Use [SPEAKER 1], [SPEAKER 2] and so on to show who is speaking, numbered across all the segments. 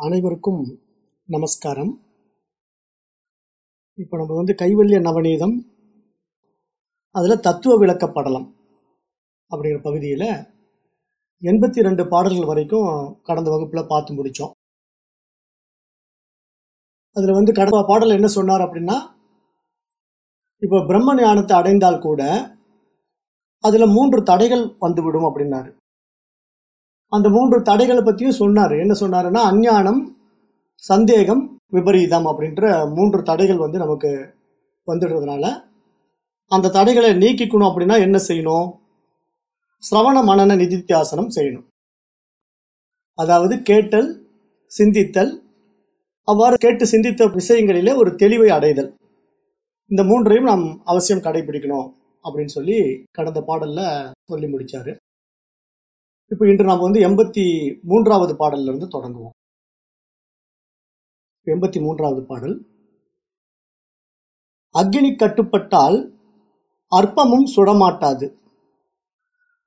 [SPEAKER 1] அனைவருக்கும் நமஸ்காரம். இப்போ நம்ம வந்து கைவல்ய நவநீதம் அதில் தத்துவ விளக்கப்படலம் அப்படிங்கிற பகுதியில் எண்பத்தி ரெண்டு பாடல்கள் வரைக்கும் கடந்த வகுப்பில் பார்த்து முடித்தோம் அதில் வந்து கடந்த பாடல் என்ன சொன்னார் அப்படின்னா இப்போ பிரம்ம ஞானத்தை அடைந்தால் கூட அதில் மூன்று தடைகள் வந்துவிடும் அப்படின்னாரு. அந்த மூன்று தடைகளை பற்றியும் சொன்னார். என்ன சொன்னாருன்னா அஞ்ஞானம் சந்தேகம் விபரீதம் அப்படின்ற மூன்று தடைகள் வந்து நமக்கு வந்துடுறதுனால அந்த தடைகளை நீக்கிக்கணும் அப்படின்னா என்ன செய்யணும்? சிரவண மனன நிதித்தியாசனம் செய்யணும். அதாவது கேட்டல் சிந்தித்தல் அவ்வாறு கேட்டு சிந்தித்த விஷயங்களிலே ஒரு தெளிவை அடைதல். இந்த மூன்றையும் நாம் அவசியம் கடைபிடிக்கணும் அப்படின்னு சொல்லி கடந்த பாடல்ல சொல்லி முடிச்சாரு. இப்போ இன்று நாம் வந்து எண்பத்தி மூன்றாவது பாடல்ல இருந்து தொடங்குவோம். எண்பத்தி மூன்றாவது பாடல். அக்னி கட்டுப்பட்டால் அற்பமும் சுடமாட்டாது.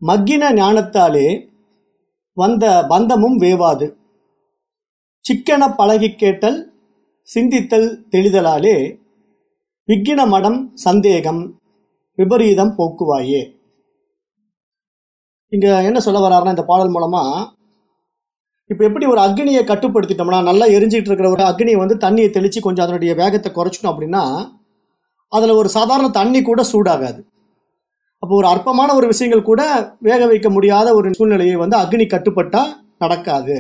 [SPEAKER 1] மக்கின ஞானத்தாலே வந்த பந்தமும் வேவாது. சிக்கன பழகி கேட்டல் சிந்தித்தல் தெளிதலாலே விக்கின மடம் சந்தேகம் விபரீதம் போக்குவாயே. இங்க என்ன சொல்ல வர்றாருன்னா இந்த பாடல் மூலமா இப்ப எப்படி ஒரு அக்னியை கட்டுப்படுத்திட்டோம்னா நல்லா எரிஞ்சிட்டு இருக்கிற ஒரு அக்னியை வந்து தண்ணியை தெளிச்சு கொஞ்சம் அதனுடைய வேகத்தை குறைச்சிக்கணும் அப்படின்னா அதுல ஒரு சாதாரண தண்ணி கூட சூடாகாது. அப்போ ஒரு அற்பமான ஒரு விஷயங்கள் கூட வேக வைக்க முடியாத ஒரு சூழ்நிலையை வந்து அக்னி கட்டுப்பட்டா நடக்காது.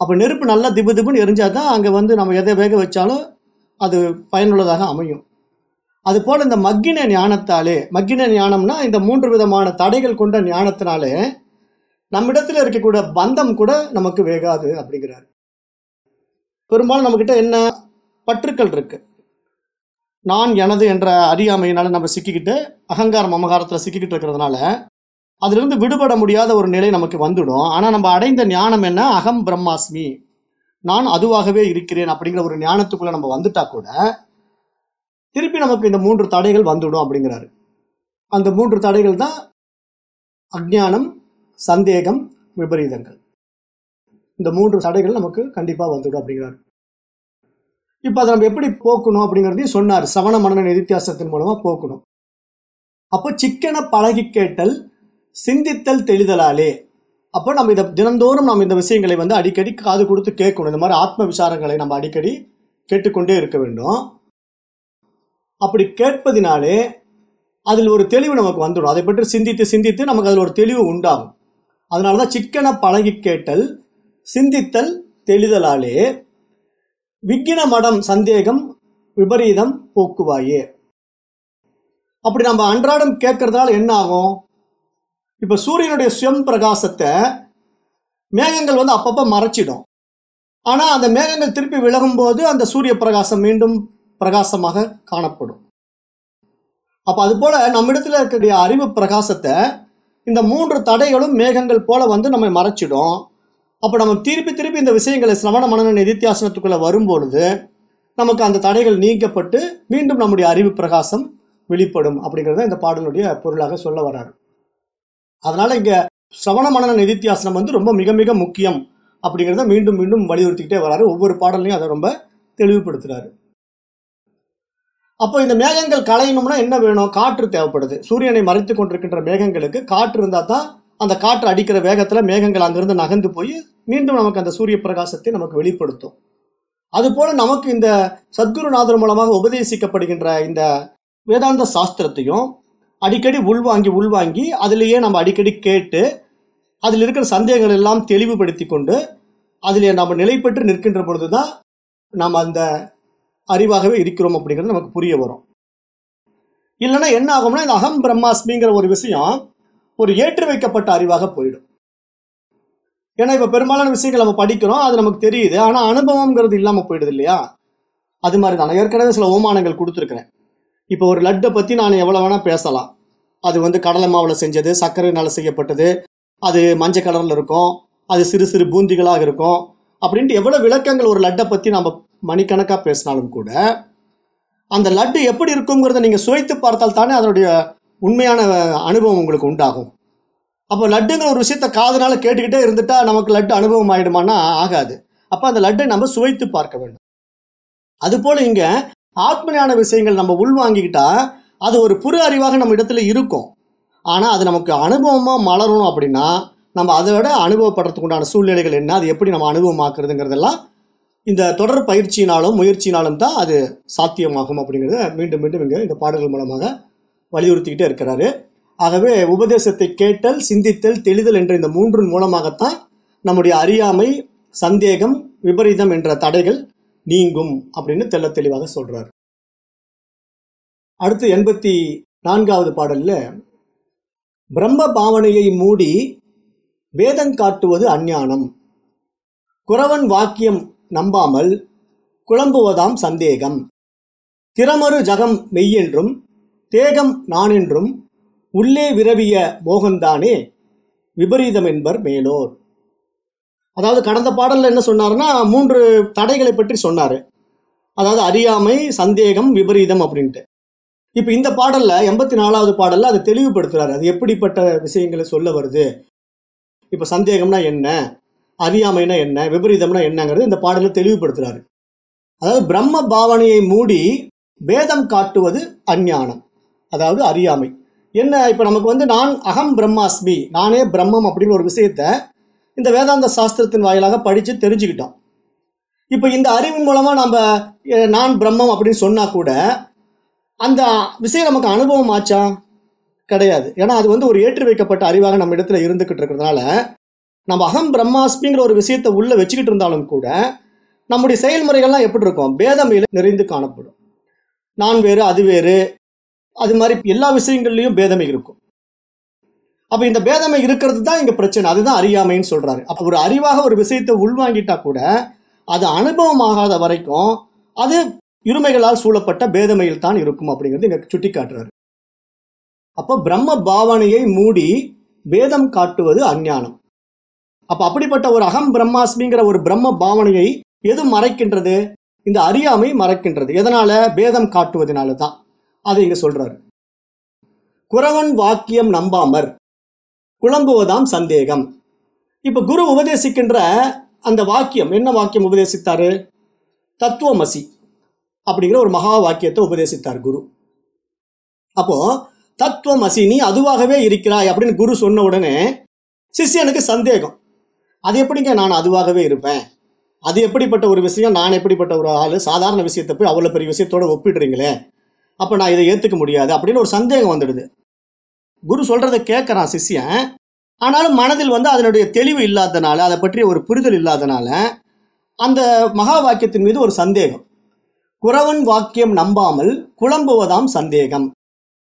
[SPEAKER 1] அப்போ நெருப்பு நல்லா திபு திபுன்னு எரிஞ்சாதான் அங்கே வந்து நம்ம எதை வேக வச்சாலும் அது பயனுள்ளதாக அமையும். அது போல இந்த மக்கின ஞானத்தாலே மக்கின ஞானம்னா இந்த மூன்று விதமான தடைகள் கொண்ட ஞானத்தினாலே நம்மிடத்துல இருக்கக்கூடிய பந்தம் கூட நமக்கு வேகாது அப்படிங்கிறார். பெரும்பாலும் நம்மக்கிட்ட என்ன பற்றுக்கள் இருக்கு? நான் எனது என்ற அறியாமையினால நம்ம சிக்கிக்கிட்டு அகங்காரம் அமகாரத்தில் சிக்கிக்கிட்டு இருக்கிறதுனால அதிலிருந்து விடுபட முடியாத ஒரு நிலை நமக்கு வந்துடும். ஆனால் நம்ம அடைந்த ஞானம் என்ன? அகம் பிரம்மாஸ்மி. நான் அதுவாகவே இருக்கிறேன் அப்படிங்கிற ஒரு ஞானத்துக்குள்ளே நம்ம வந்துட்டா கூட திருப்பி நமக்கு இந்த மூன்று தடைகள் வந்துடும் அப்படிங்கிறாரு. அந்த மூன்று தடைகள் தான் அஜ்ஞானம் சந்தேகம் விபரீதங்கள். இந்த மூன்று தடைகள் நமக்கு கண்டிப்பாக வந்துடும் அப்படிங்கிறாரு. இப்போ அதை நம்ம எப்படி போக்கணும் அப்படிங்கிறதையும் சொன்னார். சவண மனன நிதித்தியாசத்தின் மூலமாக போக்கணும். அப்போ சிக்கன பழகி கேட்டல் சிந்தித்தல் தெளிதலாலே. அப்போ நம்ம இதை தினந்தோறும் நம்ம இந்த விஷயங்களை வந்து அடிக்கடி காது கொடுத்து கேட்கணும். இந்த மாதிரி ஆத்ம விசாரங்களை நம்ம அடிக்கடி கேட்டுக்கொண்டே இருக்க வேண்டும். அப்படி கேட்பதினாலே அதில் ஒரு தெளிவு நமக்கு வந்துடும். அதை பற்றி சிந்தித்து சிந்தித்து நமக்கு அதில் ஒரு தெளிவு உண்டாகும். அதனால தான் சிக்கன பழகி கேட்டல் சிந்தித்தல் தெளிதலாலே விக்கின மடம் சந்தேகம் விபரீதம் போக்குவாயே. அப்படி நம்ம அன்றாடம் கேட்கறதால என்ன ஆகும் இப்போ சூரியனுடைய சுயம் பிரகாசத்தை மேகங்கள் வந்து அப்பப்போ மறைச்சிடும். ஆனால் அந்த மேகங்கள் திருப்பி விலகும் போது அந்த சூரிய பிரகாசம் மீண்டும் பிரகாசமாக காணப்படும். அப்ப அது போல நம்மிடத்துல இருக்கக்கூடிய அறிவு பிரகாசத்தை இந்த மூன்று தடைகளும் மேகங்கள் போல வந்து நம்ம மறைச்சிடும். அப்ப நம்ம திருப்பி திருப்பி இந்த விஷயங்களை சிரவண மனநிலை நிதித்தியாசனத்துக்குள்ளே வரும்பொழுது நமக்கு அந்த தடைகள் நீக்கப்பட்டு மீண்டும் நம்முடைய அறிவு பிரகாசம் வெளிப்படும் அப்படிங்கறத இந்த பாடலுடைய பொருளாக சொல்ல வர்றாரு. அதனால இங்க சிரவண மனநல நிதித்தியாசனம் வந்து ரொம்ப மிக மிக முக்கியம் அப்படிங்கிறத மீண்டும் மீண்டும் வலியுறுத்திக்கிட்டே வராரு ஒவ்வொரு பாடல்லையும் அதை ரொம்ப தெளிவுபடுத்துறாரு. அப்போ இந்த மேகங்கள் களையணும்னா என்ன வேணும்? காற்று தேவைப்படுது. சூரியனை மறைத்து கொண்டிருக்கின்ற மேகங்களுக்கு காற்று இருந்தால் தான் அந்த காற்று அடிக்கிற வேகத்தில் மேகங்கள் அங்கிருந்து நகர்ந்து போய் மீண்டும் நமக்கு அந்த சூரிய பிரகாசத்தை நமக்கு வெளிப்படுத்தும். அதுபோல நமக்கு இந்த சத்குருநாதர் மூலமாக உபதேசிக்கப்படுகின்ற இந்த வேதாந்த சாஸ்திரத்தையும் அடிக்கடி உள்வாங்கி உள்வாங்கி அதிலேயே நம்ம அடிக்கடி கேட்டு அதில் இருக்கிற சந்தேகங்கள் எல்லாம் தெளிவுபடுத்தி கொண்டு அதில் நம்ம நிலைப்பெற்று நிற்கின்ற பொழுது தான் நாம் அந்த அறிவாகவே இருக்கிறோம் அப்படிங்கிறது நமக்கு புரிய வரும். இல்லைன்னா என்ன ஆகும்னா இந்த அகம் பிரம்மாஸ்மிங்கிற ஒரு விஷயம் ஒரு ஏற்றி வைக்கப்பட்ட அறிவாக போயிடும். ஏன்னா இப்போ பெரும்பாலான விஷயங்கள் நம்ம படிக்கிறோம் அது நமக்கு தெரியுது. ஆனால் அனுபவம்ங்கிறது இல்லாமல் போயிடுது இல்லையா? அது மாதிரி தான். நான் ஏற்கனவே சில ஓமானங்கள் கொடுத்துருக்குறேன். இப்போ ஒரு லட்டை பற்றி நான் எவ்வளோ வேணால் பேசலாம். அது வந்து கடலை மாவில் செஞ்சது சர்க்கரைனால செய்யப்பட்டது அது மஞ்சள் கலரில் இருக்கும் அது சிறு சிறு பூந்திகளாக இருக்கும் அப்படின்ட்டு எவ்வளோ விளக்கங்கள் ஒரு லட்டை பற்றி நம்ம மணிக்கணக்காக பேசினாலும் கூட அந்த லட்டு எப்படி இருக்குங்கிறத நீங்கள் சுவைத்து பார்த்தால் தானே அதனுடைய உண்மையான அனுபவம் உங்களுக்கு உண்டாகும். அப்போ லட்டுங்கிற ஒரு விஷயத்த காதுனால கேட்டுக்கிட்டே இருந்துட்டா நமக்கு லட்டு அனுபவம் ஆகிடுமானா ஆகாது. அப்போ அந்த லட்டை நம்ம சுவைத்து பார்க்க வேண்டும். அதுபோல் இங்கே ஆத்மையான விஷயங்கள் நம்ம உள்வாங்கிக்கிட்டா அது ஒரு புற அறிவாக நம்ம இடத்துல இருக்கும். ஆனால் அது நமக்கு அனுபவமாக மலரணும் அப்படின்னா நம்ம அதை விட அனுபவப்படுறதுக்கு உண்டான சூழ்நிலைகள் என்ன அது எப்படி நம்ம அனுபவமாக்குறதுங்கிறதெல்லாம் இந்த தொடர் பயிற்சியினாலும் முயற்சியினாலும் தான் அது சாத்தியமாகும் அப்படிங்கிறத மீண்டும் மீண்டும் இங்கே இந்த பாடல்கள் மூலமாக வலியுறுத்திக்கிட்டே இருக்கிறாரு. ஆகவே உபதேசத்தை கேட்டல் சிந்தித்தல் தெளிதல் என்ற இந்த மூன்றின் மூலமாகத்தான் நம்முடைய அறியாமை சந்தேகம் விபரீதம் என்ற தடைகள் நீங்கும் அப்படின்னு தெல்ல தெளிவாக சொல்றார். அடுத்து எண்பத்தி நான்காவது பாடல்ல பிரம்ம பாவனையை மூடி வேதம் காட்டுவது அஞ்ஞானம். குறவன் வாக்கியம் நம்பாமல் குழம்புவதாம் சந்தேகம். திறமறு ஜகம் மெய்யென்றும் தேகம் நானென்றும் உள்ளே விரவிய மோகந்தானே விபரீதம் என்பர் மேலோர். அதாவது கடந்த பாடலில் என்ன சொன்னாருன்னா மூன்று தடைகளை பற்றி சொன்னார். அதாவது அறியாமை சந்தேகம் விபரீதம் அப்படின்ட்டு. இப்போ இந்த பாடலில் எண்பத்தி நாலாவது பாடலில் அதை தெளிவுபடுத்துகிறார் அது எப்படிப்பட்ட விஷயங்களை சொல்ல வருது? இப்போ சந்தேகம்னா என்ன? அறியாமைனா என்ன விபரீதம்னா என்னங்கிறது இந்த பாடலில் தெளிவுபடுத்துறாரு. அதாவது பிரம்ம பாவனையை மூடி வேதம் காட்டுவது அஞ்ஞானம் அதாவது அறியாமை. என்ன இப்போ நமக்கு வந்து நான் அகம் பிரம்மாஸ்மி நானே பிரம்மம் அப்படின்னு ஒரு விஷயத்த இந்த வேதாந்த சாஸ்திரத்தின் வாயிலாக படித்து தெரிஞ்சுக்கிட்டோம். இப்போ இந்த அறிவின் மூலமாக நம்ம நான் பிரம்மம் அப்படின்னு சொன்னால் கூட அந்த விஷயம் நமக்கு அனுபவம் ஆச்சா? கிடையாது. ஏன்னா அது வந்து ஒரு ஏற்றி வைக்கப்பட்ட அறிவாக நம்ம இடத்துல இருந்துக்கிட்டு இருக்கிறதுனால நம்ம அகம் பிரம்மாஸ்மிங்கிற ஒரு விஷயத்தை உள்ள வச்சுக்கிட்டு இருந்தாலும் கூட நம்முடைய செயல்முறைகள்லாம் எப்படி இருக்கும்? பேதமையில நிறைந்து காணப்படும். நான் வேறு அது வேறு. அது மாதிரி எல்லா விஷயங்கள்லையும் பேதமை இருக்கும். அப்போ இந்த பேதமை இருக்கிறது தான் இங்கே பிரச்சனை. அதுதான் அறியாமைன்னு சொல்கிறாரு அப்போ ஒரு அறிவாக ஒரு விஷயத்தை உள்வாங்கிட்டா கூட அது அனுபவமாகாத வரைக்கும் அது இருமைகளால் சூழப்பட்ட பேதமையில் தான் இருக்கும் அப்படிங்கிறது இங்கே சுட்டி காட்டுறாரு அப்போ பிரம்ம பாவனையை மூடி வேதம் காட்டுவது அஞ்ஞானம். அப்ப அப்படிப்பட்ட ஒரு அகம் பிரம்மாஸ்மிங்கிற ஒரு பிரம்ம பாவனையை எது மறைக்கின்றது? இந்த அறியாமை மறைக்கின்றது. எதனால? பேதம் காட்டுவதனால தான் அதை இங்க சொல்றாரு. குறவன் வாக்கியம் நம்பாமற் குழம்புவதாம் சந்தேகம். இப்ப குரு உபதேசிக்கின்ற அந்த வாக்கியம் என்ன வாக்கியம் உபதேசித்தாரு? தத்துவமசி அப்படிங்கிற ஒரு மகா வாக்கியத்தை உபதேசித்தார் குரு. அப்போ தத்துவமசி நீ அதுவாகவே இருக்கிறாய் அப்படின்னு குரு சொன்ன உடனே சிஷ்யனுக்கு சந்தேகம். அது எப்படிங்க நான் அதுவாகவே இருப்பேன்? அது எப்படிப்பட்ட ஒரு விஷயம்? நான் எப்படிப்பட்ட ஒரு ஆள்? சாதாரண விஷயத்தை போய் அவ்வளோ பெரிய விஷயத்தோட ஒப்பிடுறீங்களே? அப்போ நான் இதை ஏற்றுக்க முடியாது அப்படின்னு ஒரு சந்தேகம் வந்துடுது. குரு சொல்கிறத கேட்குறான் சிஷ்யன். ஆனாலும் மனதில் வந்து அதனுடைய தெளிவு இல்லாதனால அதை பற்றிய ஒரு புரிதல் இல்லாதனால அந்த மகா வாக்கியத்தின் மீது ஒரு சந்தேகம். குறவன் வாக்கியம் நம்பாமல் குழம்புவதாம் சந்தேகம்.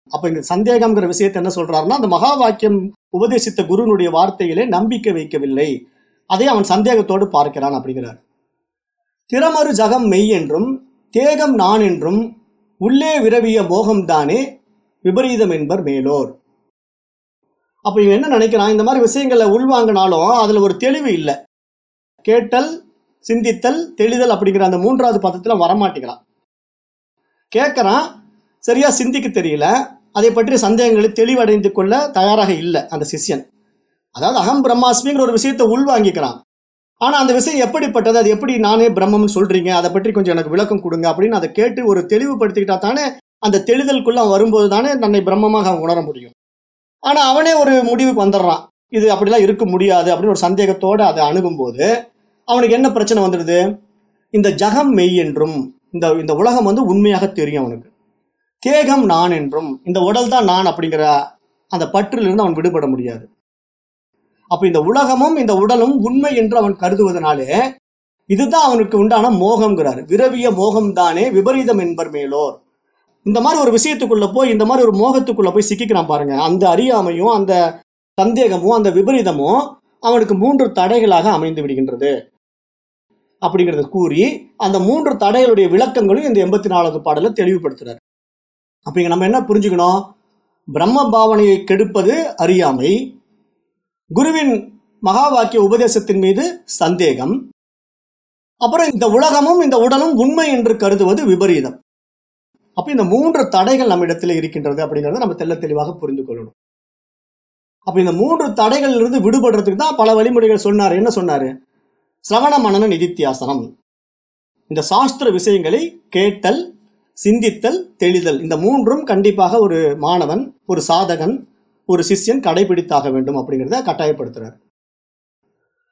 [SPEAKER 1] அப்ப இந்த சந்தேகம்ங்கிற விஷயத்தை என்ன சொல்றாருன்னா அந்த மகா வாக்கியம் உபதேசித்த குருனுடைய வார்த்தையிலே நம்பிக்கை வைக்கவில்லை. அதை அவன் சந்தேகத்தோடு பார்க்கிறான் அப்படிங்கிறார். திறமறு ஜகம் மெய் என்றும் தேகம் நான் என்றும் உள்ளே விரவிய மோகம்தானே விபரீதம் என்பர் மேலோர். அப்ப இவன் என்ன நினைக்கிறான்? இந்த மாதிரி விஷயங்களை உள்வாங்கினாலும் அதுல ஒரு தெளிவு இல்லை. கேட்டல் சிந்தித்தல் தெளிதல் அப்படிங்கிற அந்த மூன்றாவது பதத்துல வரமாட்டேங்கிறான். கேட்கறான் சரியா சிந்திக்க தெரியல அதை பற்றிய சந்தேகங்களை தெளிவடைந்து கொள்ள தயாராக இல்லை அந்த சிஷ்யன். அதாவது அகம் பிரம்மாஸ்மிங்கிற ஒரு விஷயத்தை உள்வாங்கிக்கிறான். ஆனா அந்த விஷயம் எப்படிப்பட்டது? அது எப்படி நானே பிரம்மம்னு சொல்றீங்க? அதை பற்றி கொஞ்சம் எனக்கு விளக்கம் கொடுங்க அப்படின்னு அதை கேட்டு ஒரு தெளிவுபடுத்திக்கிட்டா தானே அந்த தெளிதலுக்குள்ள அவன் வரும்போது தானே தன்னை பிரம்மமாக அவன் உணர முடியும். ஆனா அவனே ஒரு முடிவுக்கு வந்துடுறான். இது அப்படிலாம் இருக்க முடியாது அப்படின்னு ஒரு சந்தேகத்தோட அதை அணுகும்போது அவனுக்கு என்ன பிரச்சனை வந்துடுது? இந்த ஜகம் மெய் என்றும் இந்த இந்த உலகம் வந்து உண்மையாக தெரியும் அவனுக்கு. தேகம் நான் என்றும் இந்த உடல் தான் நான் அப்படிங்கிற அந்த பற்றிலிருந்து அவன் விடுபட முடியாது. அப்ப இந்த உலகமும் இந்த உடலும் உண்மை என்று அவன் கருதுவதனாலே இதுதான் அவனுக்கு உண்டான மோகம்ங்கிறாரு. விரவிய மோகம் தானே விபரீதம் என்பர் மேலோர். இந்த மாதிரி ஒரு விஷயத்துக்குள்ள போய் இந்த மாதிரி ஒரு மோகத்துக்குள்ள போய் சிக்கிக்கிறான் பாருங்க. அந்த அறியாமையும் அந்த சந்தேகமும் அந்த விபரீதமும் அவனுக்கு மூன்று தடைகளாக அமைந்து விடுகின்றது. அப்படிங்கிறத கூறி அந்த மூன்று தடைகளுடைய விளக்கங்களும் இந்த எண்பத்தி நாலாவது பாடல தெளிவுபடுத்துறாரு. அப்போ இங்க நம்ம என்ன புரிஞ்சுக்கணும்? பிரம்ம பாவனையை கெடுப்பது அறியாமை. குருவின் மகா வாக்கிய உபதேசத்தின் மீது சந்தேகம். அப்புறம் இந்த உலகமும் இந்த உடலும் உண்மை என்று கருதுவது விபரீதம். அப்ப இந்த மூன்று தடைகள் நம்ம இருக்கின்றது அப்படிங்கறத நம்ம தெல்ல தெளிவாக புரிந்து கொள்ளணும். அப்ப இந்த மூன்று தடைகளிலிருந்து விடுபடுறதுக்கு தான் பல வழிமுறைகள் சொன்னார். என்ன சொன்னாரு? சிரவண மனன நிதித்தியாசனம். இந்த சாஸ்திர விஷயங்களை கேட்டல் சிந்தித்தல் தெளிதல். இந்த மூன்றும் கண்டிப்பாக ஒரு மாணவன் ஒரு சாதகன் ஒரு சிஷ்யன் கடைபிடித்தாக வேண்டும் அப்படிங்கிறத கட்டாயப்படுத்துறார்.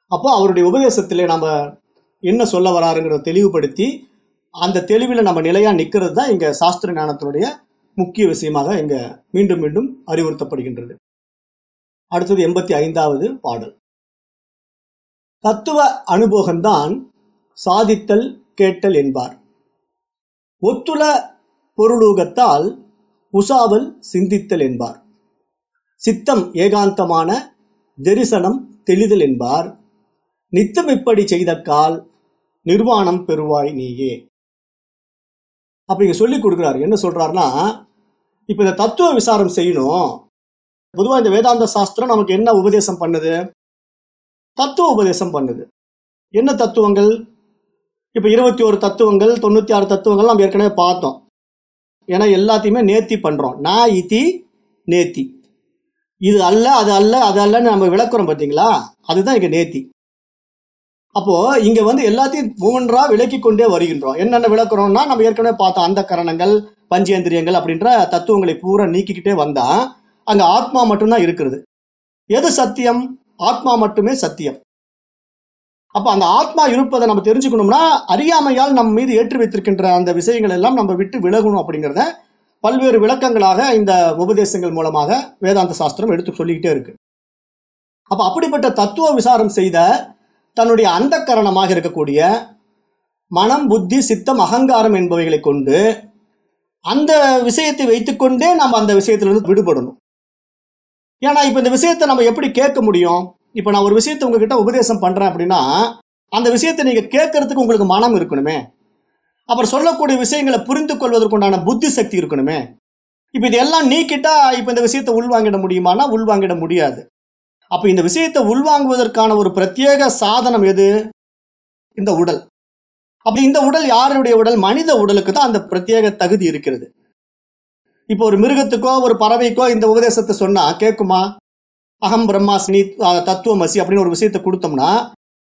[SPEAKER 1] அப்போ அவருடைய உபதேசத்திலே நம்ம என்ன சொல்ல வராருங்கிறத தெளிவுபடுத்தி அந்த தெளிவில் நம்ம நிலையாக நிற்கிறது தான் இங்கே சாஸ்திர ஞானத்தினுடைய முக்கிய விஷயமாக இங்கே மீண்டும் மீண்டும் அறிவுறுத்தப்படுகின்றது. அடுத்தது எண்பத்தி ஐந்தாவது பாடல். தத்துவ அனுபோகம்தான் சாதித்தல் கேட்டல் என்பார். ஒத்துல பொருளூகத்தால் உசாவல் சிந்தித்தல் என்பார். சித்தம் ஏகாந்தமான தரிசனம் தெளிதல் என்பார். நித்தம் இப்படி செய்தக்கால் நிர்வாணம் பெறுவாய் நீயே. அப்ப இங்க சொல்லி கொடுக்குறாரு. என்ன சொல்றாருன்னா இப்ப இந்த தத்துவ விசாரம் செய்யணும். பொதுவா இந்த வேதாந்த சாஸ்திரம் நமக்கு என்ன உபதேசம் பண்ணுது? தத்துவ உபதேசம் பண்ணுது. என்ன தத்துவங்கள்? இப்போ இருபத்தி ஒரு தத்துவங்கள் தொண்ணூத்தி ஆறு தத்துவங்கள் நம்ம ஏற்கனவே பார்த்தோம். ஏன்னா எல்லாத்தையுமே நேர்த்தி பண்றோம். நான் இதி நேர்த்தி. இது அல்ல அது அல்ல அது அல்லன்னு நம்ம விளக்குறோம் பார்த்தீங்களா அதுதான் இங்க நேர்த்தி. அப்போ இங்க வந்து எல்லாத்தையும் மூன்றா விளக்கி கொண்டே வருகின்றோம். என்னென்ன விளக்குறோம்னா நம்ம ஏற்கனவே பார்த்தோம். அந்த கரணங்கள் பஞ்சேந்திரியங்கள் அப்படின்ற தத்துவங்களை பூரா நீக்கிக்கிட்டே வந்தா அங்க ஆத்மா மட்டும்தான் இருக்கிறது. எது சத்தியம்? ஆத்மா மட்டுமே சத்தியம். அப்ப அந்த ஆத்மா இருப்பதை நம்ம தெரிஞ்சுக்கணும்னா அறியாமையால் நம் மீது ஏற்றி வைத்திருக்கின்ற அந்த விஷயங்கள் எல்லாம் நம்ம விட்டு விலகணும் அப்படிங்கிறத பல்வேறு விளக்கங்களாக இந்த உபதேசங்கள் மூலமாக வேதாந்த சாஸ்திரம் எடுத்து சொல்லிக்கிட்டே இருக்கு. அப்ப அப்படிப்பட்ட தத்துவ விசாரம் செய்த தன்னுடைய அந்த கரணமாக இருக்கக்கூடிய மனம் புத்தி சித்தம் அகங்காரம் என்பவைகளை கொண்டு அந்த விஷயத்தை வைத்துக்கொண்டே நம்ம அந்த விஷயத்திலிருந்து விடுபடணும். ஏன்னா இப்ப இந்த விஷயத்தை நம்ம எப்படி கேட்க முடியும்? இப்போ நான் ஒரு விஷயத்தை உங்ககிட்ட உபதேசம் பண்றேன் அப்படின்னா அந்த விஷயத்தை நீங்க கேட்கறதுக்கு உங்களுக்கு மனம் இருக்கணுமே. அப்புறம் சொல்லக்கூடிய விஷயங்களை புரிந்து கொள்வதற்குண்டான புத்தி சக்தி இருக்கணுமே. இப்ப இதெல்லாம் நீக்கிட்டா இப்ப இந்த விஷயத்தை உள்வாங்கிட முடியுமானா உள்வாங்கிட முடியாது. அப்போ இந்த விஷயத்தை உள்வாங்குவதற்கான ஒரு பிரத்யேக சாதனம் எது? இந்த உடல். அப்ப இந்த உடல் யாருடைய உடல்? மனித உடலுக்கு தான் அந்த பிரத்யேக தகுதி இருக்கிறது. இப்போ ஒரு மிருகத்துக்கோ ஒரு பறவைக்கோ இந்த உபதேசத்தை சொன்னா கேட்குமா அகம் பிரம்மாஸ்மி அஹ், தத்துவமசி அப்படின்னு ஒரு விஷயத்தை கொடுத்தோம்னா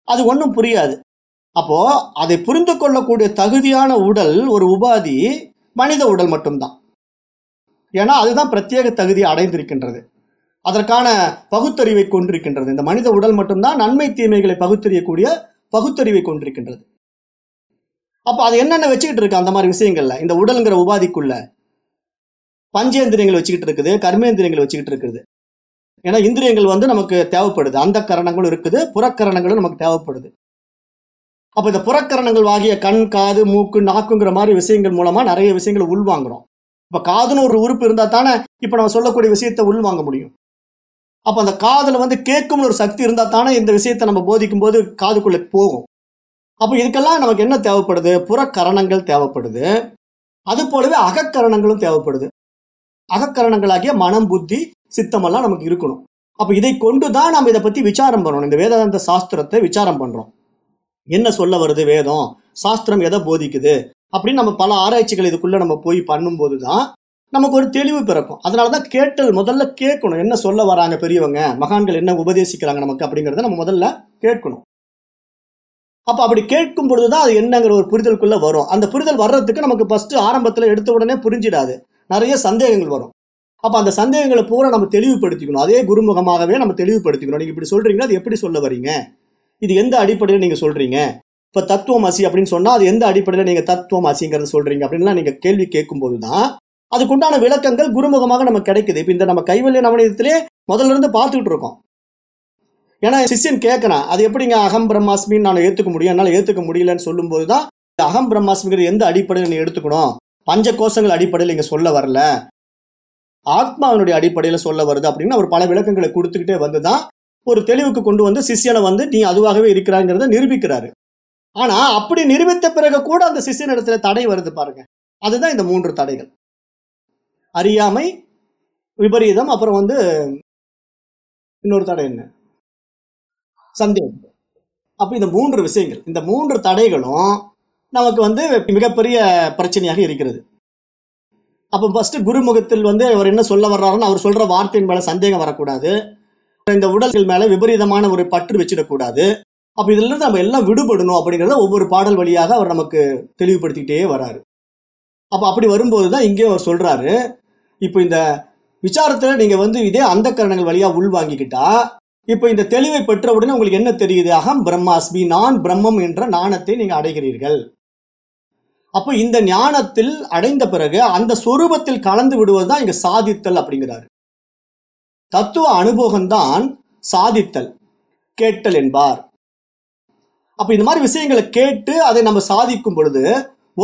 [SPEAKER 1] அது ஒன்றும் புரியாது. அப்போ அதை புரிந்து கொள்ளக்கூடிய தகுதியான உடல் ஒரு உபாதி மனித உடல் மட்டும்தான். ஏன்னா அதுதான் பிரத்யேக தகுதி அடைந்திருக்கின்றது. அதற்கான பகுத்தறிவை கொண்டிருக்கின்றது. இந்த மனித உடல் மட்டும்தான் நன்மை தீமைகளை பகுத்தறியக்கூடிய பகுத்தறிவை கொண்டிருக்கின்றது. அப்போ அது என்னென்ன வச்சுக்கிட்டு இருக்கு? அந்த மாதிரி விஷயங்கள்ல இந்த உடல்ங்கிற உபாதிக்குள்ள. பஞ்சேந்திரியங்கள் வச்சுக்கிட்டு இருக்குது கர்மேந்திரியங்கள் வச்சுக்கிட்டு இருக்குது. ஏன்னா இந்திரியங்கள் வந்து நமக்கு தேவைப்படுது. அந்த கரணங்களும் இருக்குது புறக்கரணங்களும் நமக்கு தேவைப்படுது. அப்ப இந்த புறக்கரணங்கள் ஆகிய கண் காது மூக்கு நாக்குங்கிற மாதிரி விஷயங்கள் மூலமா நிறைய விஷயங்களை உள்வாங்குறோம். இப்போ காதுன்னு ஒரு உறுப்பு இருந்தா தானே இப்போ நம்ம சொல்லக்கூடிய விஷயத்தை உள்வாங்க முடியும். அப்ப அந்த காதுல வந்து கேட்கும்னு ஒரு சக்தி இருந்தா தானே இந்த விஷயத்தை நம்ம போதிக்கும் போது காதுக்குள்ளே போகும். அப்ப இதுக்கெல்லாம் நமக்கு என்ன தேவைப்படுது? புறக்கரணங்கள் தேவைப்படுது. அது போலவே அகக்கரணங்களும் தேவைப்படுது. அகக்கரணங்களாகிய மனம் புத்தி சித்தமெல்லாம் நமக்கு இருக்கணும். அப்போ இதை கொண்டு தான் நாம் இதை பற்றி விசாரம் பண்ணணும். இந்த வேதாந்த சாஸ்திரத்தை விசாரம் பண்ணுறோம் என்ன சொல்ல வருது வேதம்? சாஸ்திரம் எதை போதிக்குது? அப்படின்னு நம்ம பல ஆராய்ச்சிகள் இதுக்குள்ளே நம்ம போய் பண்ணும்போது தான் நமக்கு ஒரு தெளிவு பிறக்கும். அதனால தான் கேட்டல் முதல்ல கேட்கணும். என்ன சொல்ல வராங்க பெரியவங்க? மகான்கள் என்ன உபதேசிக்கிறாங்க நமக்கு அப்படிங்கிறத நம்ம முதல்ல கேட்கணும். அப்போ அப்படி கேட்கும் பொழுது தான் அது என்னங்கிற ஒரு புரிதலுக்குள்ளே வரும். அந்த புரிதல் வர்றதுக்கு நமக்கு ஃபஸ்ட்டு ஆரம்பத்தில் எடுத்த உடனே புரிஞ்சிடாது. நிறைய சந்தேகங்கள் வரும். அப்போ அந்த சந்தேகங்களை பூரா நம்ம தெளிவுபடுத்திக்கணும். அதே குருமுகமாகவே நம்ம தெளிவுபடுத்திக்கணும். நீங்கள் இப்படி சொல்கிறீங்கன்னா அது எப்படி சொல்ல வரீங்க? இது எந்த அடிப்படையில் நீங்க சொல்றீங்க? இப்ப தத்துவம் அசி அப்படின்னு சொன்னால் அது எந்த அடிப்படையில் நீங்க தத்துவம் அசிங்கிறத சொல்றீங்க அப்படின்லாம் நீங்க கேள்வி கேட்கும் தான் அதுக்குண்டான விளக்கங்கள் குருமுகமாக நமக்கு கிடைக்குது. இப்போ இந்த நம்ம கைவல்ய நவநீதத்திலே முதல்ல இருந்து பார்த்துக்கிட்டு இருக்கோம். ஏன்னா சிஷ்யன் கேட்கறான் அது எப்படிங்க அகம் பிரம்மாஸ்மின்னு நான் ஏத்துக்க முடியும்? என்னால் ஏத்துக்க முடியலன்னு சொல்லும்போது தான் அகம் பிரம்மாஸ்மிங்கிறது எந்த அடிப்படையில் நீ எடுத்துக்கணும்? பஞ்ச கோஷங்கள் அடிப்படையில் இங்க சொல்ல வரல. ஆத்மாவினுடைய அடிப்படையில சொல்ல வருது அப்படின்னு அவர் பல விளக்கங்களை கொடுத்துக்கிட்டே வந்துதான் ஒரு தெளிவுக்கு கொண்டு வந்து சிஷியனை வந்து நீ அதுவாகவே இருக்கிறாங்கிறத நிரூபிக்கிறாரு. ஆனா அப்படி நிரூபித்த பிறகு கூட அந்த சிஷ்யன் இடத்துல தடை வருது பாருங்க. அதுதான் இந்த மூன்று தடைகள். அறியாமை விபரீதம் அப்புறம் வந்து இன்னொரு தடை என்ன? சந்தேகம். அப்ப இந்த மூன்று விஷயங்கள் இந்த மூன்று தடைகளும் நமக்கு வந்து மிகப்பெரிய பிரச்சனையாக இருக்கிறது. அப்போ ஃபர்ஸ்ட் குருமுகத்தில் வந்து அவர் என்ன சொல்ல வர்றாருன்னு அவர் சொல்ற வார்த்தையின் மேல சந்தேகம் வரக்கூடாது. இந்த உடல்கள் மேல விபரீதமான ஒரு பற்று வச்சிடக்கூடாது. அப்ப இதுல இருந்து நம்ம எல்லாம் விடுபடணும் அப்படிங்கிறத ஒவ்வொரு பாடல் வழியாக அவர் நமக்கு தெளிவுபடுத்திக்கிட்டே வராரு அப்ப அப்படி வரும்போது தான் இங்கே அவர் சொல்றாரு இப்போ இந்த விசாரத்துல நீங்க வந்து இதே அந்த கரணங்கள் வழியா உள்வாங்கிக்கிட்டா இப்போ இந்த தெளிவை பெற்ற உடனே உங்களுக்கு என்ன தெரியுது? அகம் பிரம்மாஸ்மி நான் பிரம்மம் என்ற நாணத்தை நீங்க அடைகிறீர்கள். அப்போ இந்த ஞானத்தில் அடைந்த பிறகு அந்த சொரூபத்தில் கலந்து விடுவது தான் இங்க சாதித்தல் அப்படிங்கிறாரு. தத்துவ அனுபவம்தான் சாதித்தல் கேட்டல் என்பார். அப்ப இந்த மாதிரி விஷயங்களை கேட்டு அதை நம்ம சாதிக்கும் பொழுது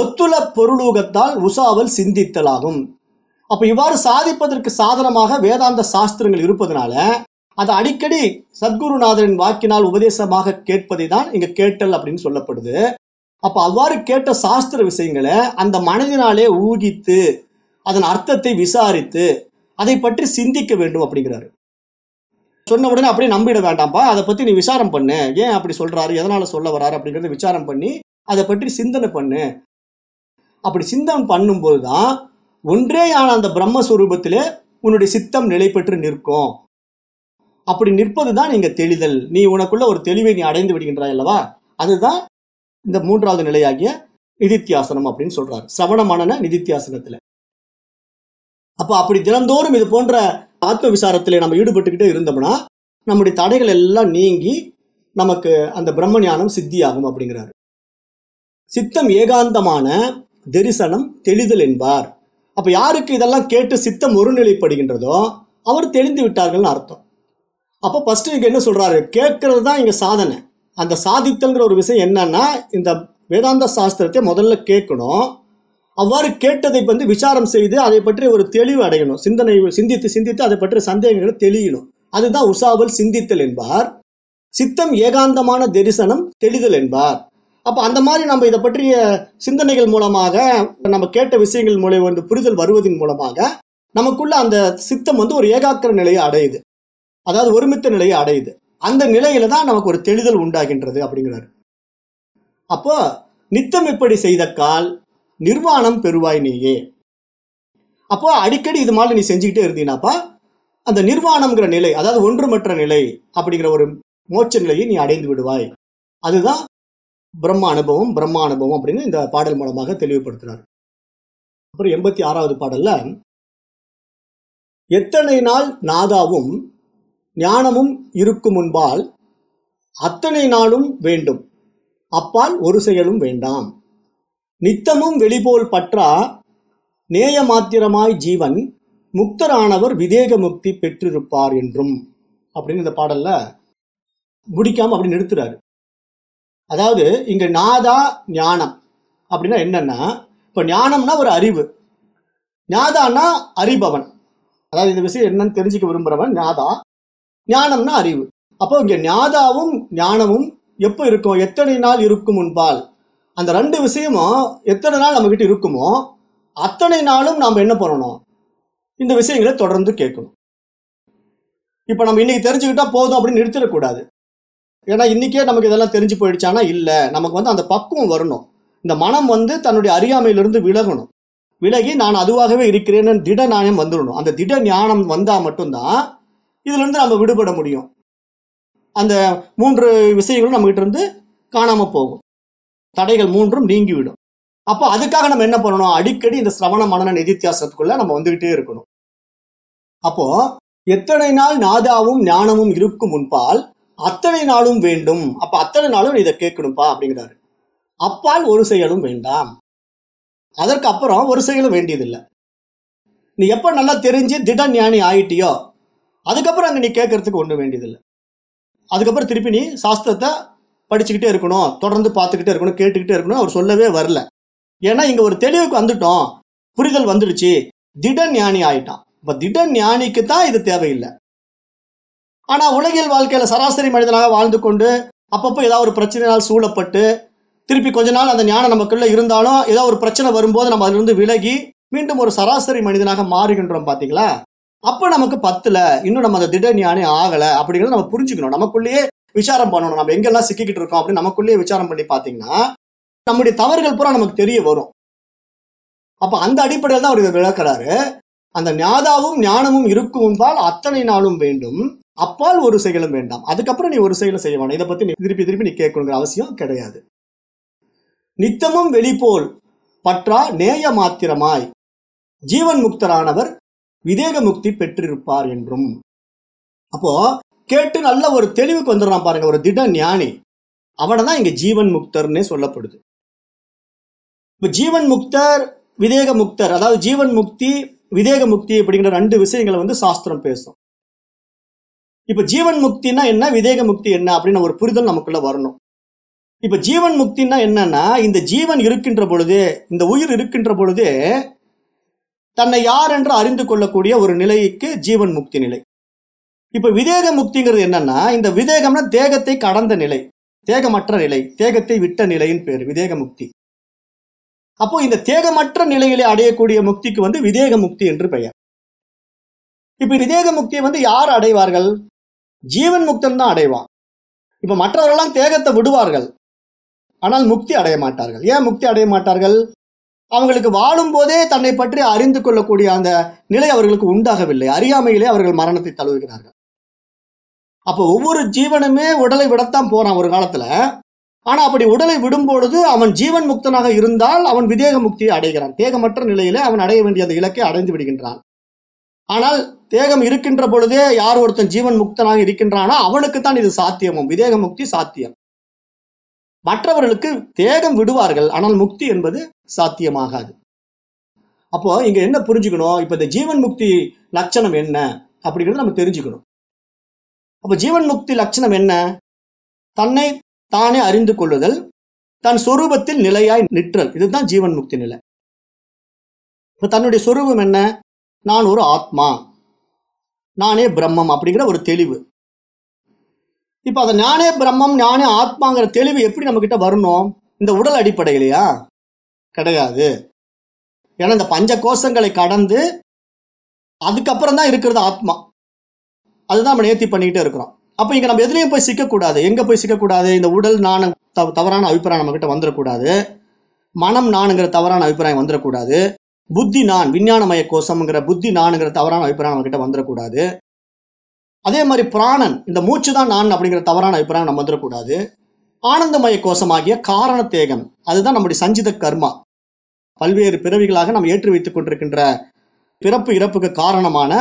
[SPEAKER 1] ஒத்துழ பொருளூகத்தால் உசாவல் சிந்தித்தல் ஆகும் அப்ப இவ்வாறு சாதிப்பதற்கு சாதனமாக வேதாந்த சாஸ்திரங்கள் இருப்பதனால அதை அடிக்கடி சத்குருநாதரின் வாக்கினால் உபதேசமாக கேட்பதை தான் இங்க கேட்டல் அப்படின்னு சொல்லப்படுது. அப்ப அவ்வாறு கேட்ட சாஸ்திர விஷயங்களை அந்த மனதினாலே ஊகித்து அதன் அர்த்தத்தை விசாரித்து அதை பற்றி சிந்திக்க வேண்டும் அப்படிங்கிறாரு. சொன்ன உடனே அப்படியே நம்பிட வேண்டாம்ப்பா அதை பத்தி நீ விசாரம் பண்ணு. ஏன் அப்படி சொல்றாரு? எதனால சொல்ல வராரு? அப்படிங்கறத விசாரம் பண்ணி அதை பற்றி சிந்தனை பண்ணு. அப்படி சிந்தனை பண்ணும்போது தான் ஒன்றேயான அந்த பிரம்மஸ்வரூபத்திலே உன்னுடைய சித்தம் நிலை பெற்று நிற்கும். அப்படி நிற்பது தான் நீங்க தெளிதல். நீ உனக்குள்ள ஒரு தெளிவை நீ அடைந்து விடுகின்றாய் அல்லவா? அதுதான் இந்த மூன்றாவது நிலையாகிய நிதித்தியாசனம் அப்படின்னு சொல்றாரு. சிரவணமான நிதித்தியாசனத்துல. அப்ப அப்படி தினந்தோறும் இது போன்ற ஆத்ம விசாரத்திலே நம்ம ஈடுபட்டுக்கிட்டே இருந்தோம்னா நம்முடைய தடைகள் எல்லாம் நீங்கி நமக்கு அந்த பிரம்ம ஞானம் சித்தியாகும் அப்படிங்கிறாரு. சித்தம் ஏகாந்தமான தரிசனம் தெளிதல் என்பார். அப்ப யாருக்கு இதெல்லாம் கேட்டு சித்தம் ஒருநிலைப்படுகின்றதோ அவர் தெளிந்து விட்டார்கள்னு அர்த்தம். அப்போ ஃபர்ஸ்ட் இங்க என்ன சொல்றாரு? கேட்கறது தான் இங்க சாதனை. அந்த சாதித்தல்ங்கிற ஒரு விஷயம் என்னன்னா இந்த வேதாந்த சாஸ்திரத்தை முதல்ல கேட்கணும். அவ்வாறு கேட்டதை வந்து விசாரம் செய்து அதை பற்றி ஒரு தெளிவு அடையணும். சிந்தனை சிந்தித்து சிந்தித்து அதை பற்றி சந்தேகங்களை தெளியணும். அதுதான் உசாவல் சிந்தித்தல் என்பார். சித்தம் ஏகாந்தமான தரிசனம் தெளிதல் என்பார். அப்போ அந்த மாதிரி நம்ம இதை பற்றிய சிந்தனைகள் மூலமாக நம்ம கேட்ட விஷயங்கள் மூலம் வந்து புரிதல் வருவதன் மூலமாக நமக்குள்ள அந்த சித்தம் வந்து ஒரு ஏகாக்கிர நிலையை அடையுது. அதாவது ஒருமித்த நிலையை அடையுது. அந்த நிலையில தான் நமக்கு ஒரு தெளிதல் உண்டாகின்றது அப்படிங்கிறாரு. அப்போ நித்தம் இப்படி செய்த கால் நிர்வாணம் பெறுவாய் நீயே. அப்போ அடிக்கடி இது மாதிரி நீ செஞ்சுக்கிட்டே இருந்தீனாப்பா அந்த நிர்வாணம்ங்கிற நிலை அதாவது ஒன்றுமற்ற நிலை அப்படிங்கிற ஒரு மோட்ச நிலையை நீ அடைந்து விடுவாய். அதுதான் பிரம்ம அனுபவம் பிரம்ம அனுபவம் அப்படின்னு இந்த பாடல் மூலமாக தெளிவுபடுத்துறார். அப்புறம் எண்பத்தி ஆறாவது பாடல்ல எத்தனை நாள் நாதாவும் ஞானமும் இருக்கும் முன்பால் அத்தனை நாளும் வேண்டும். அப்பால் ஒரு செயலும் வேண்டாம். நித்தமும் வெளிபோல் பற்றா நேய மாத்திரமாய் ஜீவன் முக்தரானவர் விதேக முக்தி பெற்றிருப்பார் என்றும். அப்படின்னு இந்த பாடல்ல முடிக்காம அப்படி நிறுத்துறாரு. அதாவது இங்க நாதா ஞானம் அப்படின்னா என்னன்னா இப்ப ஞானம்னா ஒரு அறிவு. ஞாதான்னா அறிபவன். அதாவது இந்த விஷயம் என்னன்னு தெரிஞ்சுக்க விரும்புறவன் ஞாதா. ஞானம்னா அறிவு. அப்போ இங்க ஞாதாவும் ஞானமும் எப்போ இருக்கும் எத்தனை நாள் இருக்கும் முன்பால்? அந்த ரெண்டு விஷயமும் எத்தனை நாள் நம்ம கிட்ட இருக்குமோ அத்தனை நாளும் நாம் என்ன பண்ணணும்? இந்த விஷயங்களை தொடர்ந்து கேட்கணும். இப்ப நம்ம இன்னைக்கு தெரிஞ்சுக்கிட்டா போதும் அப்படின்னு நிறுத்திடக்கூடாது. ஏன்னா இன்னைக்கே நமக்கு இதெல்லாம் தெரிஞ்சு போயிடுச்சானா? இல்லை. நமக்கு வந்து அந்த பக்குவம் வரணும். இந்த மனம் வந்து தன்னுடைய அறியாமையிலிருந்து விலகணும். விலகி நான் அதுவாகவே இருக்கிறேன்னு திட நாணயம் வந்துடணும். அந்த திட ஞானம் வந்தால் மட்டும்தான் இதுல இருந்து நம்ம விடுபட முடியும். அந்த மூன்று விஷயங்களும் நம்ம கிட்ட இருந்து காணாம போகும். தடைகள் மூன்றும் நீங்கிவிடும். அப்போ அதுக்காக நம்ம என்ன பண்ணணும்? அடிக்கடி இந்த சிரவண மனன நிதித்தியாசத்துக்குள்ள நம்ம வந்துகிட்டே இருக்கணும். அப்போ எத்தனை நாள் நாதாவும் ஞானமும் இருக்கும் முன்பால் அத்தனை நாளும் வேண்டும். அப்ப அத்தனை நாளும் இதை கேட்கணும்ப்பா அப்படிங்கிறாரு. அப்பால் ஒரு செயலும் வேண்டாம். அதற்கு அப்புறம் ஒரு செயலும் வேண்டியதில்லை. நீ எப்ப நல்லா தெரிஞ்சு திட ஞானி ஆயிட்டியோ அதுக்கப்புறம் அங்கே நீ கேட்கறதுக்கு ஒன்றும் வேண்டியதில்லை. அதுக்கப்புறம் திருப்பி நீ சாஸ்திரத்தை படிச்சுக்கிட்டே இருக்கணும் தொடர்ந்து பார்த்துக்கிட்டே இருக்கணும் கேட்டுக்கிட்டே இருக்கணும் அவர் சொல்லவே வரல. ஏன்னா இங்கே ஒரு தெளிவுக்கு வந்துட்டோம். புரிதல் வந்துடுச்சு. திட ஞானி ஆயிட்டான். இப்போ திட ஞானிக்கு தான் இது தேவையில்லை. ஆனா உலகியல் வாழ்க்கையில சராசரி மனிதனாக வாழ்ந்து கொண்டு அப்பப்போ ஏதாவது ஒரு பிரச்சனையால் சூழப்பட்டு திருப்பி கொஞ்ச நாள் அந்த ஞானம் நமக்குள்ள இருந்தாலும் ஏதோ ஒரு பிரச்சனை வரும்போது நம்ம அதிலிருந்து விலகி மீண்டும் ஒரு சராசரி மனிதனாக மாறுகின்றோம் பார்த்தீங்களா அப்ப நமக்கு பத்துல. இன்னும் நம்ம அந்த திட ஞானி ஆகல அப்படிங்கிறத நம்ம புரிஞ்சுக்கணும். நமக்குள்ளேயே விசாரம் பண்ணணும். நம்ம எங்கெல்லாம் சிக்கிக்கிட்டு இருக்கோம் அப்படின்னு நமக்குள்ளேயே விசாரம் பண்ணி பாத்தீங்கன்னா நம்முடைய தவறுகள் பூரா நமக்கு தெரிய வரும். அப்ப அந்த அடிப்படையில் தான் அவர் இதை விளக்குறாரு. அந்த ஞாதாவும் ஞானமும் இருக்கும் அத்தனை நாளும் வேண்டும். அப்பால் ஒரு செயலும் வேண்டாம். அதுக்கப்புறம் நீ ஒரு செயலும் செய்ய வேண்டாம். இதை பத்தி நீ திருப்பி திருப்பி நீ கேட்கணுங்கிற அவசியம் கிடையாது. நித்தமும் வெளிப்போல் பற்றா நேய மாத்திரமாய் ஜீவன் முக்தரானவர் விதேக முக்தி பெற்றிருப்பார் என்றும். அப்போ கேட்டு நல்ல ஒரு தெளிவுக்கு வந்துடுறான் பாருங்க ஒரு திட ஞானி. அவனை தான் இங்க ஜீவன் முக்தர்னே சொல்லப்படுது. இப்ப ஜீவன் முக்தர் விதேக முக்தர் அதாவது ஜீவன் முக்தி விதேக முக்தி அப்படிங்கிற ரெண்டு விஷயங்களை வந்து சாஸ்திரம் பேசும். இப்ப ஜீவன் முக்தினா என்ன விதேக முக்தி என்ன அப்படின்னு ஒரு புரிதல் நமக்குள்ள வரணும். இப்ப ஜீவன் முக்தின்னா என்னன்னா இந்த ஜீவன் இருக்கின்ற பொழுதே இந்த உயிர் இருக்கின்ற பொழுதே தன்னை யார் என்று அறிந்து கொள்ளக்கூடிய ஒரு நிலைக்கு ஜீவன் முக்தி நிலை. இப்ப விதேக முக்திங்கிறது என்னன்னா இந்த விதேகம்னா தேகத்தை கடந்த நிலை தேகமற்ற நிலை தேகத்தை விட்ட நிலையின் பேர் விதேக முக்தி. அப்போ இந்த தேகமற்ற நிலையிலே அடையக்கூடிய முக்திக்கு வந்து விதேக முக்தி என்று பெயர். இப்ப விதேக முக்தியை வந்து யார் அடைவார்கள்? ஜீவன் முக்தன் தான் அடைவான். இப்ப மற்றவர்கள்லாம் தேகத்தை விடுவார்கள். ஆனால் முக்தி அடைய மாட்டார்கள். ஏன் முக்தி அடைய மாட்டார்கள்? அவங்களுக்கு வாழும் போதே தன்னை பற்றி அறிந்து கொள்ளக்கூடிய அந்த நிலை அவர்களுக்கு உண்டாகவில்லை. அறியாமையிலே அவர்கள் மரணத்தை தழுவுகிறார்கள். அப்போ ஒவ்வொரு ஜீவனுமே உடலை விடத்தான் போறான் ஒரு காலத்துல. ஆனா அப்படி உடலை விடும் பொழுது அவன் ஜீவன் முக்தனாக இருந்தால் அவன் விதேக முக்தியை அடைகிறான். தேகமற்ற நிலையிலே அவன் அடைய வேண்டிய அந்த இலக்கை அடைந்து விடுகின்றான். ஆனால் தேகம் இருக்கின்ற பொழுதே யார் ஒருத்தன் ஜீவன் முக்தனாக இருக்கின்றானோ அவனுக்குத்தான் இது சாத்தியமும். விதேக முக்தி சாத்தியம். மற்றவர்களுக்கு தேகம் விடுவார்கள் ஆனால் முக்தி என்பது சாத்தியமாகாது. அப்போ இங்க என்ன புரிஞ்சுக்கணும்? இப்ப இந்த ஜீவன் முக்தி லட்சணம் என்ன? அப்படிங்கிறது நம்ம தெரிஞ்சுக்கணும். அப்ப ஜீவன் முக்தி லட்சணம் என்ன? தன்னை தானே அறிந்து கொள்ளுதல் தன் சொரூபத்தில் நிலையாய் நிற்றல். இதுதான் ஜீவன் முக்தி நிலை. இப்ப தன்னுடைய சொரூபம் என்ன? நான் ஒரு ஆத்மா. நானே பிரம்மம் அப்படிங்கிற ஒரு தெளிவு. இப்ப அந்த ஞானே பிரம்மம் ஞானே ஆத்மாங்கிற தெளிவு எப்படி நம்ம கிட்ட வரணும்? இந்த உடல் அடிப்படையிலையா? கிடையாது. ஏன்னா இந்த பஞ்ச கோஷங்களை கடந்து அதுக்கப்புறம் தான் இருக்கிறது ஆத்மா. அதுதான் நம்ம நேர்த்தி பண்ணிக்கிட்டே இருக்கிறோம். அப்ப இங்க நம்ம எதுலயும் போய் சிக்கக்கூடாது. எங்க போய் சிக்கக்கூடாது? இந்த உடல் நான் தவறான அபிப்பிராயம் நம்ம கிட்ட வந்துடக்கூடாது. மனம் நானுங்கிற தவறான அபிப்பிராயம் வந்துடக்கூடாது. புத்தி நான் விஞ்ஞானமய கோஷம்ங்கிற புத்தி நானுங்கிற தவறான அபிப்பிராயம் நம்ம கிட்ட வந்துடக்கூடாது. அதே மாதிரி பிராணன் இந்த மூச்சு தான் நான் அப்படிங்கிற தவறான அபிப்பிராயம் நம்ம வந்துடக்கூடாது. ஆனந்தமய கோஷமாகிய காரண தேகம் அதுதான் நம்முடைய சஞ்சித கர்மா. பல்வேறு பிறவிகளாக நாம் ஏற்றி வைத்துக் கொண்டிருக்கின்ற பிறப்பு இறப்புக்கு காரணமான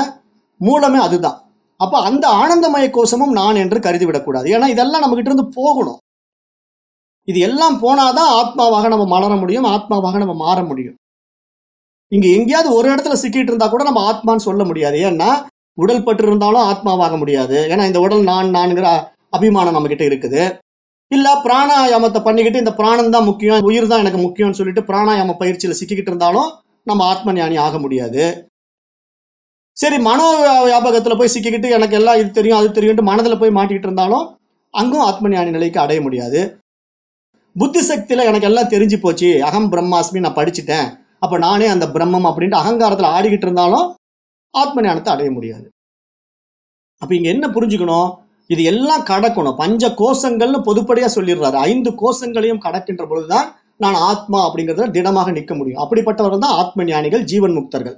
[SPEAKER 1] மூலமே அதுதான். அப்ப அந்த ஆனந்தமய கோஷமும் நான் என்று கருதி விடக்கூடாது. ஏன்னா இதெல்லாம் நம்மகிட்ட இருந்து போகணும். இது எல்லாம் போனாதான் ஆத்மாவாக நம்ம மலர முடியும் ஆத்மாவாக நம்ம மாற முடியும். இங்க எங்கேயாவது ஒரு இடத்துல சிக்கிட்டு இருந்தா கூட நம்ம ஆத்மான்னு சொல்ல முடியாது. ஏன்னா உடல் பற்று இருந்தாலும் ஆத்மாவாக முடியாது. ஏன்னா இந்த உடல் நான் நான்கிற அபிமானம் நம்ம கிட்ட இருக்குது. இல்ல பிராணாயாமத்தை பண்ணிக்கிட்டு இந்த பிராணம் தான் முக்கியம் உயிர் தான் எனக்கு முக்கியம்னு சொல்லிட்டு பிராணாயாம பயிற்சியில சிக்கிக்கிட்டு இருந்தாலும் நம்ம ஆத்ம ஞானி ஆக முடியாது. சரி மனோ வியாபகத்துல போய் சிக்கிக்கிட்டு எனக்கு எல்லாம் இது தெரியும் அது தெரியும்ட்டு மனதுல போய் மாட்டிக்கிட்டு இருந்தாலும் அங்கும் ஆத்ம ஞானி நிலைக்கு அடைய முடியாது. புத்தி சக்தியில எனக்கு எல்லாம் தெரிஞ்சு போச்சு. அகம் பிரம்மாஸ்மி நான் படிச்சுட்டேன். அப்ப நானே அந்த பிரம்மம் அப்படின்ட்டு அகங்காரத்துல ஆடிக்கிட்டு இருந்தாலும் ஆத்ம ஞானத்தை அடைய முடியாது. அப்ப இங்க என்ன புரிஞ்சுக்கணும்? இது எல்லாம் கடக்கணும். பஞ்ச கோஷங்கள்னு பொதுப்படியா சொல்லிடுறாரு. ஐந்து கோஷங்களையும் கடக்கின்ற பொழுதுதான் நான் ஆத்மா அப்படிங்கிறதுல திடமாக நிற்க முடியும். அப்படிப்பட்டவர்கள் தான் ஆத்ம ஞானிகள் ஜீவன் முக்தர்கள்.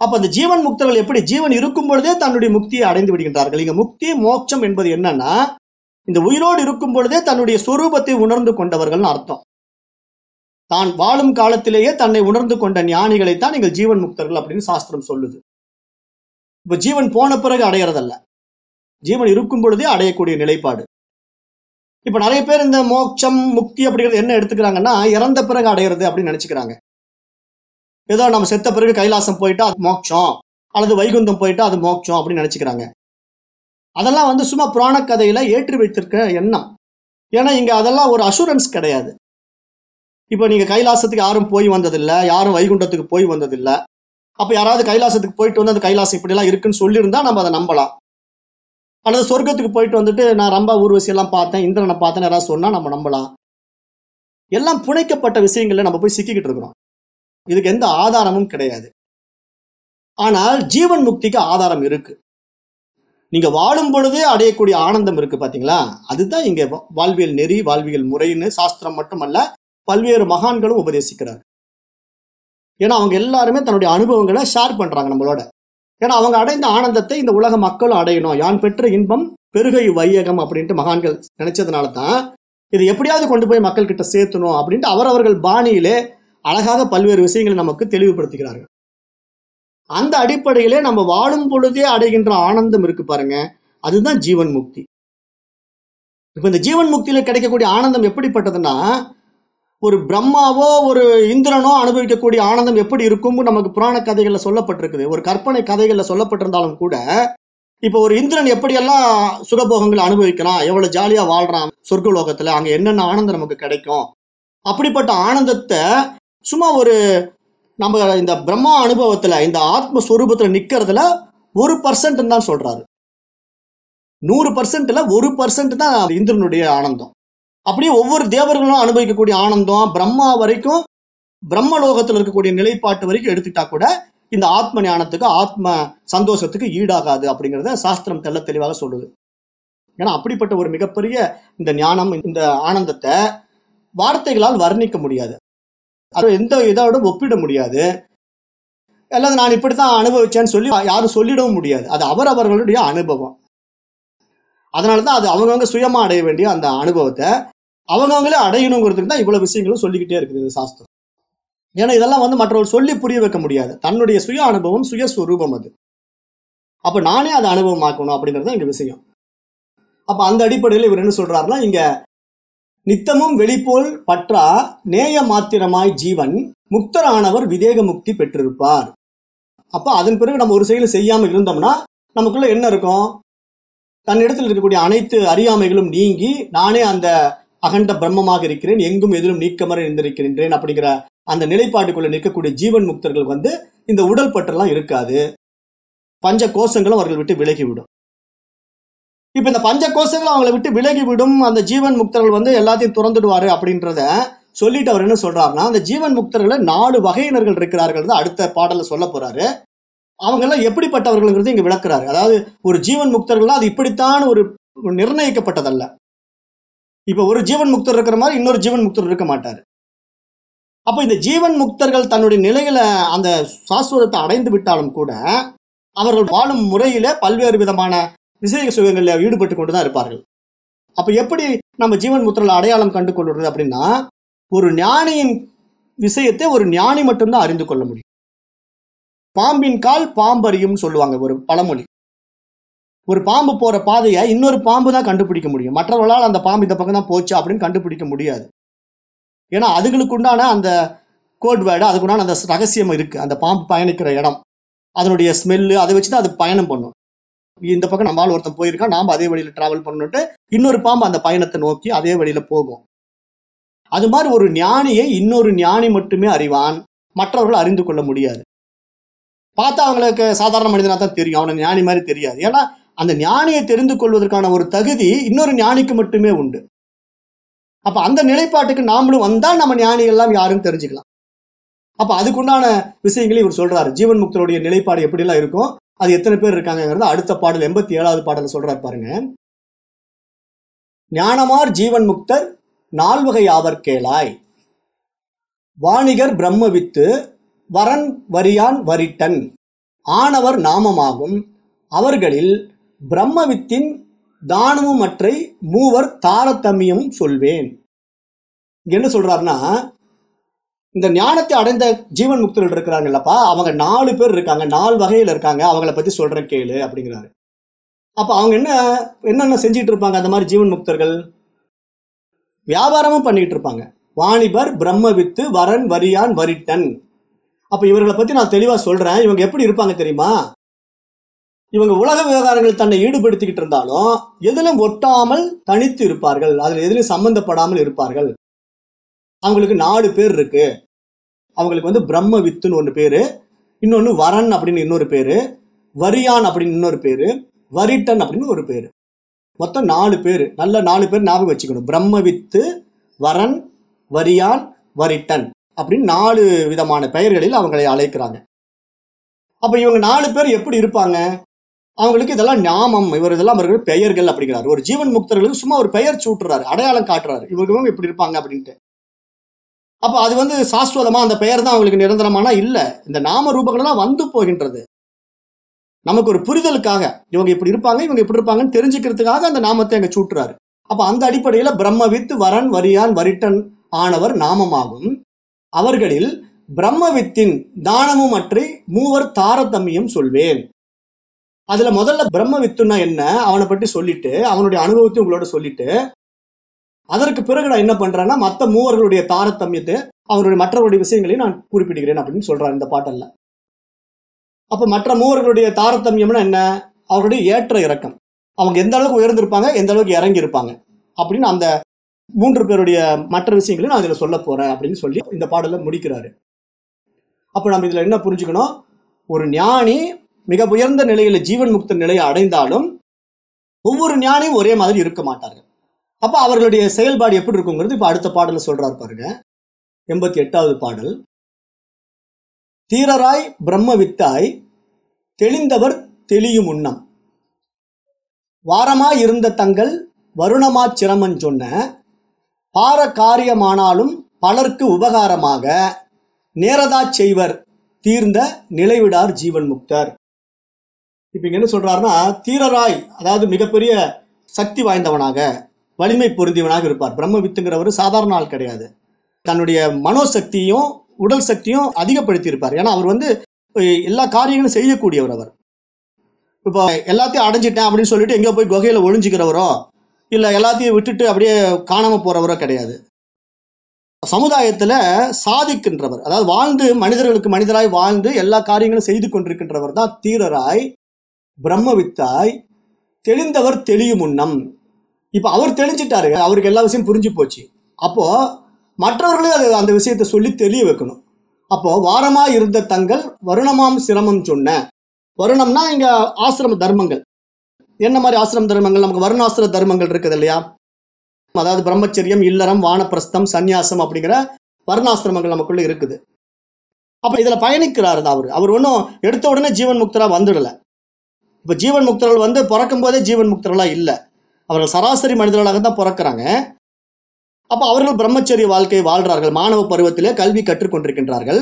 [SPEAKER 1] அப்ப அந்த ஜீவன் முக்தர்கள் எப்படி? ஜீவன் இருக்கும் பொழுதே தன்னுடைய முக்தியை அடைந்து விடுகின்றார்கள். இங்க முக்தி மோட்சம் என்பது என்னன்னா இந்த உயிரோடு இருக்கும் பொழுதே தன்னுடைய சொரூபத்தை உணர்ந்து கொண்டவர்கள்னு அர்த்தம். தான் வாழும் காலத்திலேயே தன்னை உணர்ந்து கொண்ட ஞானிகளைத்தான் நீங்கள் ஜீவன் முக்தர்கள் அப்படின்னு சாஸ்திரம் சொல்லுது. இப்ப ஜீவன் போன பிறகு அடையிறதல்ல. ஜீவன் இருக்கும் பொழுதே அடையக்கூடிய நிலைப்பாடு. இப்ப நிறைய பேர் இந்த மோட்சம் முக்தி அப்படிங்கிறது என்ன எடுத்துக்கிறாங்கன்னா இறந்த பிறகு அடையிறது அப்படின்னு நினைச்சுக்கிறாங்க. ஏதோ நம்ம செத்த பிறகு கைலாசம் போயிட்டா அது மோட்சம் அல்லது வைகுந்தம் போயிட்டா அது மோட்சம் அப்படின்னு நினைச்சுக்கிறாங்க. அதெல்லாம் வந்து சும்மா புராண கதையில ஏற்றி வைத்திருக்க எண்ணம். ஏன்னா இங்க அதெல்லாம் ஒரு அசூரன்ஸ் கிடையாது. இப்போ நீங்க கைலாசத்துக்கு யாரும் போய் வந்ததில்லை யாரும் வைகுண்டத்துக்கு போய் வந்ததில்லை. அப்போ யாராவது கைலாசத்துக்கு போயிட்டு வந்து அந்த கைலாசம் இப்படி எல்லாம் இருக்குன்னு சொல்லியிருந்தா நம்ம அதை நம்பலாம். அல்லது சொர்க்கத்துக்கு போயிட்டு வந்துட்டு நான் ரொம்ப ஊர்வசி எல்லாம் பார்த்தேன் இந்திரனை பார்த்தேன்னு யாராவது சொன்னா நம்ம நம்பலாம். எல்லாம் புனைக்கப்பட்ட விஷயங்களில் நம்ம போய் சிக்கிக்கிட்டு இருக்கிறோம். இதுக்கு எந்த ஆதாரமும் கிடையாது. ஆனால் ஜீவன் முக்திக்கு ஆதாரம் இருக்கு. நீங்க வாழும் பொழுதே அடையக்கூடிய ஆனந்தம் இருக்கு பாத்தீங்களா? அதுதான் இங்க வாழ்வியல் நெறி வாழ்வியல் முறைன்னு சாஸ்திரம் மட்டுமல்ல பல்வேறு மகான்களும் உபதேசிக்கிறார். ஏன்னா அவங்க எல்லாருமே தன்னுடைய அனுபவங்களை ஷேர் பண்றாங்க நம்மளோட. ஏன்னா அவங்க அடைந்த ஆனந்தத்தை இந்த உலக மக்களும் அடையணும். யான் பெற்ற இன்பம் பெருகை வையகம் அப்படின்ட்டு மகான்கள் நினைச்சதுனால தான் இது எப்படியாவது கொண்டு போய் மக்கள் கிட்ட சேர்த்தணும் அப்படின்ட்டு அவரவர்கள் பாணியிலே அழகாக பல்வேறு விஷயங்களை நமக்கு தெளிவுபடுத்துகிறார்கள். அந்த அடிப்படையிலே நம்ம வாழும் பொழுதே அடைகின்ற ஆனந்தம் இருக்கு பாருங்க. அதுதான் ஜீவன் முக்தி. இப்ப இந்த ஜீவன் முக்தியில கிடைக்கக்கூடிய ஆனந்தம் எப்படிப்பட்டதுன்னா ஒரு பிரம்மாவோ ஒரு இந்திரனோ அனுபவிக்கக்கூடிய ஆனந்தம் எப்படி இருக்கும்னு நமக்கு புராண கதைகளில் சொல்லப்பட்டிருக்குது. ஒரு கற்பனை கதைகளில் சொல்லப்பட்டிருந்தாலும் கூட இப்போ ஒரு இந்திரன் எப்படியெல்லாம் சுகபோகங்களை அனுபவிக்கிறான் எவ்வளோ ஜாலியாக வாழ்கிறான் சொர்க்கலோகத்தில் அங்கே என்னென்ன ஆனந்தம் நமக்கு கிடைக்கும்? அப்படிப்பட்ட ஆனந்தத்தை சும்மா ஒரு நம்ம இந்த பிரம்மா அனுபவத்தில் இந்த ஆத்மஸ்வரூபத்தில் நிற்கிறதுல ஒரு பர்சன்ட் தான் சொல்கிறாரு நூறு பர்சன்ட்ல ஒரு பர்சன்ட் தான் அந்த இந்திரனுடைய ஆனந்தம். அப்படியே ஒவ்வொரு தேவர்களும் அனுபவிக்கக்கூடிய ஆனந்தம் பிரம்மா வரைக்கும் பிரம்மலோகத்துல இருக்கக்கூடிய நிலைப்பாட்டு வரைக்கும் எடுத்துக்கிட்டா கூட இந்த ஆத்ம ஞானத்துக்கு ஆத்ம சந்தோஷத்துக்கு ஈடாகாது அப்படிங்கிறத சாஸ்திரம் தெல்ல தெளிவாக சொல்லுது. ஏன்னா அப்படிப்பட்ட ஒரு மிகப்பெரிய இந்த ஞானம் இந்த ஆனந்தத்தை வார்த்தைகளால் வர்ணிக்க முடியாது. அது எந்த இதோட ஒப்பிட முடியாது. அல்லது நான் இப்படித்தான் அனுபவிச்சேன்னு சொல்லி யாரும் சொல்லிடவும் முடியாது. அது அவரவர்களுடைய அனுபவம். அதனாலதான் அது அவங்கவுங்க சுயமா அடைய வேண்டிய அந்த அனுபவத்தை அவங்கவுங்களே அடையணுங்கிறதுக்கு தான் இவ்வளவு விஷயங்களும் சொல்லிக்கிட்டே இருக்குது இந்த சாஸ்திரம். ஏன்னா இதெல்லாம் வந்து மற்றவர்கள் சொல்லி புரிய வைக்க முடியாது. தன்னுடைய சுய அனுபவம் சுயஸ்வரூபம் அது. அப்ப நானே அதை அனுபவமாக்கணும் அப்படிங்கிறது தான் இங்க விஷயம். அப்ப அந்த அடிப்படையில் இவர் என்ன சொல்றாருன்னா இங்க நித்தமும் வெளிப்போல் பற்றா நேய மாத்திரமாய் ஜீவன் முக்தரானவர் விதேக முக்தி பெற்றிருப்பார். அப்ப அதன் பிறகு நம்ம ஒரு செயலை செய்யாம இருந்தோம்னா நமக்குள்ள என்ன இருக்கும்? தன்னிடத்தில் இருக்கக்கூடிய அனைத்து அறியாமைகளும் நீங்கி நானே அந்த அகண்ட பிரம்மமாக இருக்கிறேன் எங்கும் எதிலும் நீக்கமர இருந்திருக்கின்றேன் அப்படிங்கிற அந்த நிலைப்பாட்டுக்குள்ள நிற்கக்கூடிய ஜீவன் முக்தர்கள் வந்து இந்த உடல் பற்றெல்லாம் இருக்காது. பஞ்ச கோஷங்களும் அவர்கள் விட்டு விலகிவிடும். இப்ப இந்த பஞ்ச கோஷங்கள் அவங்களை விட்டு விலகிவிடும். அந்த ஜீவன் முக்தர்கள் வந்து எல்லாத்தையும் துறந்துடுவாரு அப்படின்றத சொல்லிட்டு அவர் என்ன சொல்றாருன்னா அந்த ஜீவன் முக்தர்களை நாலு வகையினர்கள் இருக்கிறார்கள் அடுத்த பாடல்ல சொல்ல போறாரு. அவங்க எல்லாம் எப்படிப்பட்டவர்கள்ங்கிறது இங்க விளக்குறாரு. அதாவது ஒரு ஜீவன் முக்தர்கள்லாம் அது இப்படித்தான் ஒரு நிர்ணயிக்கப்பட்டதல்ல. இப்போ ஒரு ஜீவன் முக்தர் இருக்கிற மாதிரி இன்னொரு ஜீவன் முக்தர் இருக்க மாட்டார். அப்போ இந்த ஜீவன் முக்தர்கள் தன்னுடைய நிலையில அந்த சாஸ்வதத்தை அடைந்து விட்டாலும் கூட அவர்கள் வாழும் முறையில பல்வேறு விதமான விசேக சுகங்களில் ஈடுபட்டு கொண்டு தான் இருப்பார்கள். அப்போ எப்படி நம்ம ஜீவன் முக்தர்கள் அடையாளம் கண்டு கொள்வது அப்படின்னா ஒரு ஞானியின் விஷயத்தை ஒரு ஞானி மட்டும்தான் அறிந்து கொள்ள முடியும். பாம்பின் கால் பாம்பறியும் சொல்லுவாங்க ஒரு பழமொழி. ஒரு பாம்பு போற பாதையை இன்னொரு பாம்பு தான் கண்டுபிடிக்க முடியும். மற்றவர்களால் அந்த பாம்பு இந்த பக்கம் தான் போச்சு அப்படின்னு கண்டுபிடிக்க முடியாது. ஏன்னா அதுகளுக்கு உண்டான அந்த கோட் வேர்டு அதுக்குண்டான அந்த ரகசியம் இருக்கு. அந்த பாம்பு பயணிக்கிற இடம். அதனுடைய ஸ்மெல்லு அதை வச்சு தான் அது பயணம் பண்ணும். இந்த பக்கம் நம்மளால் ஒருத்தன் போயிருக்கான் நாம் அதே வழியில ட்ராவல் பண்ணிட்டு இன்னொரு பாம்பு அந்த பயணத்தை நோக்கி அதே வழியில போகும். அது மாதிரி ஒரு ஞானியை இன்னொரு ஞானி மட்டுமே அறிவான். மற்றவர்கள் அறிந்து கொள்ள முடியாது. பார்த்தா அவங்களுக்கு சாதாரண மனிதனாக தான் தெரியும். அவனை ஞானி மாதிரி தெரியாது. ஏன்னா அந்த ஞானியை தெரிந்து கொள்வதற்கான ஒரு தகுதி இன்னொரு ஞானிக்கு மட்டுமே உண்டு. அப்ப அந்த நிலைப்பாட்டுக்கு நாமளும் வந்தால் நம்ம ஞானி எல்லாம் தெரிஞ்சுக்கலாம். அப்ப அதுக்குண்டான விஷயங்களை இவர் சொல்றாரு. ஜீவன் முக்தருடைய நிலைப்பாடு எப்படி எல்லாம் இருக்கும் அது எத்தனை பேர் இருக்காங்கிறத அடுத்த பாடல் எண்பத்தி ஏழாவது பாடல் சொல்றாரு பாருங்க. ஞானமார் ஜீவன் முக்தர் நால்வகை ஆவர் கேளாய்? வாணிகர் பிரம்மவித்து வரன் வரியான் வரிட்டன் ஆனவர் நாமமாகும். அவர்களில் பிரம்மவித்தின் தானமுமற்றை மூவர் தாரதமியம் சொல்வேன். என்ன சொல்றாருன்னா இந்த ஞானத்தை அடைந்த ஜீவன் முக்தர்கள் இருக்கிறாங்கல்லப்பா அவங்க நாலு பேர் இருக்காங்க நாலு வகையில் இருக்காங்க அவங்கள பத்தி சொல்றேன் கேளு அப்படிங்கிறாரு. அப்ப அவங்க என்ன என்னென்ன செஞ்சிட்டு இருப்பாங்க அந்த மாதிரி ஜீவன் முக்தர்கள்? வியாபாரமும் பண்ணிட்டு இருப்பாங்க. வாணிபர் பிரம்மவித்து வரன் வரியான் வரிட்டன் அப்ப இவர்களை பத்தி நான் தெளிவா சொல்றேன். இவங்க எப்படி இருப்பாங்க தெரியுமா? இவங்க உலக விவகாரங்கள் தன்னை ஈடுபடுத்திக்கிட்டு இருந்தாலும் எதிலும் ஒட்டாமல் தனித்து இருப்பார்கள். அதில் எதிலும் சம்பந்தப்படாமல் இருப்பார்கள். அவங்களுக்கு நாலு பேர் இருக்கு. அவங்களுக்கு வந்து பிரம்ம வித்துன்னு ஒன்று பேரு. இன்னொன்னு வரன் அப்படின்னு இன்னொரு பேரு. வரியான் அப்படின்னு இன்னொரு பேரு. வரிட்டன் அப்படின்னு ஒரு பேரு. மொத்தம் நாலு பேர். நல்ல நாலு பேர் ஞாபகம் வச்சுக்கணும். பிரம்ம வித்து வரன் வரியான் வரிட்டன் அப்படின்னு நாலு விதமான பெயர்களில் அவங்களை அழைக்கிறாங்க. அப்ப இவங்க நாலு பேர் எப்படி இருப்பாங்க? அவங்களுக்கு இதெல்லாம் ஞாபகம் இவர் இதெல்லாம் அவர்கள் பெயர்கள் அப்படிங்கிறார். ஒரு ஜீவன் முக்தர்களுக்கு சும்மா ஒரு பெயர் சூட்டுறாரு அடையாளம் காட்டுறாரு. இவங்க இப்படி இருப்பாங்க அப்படின்ட்டு. அப்ப அது வந்து சாஸ்வதமா அந்த பெயர் தான் அவங்களுக்கு நிரந்தரமானா இல்ல. இந்த நாம ரூபங்கள்லாம் வந்து போகின்றது. நமக்கு ஒரு புரிதலுக்காக இவங்க இப்படி இருப்பாங்க இவங்க இப்படி இருப்பாங்கன்னு தெரிஞ்சுக்கிறதுக்காக அந்த நாமத்தை அங்கே சூட்டுறாரு. அப்ப அந்த அடிப்படையில பிரம்மவித்து வரன் வரியான் வரிட்டன் ஆனவர் நாமமாகும். அவர்களில் பிரம்மவித்தின் தானமும் அற்றி மூவர் தாரதமியம் சொல்வேன். அதுல முதல்ல பிரம்ம வித்துனா என்ன? அவனை பற்றி சொல்லிட்டு அவனுடைய அனுபவத்தையும் உங்களோட சொல்லிட்டு அதற்கு பிறகு நான் என்ன பண்றேன்னா மற்ற மூவர்களுடைய தாரதமியத்தை அவருடைய மற்றவருடைய விஷயங்களையும் நான் குறிப்பிடுகிறேன் அப்படின்னு சொல்றான் இந்த பாட்டல்ல. அப்ப மற்ற மூவர்களுடைய தாரதமியம்னா என்ன? அவருடைய ஏற்ற இறக்கம். அவங்க எந்த அளவுக்கு உயர்ந்திருப்பாங்க எந்த அளவுக்கு இறங்கி இருப்பாங்க அப்படின்னு அந்த மூன்று பேருடைய மற்ற விஷயங்களையும் நான் இதுல சொல்ல போறேன் அப்படின்னு சொல்லி இந்த பாடலை முடிக்கிறாரு. அப்ப நம்ம இதுல என்ன புரிஞ்சுக்கணும்? ஒரு ஞானி மிக உயர்ந்த நிலையில ஜீவன் முக்த நிலையை அடைந்தாலும் ஒவ்வொரு ஞானியும் ஒரே மாதிரி இருக்க மாட்டார்கள். அப்ப அவர்களுடைய செயல்பாடு எப்படி இருக்குங்கிறது இப்ப அடுத்த பாடல சொல்றாரு பாருங்க. எண்பத்தி எட்டாவது பாடல். தீரராய் பிரம்ம வித்தாய் தெளிந்தவர் தெளியும் உண்ணம். வாரமாய் இருந்த தங்கள் வருணமாச் சிரமன் சொன்ன பார காரியமானாலும் பலர்க்கு உபகாரமாக நேரதாச் செய்வர் தீர்ந்த நிலைவிடார் ஜீவன் முக்தர். இப்ப இங்க என்ன சொல்றாருன்னா தீரராய் அதாவது மிகப்பெரிய சக்தி வாய்ந்தவனாக வலிமை பொருந்தியவனாக இருப்பார். பிரம்ம வித்துங்கிறவர் சாதாரண ஆள் கிடையாது. தன்னுடைய மனோசக்தியும் உடல் சக்தியும் அதிகப்படுத்தி இருப்பார் ஏன்னா அவர் வந்து எல்லா காரியங்களும் செய்யக்கூடியவர் அவர். இப்போ எல்லாத்தையும் அடைஞ்சிட்டேன் அப்படின்னு சொல்லிட்டு எங்கே போய் குகையில் ஒழிஞ்சிக்கிறவரோ இல்லை எல்லாத்தையும் விட்டுட்டு அப்படியே காணாம போகிறவரோ கிடையாது. சமுதாயத்தில் சாதிக்கின்றவர் அதாவது வாழ்ந்து மனிதர்களுக்கு மனிதராய் வாழ்ந்து எல்லா காரியங்களும் செய்து கொண்டிருக்கின்றவர் தான் தீரராய் பிரம்மவித்தாய் தெளிந்தவர் தெளியும் முன்னம் அவர் தெளிஞ்சிட்டாரு அவருக்கு எல்லா விஷயம் புரிஞ்சு போச்சு. அப்போ மற்றவர்களும் அது அந்த விஷயத்தை சொல்லி தெளிய வைக்கணும். அப்போ வாரமா இருந்த தங்கள் வருணமாம் சிரமம் சொன்ன. வருணம்னா இங்க ஆசிரம தர்மங்கள். என்ன மாதிரி ஆசிரம தர்மங்கள்? நமக்கு வருணாசிர தர்மங்கள் இருக்குது இல்லையா? அதாவது பிரம்மச்சரியம் இல்லறம் வானப்பிரஸ்தம் சந்நியாசம் அப்படிங்கிற வர்ணாசிரமங்கள் நமக்குள்ள இருக்குது. அப்போ இதில் பயணிக்கிறார் தான் அவர். அவர் ஒன்றும் எடுத்த உடனே ஜீவன் முக்தரா வந்துடல. இப்போ ஜீவன் முக்தர்கள் வந்து பிறக்கும் போதே ஜீவன் முக்தர்களாக இல்லை. அவர்கள் சராசரி மனிதர்களாக தான் பிறக்கிறாங்க. அப்போ அவர்கள் பிரம்மச்சரிய வாழ்க்கை வாழ்கிறார்கள் மாணவ பருவத்திலே கல்வி கற்றுக்கொண்டிருக்கின்றார்கள்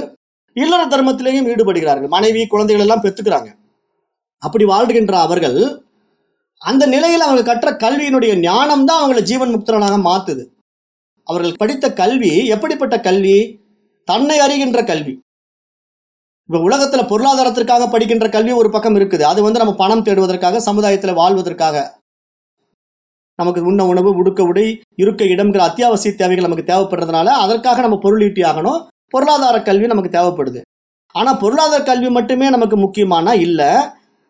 [SPEAKER 1] இல்லற தர்மத்திலேயும் ஈடுபடுகிறார்கள். மனைவி குழந்தைகள் எல்லாம் பெற்றுக்கிறாங்க அப்படி வாழ்கின்ற அவர்கள் அந்த நிலையில் அவங்க கற்ற கல்வியினுடைய ஞானம் தான் அவங்களை ஜீவன் முக்தர்களாக மாற்றுது அவர்கள் படித்த கல்வி எப்படிப்பட்ட கல்வி? தன்னை அறிகின்ற கல்வி. இப்போ உலகத்துல பொருளாதாரத்திற்காக படிக்கின்ற கல்வி ஒரு பக்கம் இருக்குது. அது வந்து நம்ம பணம் தேடுவதற்காக சமுதாயத்துல வாழ்வதற்காக. நமக்கு உண்ண உணவு உடுக்க உடை இருக்க இடம்ங்கிற அத்தியாவசிய தேவைகள் நமக்கு தேவைப்படுறதுனால அதற்காக நம்ம பொருள் ஈட்டி ஆகணும். பொருளாதார கல்வி நமக்கு தேவைப்படுது. ஆனா பொருளாதார கல்வி மட்டுமே நமக்கு முக்கியமானா இல்ல.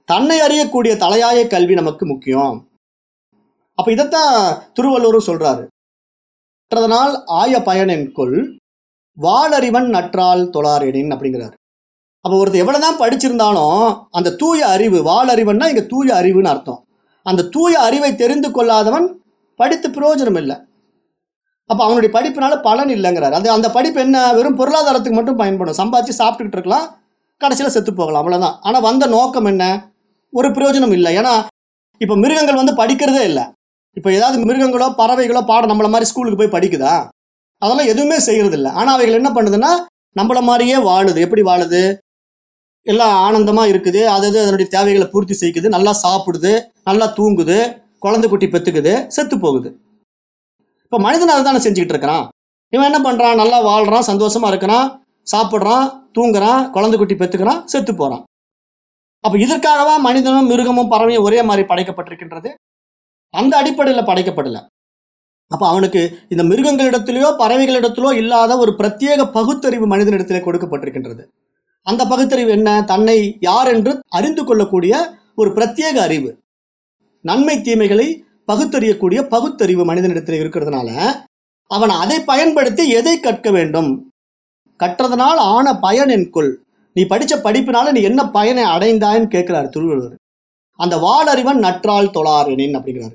[SPEAKER 1] தன்னை அறியக்கூடிய தலையாய கல்வி நமக்கு முக்கியம். அப்போ இதைத்தான் திருவள்ளுவரும் சொல்றாரு. கற்றதனால் ஆய பயனென்கொள் வாழறிவன் நற்றால் தொழாரெடின் அப்படிங்கிறாரு. அப்போ ஒருத்தர் எவ்வளவுதான் படிச்சிருந்தாலும் அந்த தூய அறிவு வாழறிவுன்னா இங்கே தூய அறிவுன்னு அர்த்தம். அந்த தூய அறிவை தெரிந்து கொள்ளாதவன் படித்து பிரயோஜனம் இல்லை. அப்போ அவனுடைய படிப்பினால பலன் இல்லைங்கிறார். அது அந்த படிப்பு என்ன? வெறும் பொருளாதாரத்துக்கு மட்டும் பயன்படும். சம்பாதிச்சு சாப்பிட்டுக்கிட்டு இருக்கலாம். கடைசியில் செத்து போகலாம். அவ்வளோதான் ஆனால் வந்த நோக்கம் என்ன? ஒரு பிரயோஜனம் இல்லை. ஏன்னா இப்போ மிருகங்கள் வந்து படிக்கிறதே இல்லை. இப்போ ஏதாவது மிருகங்களோ பறவைகளோ பாடம் நம்மள மாதிரி ஸ்கூலுக்கு போய் படிக்குதா? அதெல்லாம் எதுவுமே செய்கிறது இல்லை. ஆனால் அவைகள் என்ன பண்ணுதுன்னா நம்மள மாதிரியே வாழுது. எப்படி வாழுது? எல்லாம் ஆனந்தமாக இருக்குது. அது அதனுடைய தேவைகளை பூர்த்தி செய்யுது. நல்லா சாப்பிடுது. நல்லா தூங்குது. குழந்தை குட்டி பெத்துக்குது. செத்து போகுது. இப்போ மனிதன் அதை தானே செஞ்சுக்கிட்டு இருக்கிறான். இவன் என்ன பண்ணுறான் நல்லா வாழ்கிறான் சந்தோஷமா இருக்கிறான் சாப்பிடுறான் தூங்குறான் குழந்தை குட்டி பெத்துக்கிறான் செத்து போகிறான் அப்போ இதற்காகவா மனிதனும் மிருகமும் பறவையும் ஒரே மாதிரி படைக்கப்பட்டிருக்கின்றது? அந்த அடிப்படையில் படைக்கப்படலை. அப்போ அவனுக்கு இந்த மிருகங்களிடத்திலேயோ பறவைகளிடத்திலோ இல்லாத ஒரு பிரத்யேக பகுத்தறிவு மனிதனிடத்திலே கொடுக்கப்பட்டிருக்கின்றது. அந்த பகுத்தறிவு என்ன? தன்னை யார் என்று அறிந்து கொள்ளக்கூடிய ஒரு பிரத்யேக அறிவு. நன்மை தீமைகளை பகுத்தறியக்கூடிய பகுத்தறிவு மனிதனிடத்தில் இருக்கிறதுனால அவன் அதை பயன்படுத்தி எதை கற்க வேண்டும்? கற்றதனால் ஆன பயன் என்குள். நீ படிச்ச படிப்பினால நீ என்ன பயனை அடைந்தாயின்னு கேட்கிறார் திருவள்ளுவர். அந்த வாடறிவன் நற்றால் தொழாரெனின் அப்படிங்கிறார்.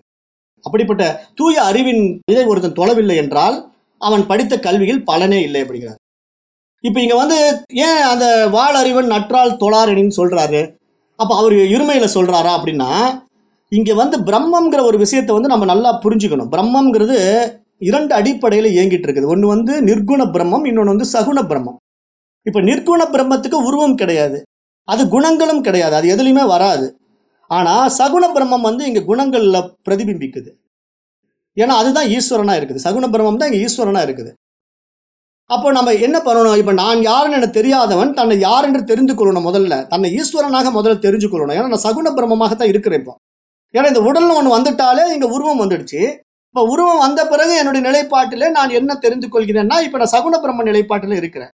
[SPEAKER 1] அப்படிப்பட்ட தூய அறிவின் இதை ஒருத்தன் தொழவில்லை என்றால் அவன் படித்த கல்வியில் பலனே இல்லை அப்படிங்கிறார். இப்போ இங்க வந்து ஏன் அந்த வாழறிவன் நற்றால் தொழாரணின்னு சொல்றாரு? அப்ப அவர் இருமையில சொல்றாரா அப்படின்னா இங்க வந்து பிரம்மம்ங்கிற ஒரு விஷயத்தை வந்து நம்ம நல்லா புரிஞ்சுக்கணும். பிரம்மம்ங்கிறது இரண்டு அடிப்படையில இயங்கிட்டு இருக்குது. ஒன்று வந்து நிர்குண பிரம்மம் இன்னொன்று வந்து சகுண பிரம்மம். இப்போ நிர்குண பிரம்மத்துக்கு உருவம் கிடையாது. அது குணங்களும் கிடையாது. அது எதுலையுமே வராது. ஆனால் சகுண பிரம்மம் வந்து இங்கே குணங்களில் பிரதிபிம்பிக்குது. ஏன்னா அதுதான் ஈஸ்வரனாக இருக்குது. சகுண பிரம்மம் தான் இங்கே ஈஸ்வரனாக இருக்குது. அப்போ நம்ம என்ன பண்ணணும்? இப்போ நான் யாருன்னு எனக்கு தெரியாதவன் தன்னை யார் என்று தெரிந்து கொள்ளணும் முதல்ல. தன்னை ஈஸ்வரனாக முதல்ல தெரிஞ்சு கொள்ளணும். ஏன்னா நான் சகுண பிரம்மமாக தான் இருக்கிறேன் இப்போ. ஏன்னா இந்த உடல்னு ஒன்று வந்துட்டாலே இங்கே உருவம் வந்துடுச்சு. இப்போ உருவம் வந்த பிறகு என்னுடைய நிலைப்பாட்டிலே நான் என்ன தெரிந்து கொள்கிறேன்னா இப்போ நான் சகுண பிரம்ம நிலைப்பாட்டில் இருக்கிறேன்.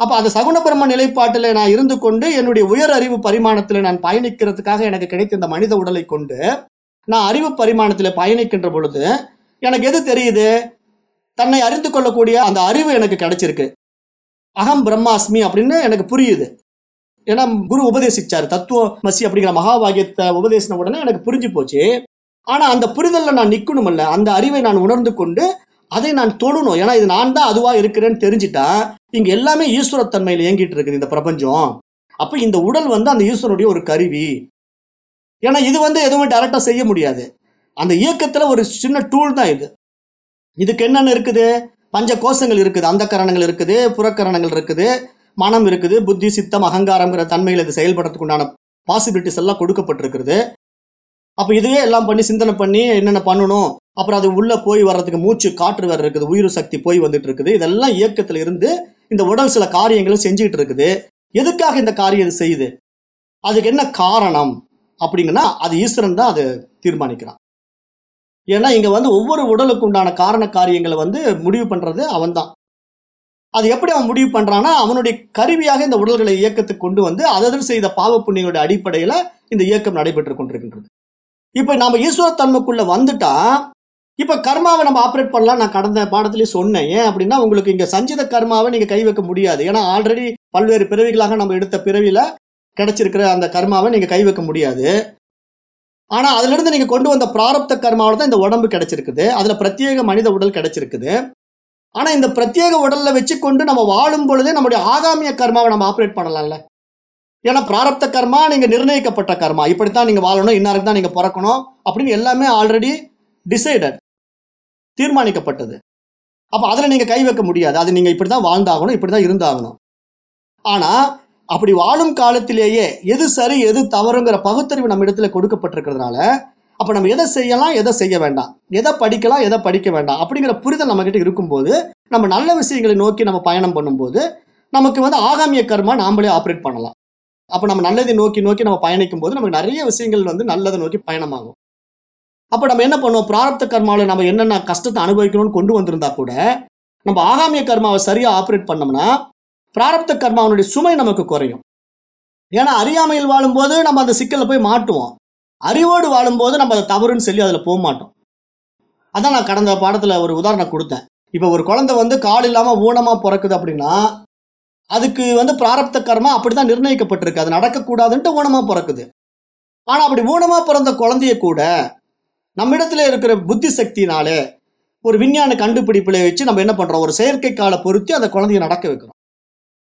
[SPEAKER 1] அப்போ அந்த சகுண பிரம்ம நிலைப்பாட்டில் நான் இருந்து கொண்டு என்னுடைய உயர் அறிவு பரிமாணத்தில் நான் பயணிக்கிறதுக்காக எனக்கு கிடைத்த இந்த மனித உடலை கொண்டு நான் அறிவு பரிமாணத்தில் பயணிக்கின்ற பொழுது எனக்கு எது தெரியுது? தன்னை அறிந்து கொள்ளக்கூடிய அந்த அறிவு எனக்கு கிடைச்சிருக்கு. அகம் பிரம்மாஸ்மி அப்படின்னு எனக்கு புரியுது. ஏன்னா குரு உபதேசிச்சார். தத்துவ மசி அப்படிங்கிற மகாபாகியத்தை உபதேசின உடனே எனக்கு புரிஞ்சு போச்சு. ஆனா அந்த புரிதல்ல நான் நிக்கணும் இல்ல அந்த அறிவை நான் உணர்ந்து கொண்டு அதை நான் தொடணும் ஏன்னா இது நான் தான் அதுவா இருக்கிறேன்னு தெரிஞ்சுட்டா இங்க எல்லாமே ஈஸ்வரத்தன்மையில இயங்கிட்டு இருக்குது இந்த பிரபஞ்சம். அப்ப இந்த உடல் வந்து அந்த ஈஸ்வரனுடைய ஒரு கருவி. ஏன்னா இது வந்து எதுவுமே டைரக்டா செய்ய முடியாது. அந்த இயக்கத்துல ஒரு சின்ன டூல் தான் இது. இதுக்கு என்னென்ன இருக்குது? பஞ்ச கோஷங்கள் இருக்குது அந்த கரணங்கள் இருக்குது புறக்கரணங்கள் இருக்குது மனம் இருக்குது புத்தி சித்தம் அகங்காரங்கிற தன்மையில் இது செயல்படுறதுக்கு உண்டான பாசிபிலிட்டிஸ் எல்லாம் கொடுக்கப்பட்டிருக்கிறது. அப்போ இதுவே எல்லாம் பண்ணி சிந்தனை பண்ணி என்னென்ன பண்ணணும்? அப்புறம் அது உள்ளே போய் வர்றதுக்கு மூச்சு காற்று வேறு இருக்குது உயிர் சக்தி போய் வந்துட்டு இருக்குது இதெல்லாம் இயக்கத்தில் இருந்து இந்த உடல் சில காரியங்களை செஞ்சுக்கிட்டு இருக்குது எதுக்காக இந்த காரியம் இது செய்யுது? அதுக்கு என்ன காரணம்? அப்படிங்கன்னா அது ஈஸ்வரன் தான் அதை தீர்மானிக்கிறான். ஏன்னா இங்க வந்து ஒவ்வொரு உடலுக்கு உண்டான காரண காரியங்களை வந்து முடிவு பண்றது அவன்தான். அது எப்படி அவன் முடிவு பண்றான்னா அவனுடைய கருவியாக இந்த உடல்களை இயக்கத்துக்கு கொண்டு வந்து அததில் செய்த பாவ புண்ணியோட அடிப்படையில இந்த இயக்கம் நடைபெற்று கொண்டிருக்கின்றது. இப்ப நாம ஈஸ்வர தன்மைக்குள்ள வந்துட்டா இப்ப கர்மாவை நம்ம ஆப்ரேட் பண்ணலாம் நான் கடந்த பாடத்திலேயே சொன்னேன். ஏன் அப்படின்னா உங்களுக்கு இங்க சஞ்சித கர்மாவை நீங்க கை வைக்க முடியாது. ஏன்னா ஆல்ரெடி பல்வேறு பிறவிகளாக நம்ம எடுத்த பிறவியில கிடைச்சிருக்கிற அந்த கர்மாவை நீங்க கை வைக்க முடியாது. ஆனால் அதிலிருந்து நீங்கள் கொண்டு வந்த பிராரப்த கர்மாவோட தான் இந்த உடம்பு கிடைச்சிருக்குது. அதில் பிரத்யேக மனித உடல் கிடைச்சிருக்குது. ஆனால் இந்த பிரத்யேக உடலில் வச்சு கொண்டு நம்ம வாழும் பொழுதே நம்முடைய ஆகாமிய கர்மாவை நம்ம ஆப்ரேட் பண்ணலாம்ல. ஏன்னா பிராரப்த கர்மா நீங்கள் நிர்ணயிக்கப்பட்ட கர்மா. இப்படித்தான் நீங்கள் வாழணும் இன்னாருக்கு தான் நீங்கள் பிறக்கணும் அப்படின்னு எல்லாமே ஆல்ரெடி டிசைடட் தீர்மானிக்கப்பட்டது. அப்போ அதில் நீங்கள் கை வைக்க முடியாது. அது நீங்கள் இப்படி தான் வாழ்ந்தாகணும் இப்படி தான் இருந்தாகணும். ஆனால் அப்படி வாழும் காலத்திலேயே எது சரி எது தவறுங்கிற பகுத்தறிவு நம்ம இடத்துல கொடுக்கப்பட்டிருக்கிறதுனால அப்போ நம்ம எதை செய்யலாம் எதை செய்ய வேண்டாம். எதை படிக்கலாம் எதை படிக்க வேண்டாம். அப்படிங்கிற புரிதல் நம்மக்கிட்ட இருக்கும்போது நம்ம நல்ல விஷயங்களை நோக்கி நம்ம பயணம் பண்ணும்போது நமக்கு வந்து ஆகாமிய கர்மா நாமளே ஆப்ரேட் பண்ணலாம். அப்போ நம்ம நல்லதை நோக்கி நோக்கி நம்ம பயணிக்கும் போது நமக்கு நிறைய விஷயங்கள் வந்து நல்லதை நோக்கி பயணமாகும். அப்போ நம்ம என்ன பண்ணுவோம்? பிராரப்த கர்மாவில் நம்ம என்னென்ன கஷ்டத்தை அனுபவிக்கணும்னு கொண்டு வந்திருந்தா கூட நம்ம ஆகாமிய கர்மாவை சரியாக ஆப்ரேட் பண்ணோம்னா பிராரப்த கர்மாவனுடைய சுமை நமக்கு குறையும். ஏன்னா அறியாமையில் வாழும்போது நம்ம அந்த சிக்கலில் போய் மாட்டுவோம். அறிவோடு வாழும்போது நம்ம அதை தவறுன்னு சொல்லி அதில் போக மாட்டோம். அதான் நான் கடந்த பாடத்தில் ஒரு உதாரணம் கொடுத்தேன். இப்போ ஒரு குழந்தை வந்து கால் இல்லாமல் ஊனமாக பிறக்குது அப்படின்னா அதுக்கு வந்து பிராரப்த கர்மா அப்படிதான் நிர்ணயிக்கப்பட்டிருக்கு. அது நடக்கக்கூடாதுன்ட்டு ஊனமாக பிறக்குது. ஆனால் அப்படி ஊனமாக பிறந்த குழந்தைய கூட நம்மிடத்துல இருக்கிற புத்தி சக்தினாலே ஒரு விஞ்ஞான கண்டுபிடிப்பில் வச்சு நம்ம என்ன பண்ணுறோம் ஒரு செயற்கை காலை பொருத்தி அந்த குழந்தைய நடக்க வைக்கிறோம்.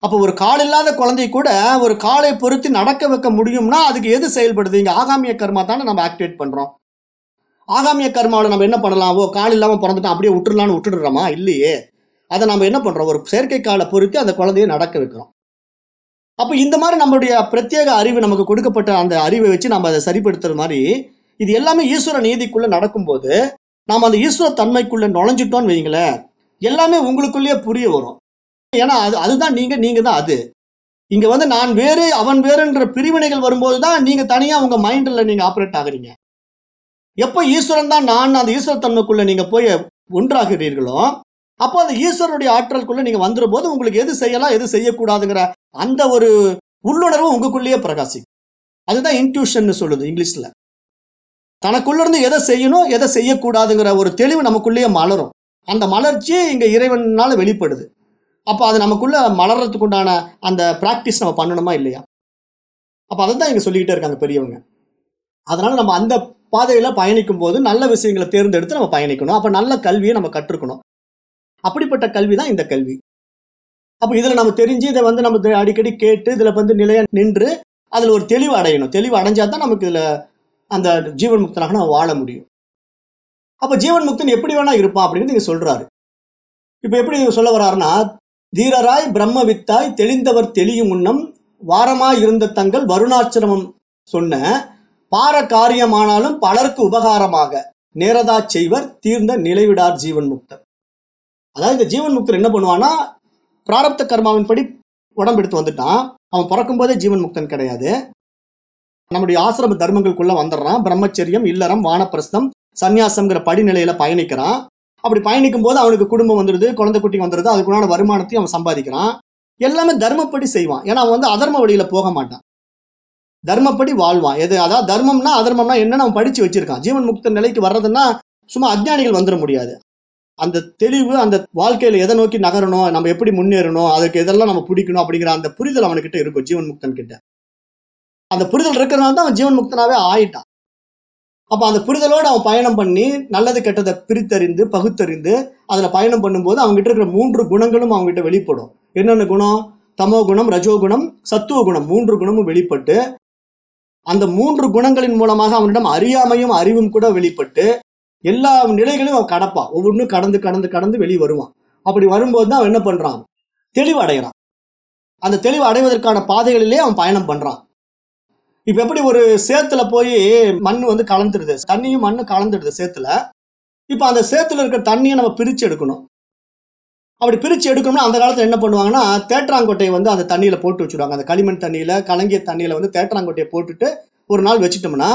[SPEAKER 1] அப்போ ஒரு கால் இல்லாத குழந்தைய கூட ஒரு காலை பொருத்தி நடக்க வைக்க முடியும்னா அதுக்கு எது செயல்படுது? இங்கே ஆகாமிய கர்மா தானே நம்ம ஆக்டிவேட் பண்ணுறோம் ஆகாமிய கர்மாவில் நம்ம என்ன பண்ணலாம்? ஓ கால் இல்லாமல் பிறந்துட்டோம் அப்படியே விட்டுடலாம்னு விட்டுடுறோமா? இல்லையே. அதை நம்ம என்ன பண்ணுறோம் ஒரு செயற்கை காலை பொருத்தி அந்த குழந்தைய நடக்க வைக்கிறோம். அப்போ இந்த மாதிரி நம்மளுடைய பிரத்யேக அறிவு நமக்கு கொடுக்கப்பட்ட அந்த அறிவை வச்சு நம்ம அதை சரிப்படுத்துகிற மாதிரி இது எல்லாமே ஈஸ்வர நீதிக்குள்ளே நடக்கும்போது நாம் அந்த ஈஸ்வர தன்மைக்குள்ளே நுழைஞ்சிட்டோம்னு வைங்களேன். எல்லாமே உங்களுக்குள்ளேயே புரிய வரும். ஏன்னா அது அதுதான் நீங்க நீங்க தான் அது. இங்க வந்து நான் வேறு அவன் வேறுன்ற பிரிவினைகள் வரும்போது தான் நீங்க தனியா உங்க மைண்ட்ல நீங்க ஆப்ரேட் ஆகுறீங்க. எப்போ ஈஸ்வரன் தான் நான் அந்த ஈஸ்வர தன்மைக்குள்ள நீங்க போய் ஒன்றாகிறீர்களோ அப்போ அந்த ஈஸ்வரனுடைய ஆற்றலுக்குள்ள நீங்க வந்துற போது உங்களுக்கு எது செய்யலாம் எது செய்யக்கூடாதுங்கிற அந்த ஒரு உள்ளுணர்வு உங்களுக்குள்ளேயே பிரகாசிக்கும். அதுதான் இன்ட்யூஷன் சொல்லுது இங்கிலீஷ்ல. தனக்குள்ள இருந்து எதை செய்யணும் எதை செய்யக்கூடாதுங்கிற ஒரு தெளிவு நமக்குள்ளேயே மலரும். அந்த மலர்ச்சி இங்க இறைவனால வெளிப்படுது. அப்போ அது நமக்குள்ள மலர்றதுக்கு உண்டான அந்த ப்ராக்டிஸ் நம்ம பண்ணணுமா இல்லையா? அப்போ அதை தான் இங்க சொல்லிக்கிட்டே இருக்காங்க பெரியவங்க. அதனால நம்ம அந்த பாதையில பயணிக்கும் போது நல்ல விஷயங்களை தேர்ந்தெடுத்து நம்ம பயணிக்கணும். அப்ப நல்ல கல்வியை நம்ம கற்றுக்கணும். அப்படிப்பட்ட கல்வி தான் இந்த கல்வி. அப்போ இதில் நம்ம தெரிஞ்சு இதை வந்து நம்ம அடிக்கடி கேட்டு இதில் வந்து நிலையா நின்று அதில் ஒரு தெளிவு அடையணும். தெளிவு அடைஞ்சா தான் நமக்கு இதில் அந்த ஜீவன் முக்தனாக நம்ம வாழ முடியும். அப்போ ஜீவன் முக்தன் எப்படி வேணா இருப்பான் அப்படின்னு நீங்கள் சொல்கிறாரு இப்போ எப்படி சொல்ல வர்றாருன்னா தீரராய் பிரம்ம வித்தாய் தெளிந்தவர் தெளியும் முன்னம் வாரமாயிருந்த தங்கள் வருணாச்சிரமம் சொன்ன பார காரியமானாலும் பலருக்கு உபகாரமாக. நேரதா செய்வர் தீர்ந்த நிலைவிடார் ஜீவன் முக்தர். அதாவது இந்த ஜீவன் முக்தர் என்ன பண்ணுவான்னா பிராரப்த கர்மாவின் படி உடம்பு எடுத்து வந்துட்டான் அவன் பிறக்கும் போதே ஜீவன் முக்தன் கிடையாது. நம்முடைய ஆசிரம தர்மங்களுக்குள்ள வந்துடுறான். பிரம்மச்சரியம் இல்லறம் வானப்பிரஸ்தம் சந்நியாசம்ங்கிற படிநிலையில பயணிக்கிறான். அப்படி பயணிக்கும் போது அவனுக்கு குடும்பம் வந்துடுது குழந்தை குட்டி வந்துடுது அதுக்குள்ளான வருமானத்தையும் அவன் சம்பாதிக்கிறான். எல்லாமே தர்மப்படி செய்வான். ஏன்னா அவன் வந்து அதர்ம வழியில போக மாட்டான். தர்மப்படி வாழ்வான். எது? அதாவது தர்மம்னா அதர்மம்னா என்னன்னு அவன் படிச்சு வச்சிருக்கான். ஜீவன் முக்த நிலைக்கு வர்றதுன்னா சும்மா அஜ்ஞானிகள் வந்துட முடியாது. அந்த தெளிவு அந்த வாழ்க்கையில எதை நோக்கி நகரணும் நம்ம எப்படி முன்னேறணும் அதுக்கு எதெல்லாம் நம்ம பிடிக்கணும் அப்படிங்கிற அந்த புரிதல் அவனுக்கிட்ட இருக்கும் ஜீவன் முக்தன் கிட்ட. அந்த புரிதல் இருக்கிறனால தான் அவன் ஜீவன் முக்தனாவே ஆயிட்டான். அப்போ அந்த புரிதலோடு அவன் பயணம் பண்ணி நல்லது கெட்டதை பிரித்தறிந்து பகுத்தறிந்து அதில் பயணம் பண்ணும்போது அவங்ககிட்ட இருக்கிற மூன்று குணங்களும் அவங்ககிட்ட வெளிப்படும். என்னென்ன குணம்? தமோ குணம் ரஜோ குணம் சத்துவ குணம் மூன்று குணமும் வெளிப்பட்டு அந்த மூன்று குணங்களின் மூலமாக அவனிடம் அறியாமையும் அறிவும் கூட வெளிப்பட்டு எல்லா நிலைகளையும் அவன் கடப்பான். ஒவ்வொன்றும் கடந்து கடந்து கடந்து வெளியே வருவான். அப்படி வரும்போது தான் அவன் என்ன பண்றான்? தெளிவு அடைகிறான். அந்த தெளிவு அடைவதற்கான பாதைகளிலே அவன் பயணம் பண்றான். இப்ப எப்படி ஒரு சேத்துல போய் மண் வந்து கலந்துடுது? தண்ணியும் மண்ணும் கலந்துடுது சேத்துல. இப்ப அந்த சேத்துல இருக்கிற தண்ணியை நம்ம பிரிச்சு எடுக்கணும். அப்படி பிரிச்சு எடுக்கணும்னா அந்த காலத்துல என்ன பண்ணுவாங்கன்னா தேற்றாங்கொட்டையை வந்து அந்த தண்ணியில போட்டு வச்சுடுவாங்க. அந்த களிமண் தண்ணியில கலங்கிய தண்ணியில வந்து தேற்றாங்கொட்டையை போட்டுட்டு ஒரு நாள் வச்சுட்டோம்னா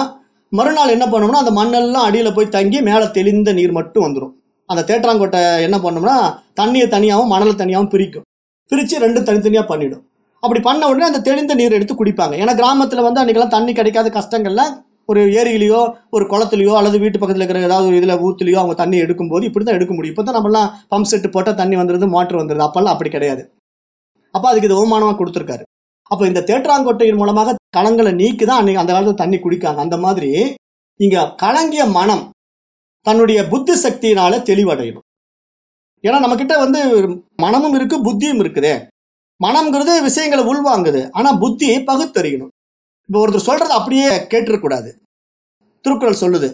[SPEAKER 1] மறுநாள் என்ன பண்ணோம்னா அந்த மண்ணெல்லாம் அடியில போய் தங்கி மேல தெளிந்த நீர் மட்டும் வந்துடும் அந்த தேற்றாங்கொட்டை என்ன பண்ணோம்னா தண்ணியை தனியாகவும் மணலை தனியாகவும் பிரிக்கும். பிரிச்சு ரெண்டு தனித்தனியா பண்ணிடும். அப்படி பண்ண உடனே அந்த தெளிந்த நீர் எடுத்து குடிப்பாங்க. ஏன்னா கிராமத்தில் வந்து அன்றைக்கெல்லாம் தண்ணி கிடைக்காத கஷ்டங்கள்ல ஒரு ஏரியிலையோ ஒரு குளத்துலையோ அல்லது வீட்டு பக்கத்தில் இருக்கிற ஏதாவது ஒரு இதில் ஊத்துலையோ அவங்க தண்ணி எடுக்கும்போது இப்படிதான் எடுக்க முடியும். இப்போ தான் நம்மளாம் பம்ப் செட் போட்டால் தண்ணி வந்துருது மோட்டர் வந்துருது. அப்பெல்லாம் அப்படி கிடையாது. அப்போ அதுக்கு இது அவமானமாக கொடுத்துருக்காரு. அப்போ இந்த தேற்றாங்கொட்டையின் மூலமாக களங்களை நீக்கி தான் அன்னைக்கு அந்த காலத்தில் தண்ணி குடிக்காங்க. அந்த மாதிரி இங்கே கலங்கிய மனம் தன்னுடைய புத்தி சக்தியினால தெளிவடையணும். ஏன்னா நம்மக்கிட்ட வந்து மனமும் இருக்குது புத்தியும் இருக்குதே. மனம்ங்கிறது விஷயங்களை உள்வாங்குது. ஆனா புத்தி பகுத்தறியணும். இப்போ ஒருத்தர் சொல்றதை அப்படியே கேட்டுறக்கூடாது திருக்குறள் சொல்லுது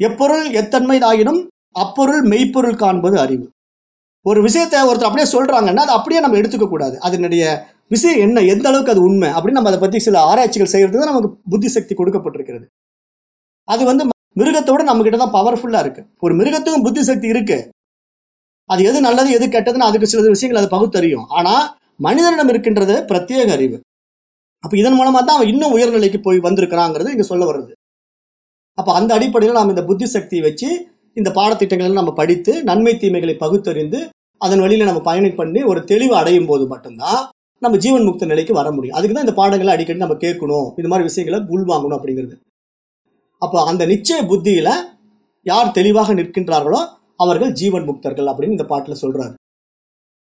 [SPEAKER 1] எப்பொருள் எத்தன்மைதாயினும் அப்பொருள் மெய்ப்பொருள் காண்பது அறிவு. ஒரு விஷயத்தை ஒருத்தர் அப்படியே சொல்றாங்கன்னா அதை அப்படியே நம்ம எடுத்துக்க கூடாது அதனுடைய விஷயம் என்ன எந்த அளவுக்கு அது உண்மை அப்படின்னு நம்ம அதை பத்தி சில ஆராய்ச்சிகள் செய்யறதுக்கு நமக்கு புத்தி சக்தி கொடுக்கப்பட்டிருக்கிறது. அது வந்து மிருகத்தோட நம்ம கிட்ட தான் பவர்ஃபுல்லா இருக்கு. ஒரு மிருகத்துக்கும் புத்தி சக்தி இருக்கு. அது எது நல்லது எது கெட்டதுன்னு அதுக்கு சில விஷயங்கள் அது பகுத்தறியும். ஆனா மனிதனிடம் இருக்கின்றது பிரத்யேக அறிவு. அப்போ இதன் மூலமாக தான் அவன் இன்னும் உயர்நிலைக்கு போய் வந்திருக்கிறாங்கிறது இங்கே சொல்ல வருது. அப்போ அந்த அடிப்படையில் நாம் இந்த புத்தி சக்தியை வச்சு இந்த பாடத்திட்டங்களை நம்ம படித்து நன்மை தீமைகளை பகுத்தறிந்து அதன் வழியில் நம்ம பயணம் பண்ணி ஒரு தெளிவு அடையும் போது மட்டும்தான் நம்ம ஜீவன் முக்த நிலைக்கு வர முடியும். அதுக்கு தான் இந்த பாடங்களை அடிக்கடி நம்ம கேட்கணும். இந்த மாதிரி விஷயங்களை உள்வாங்கணும் அப்படிங்கிறது. அப்போ அந்த நிச்சய புத்தியில் யார் தெளிவாக நிற்கின்றார்களோ அவர்கள் ஜீவன் முக்தர்கள் அப்படின்னு இந்த பாட்டில் சொல்கிறாரு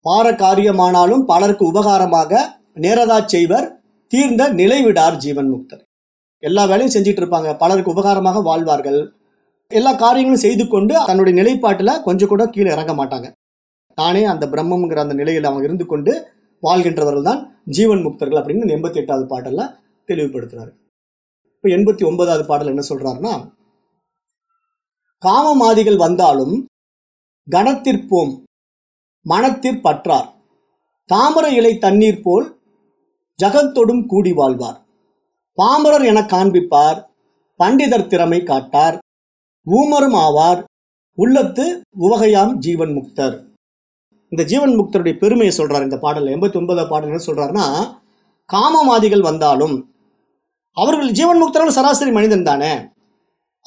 [SPEAKER 1] பார காரியமானாலும் பலருக்கு உபகாரமாக நேரதா செய்வர் தீர்ந்த நிலைவிடார் ஜீவன் முக்தர். எல்லா வேலையும் செஞ்சிட்டு இருப்பாங்க. பலருக்கு உபகாரமாக வாழ்வார்கள். எல்லா காரியங்களும் செய்து கொண்டு தன்னுடைய நிலைப்பாட்டில் கொஞ்சம் கூட கீழே இறங்க மாட்டாங்க. தானே அந்த பிரம்மங்கிற அந்த நிலையில் அவங்க இருந்து கொண்டு வாழ்கின்றவர்கள் தான் ஜீவன் முக்தர்கள் அப்படின்னு எண்பத்தி எட்டாவது பாடல்ல தெளிவுபடுத்துறாரு. இப்போ எண்பத்தி ஒன்பதாவது பாடல் என்ன சொல்றாருன்னா காமமாதிகள் வந்தாலும் கணத்திற்போம் மனத்திற் பற்றார். தாமர இலை தண்ணீர் போல் ஜகத்தொடும் கூடி வாழ்வார். பாமரர் என காண்பிப்பார் பண்டிதர் திறமை காட்டார் ஊமரும் ஆவார் உள்ளத்து உவகையாம் ஜீவன் முக்தர். இந்த ஜீவன் முக்தருடைய பெருமையை சொல்றார் இந்த பாடல் எண்பத்தி ஒன்பதாவது பாடல் என்ன சொல்றாருன்னா காமமாதிகள் வந்தாலும் அவர்கள் ஜீவன் முக்தர்கள் சராசரி மனிதன் தானே.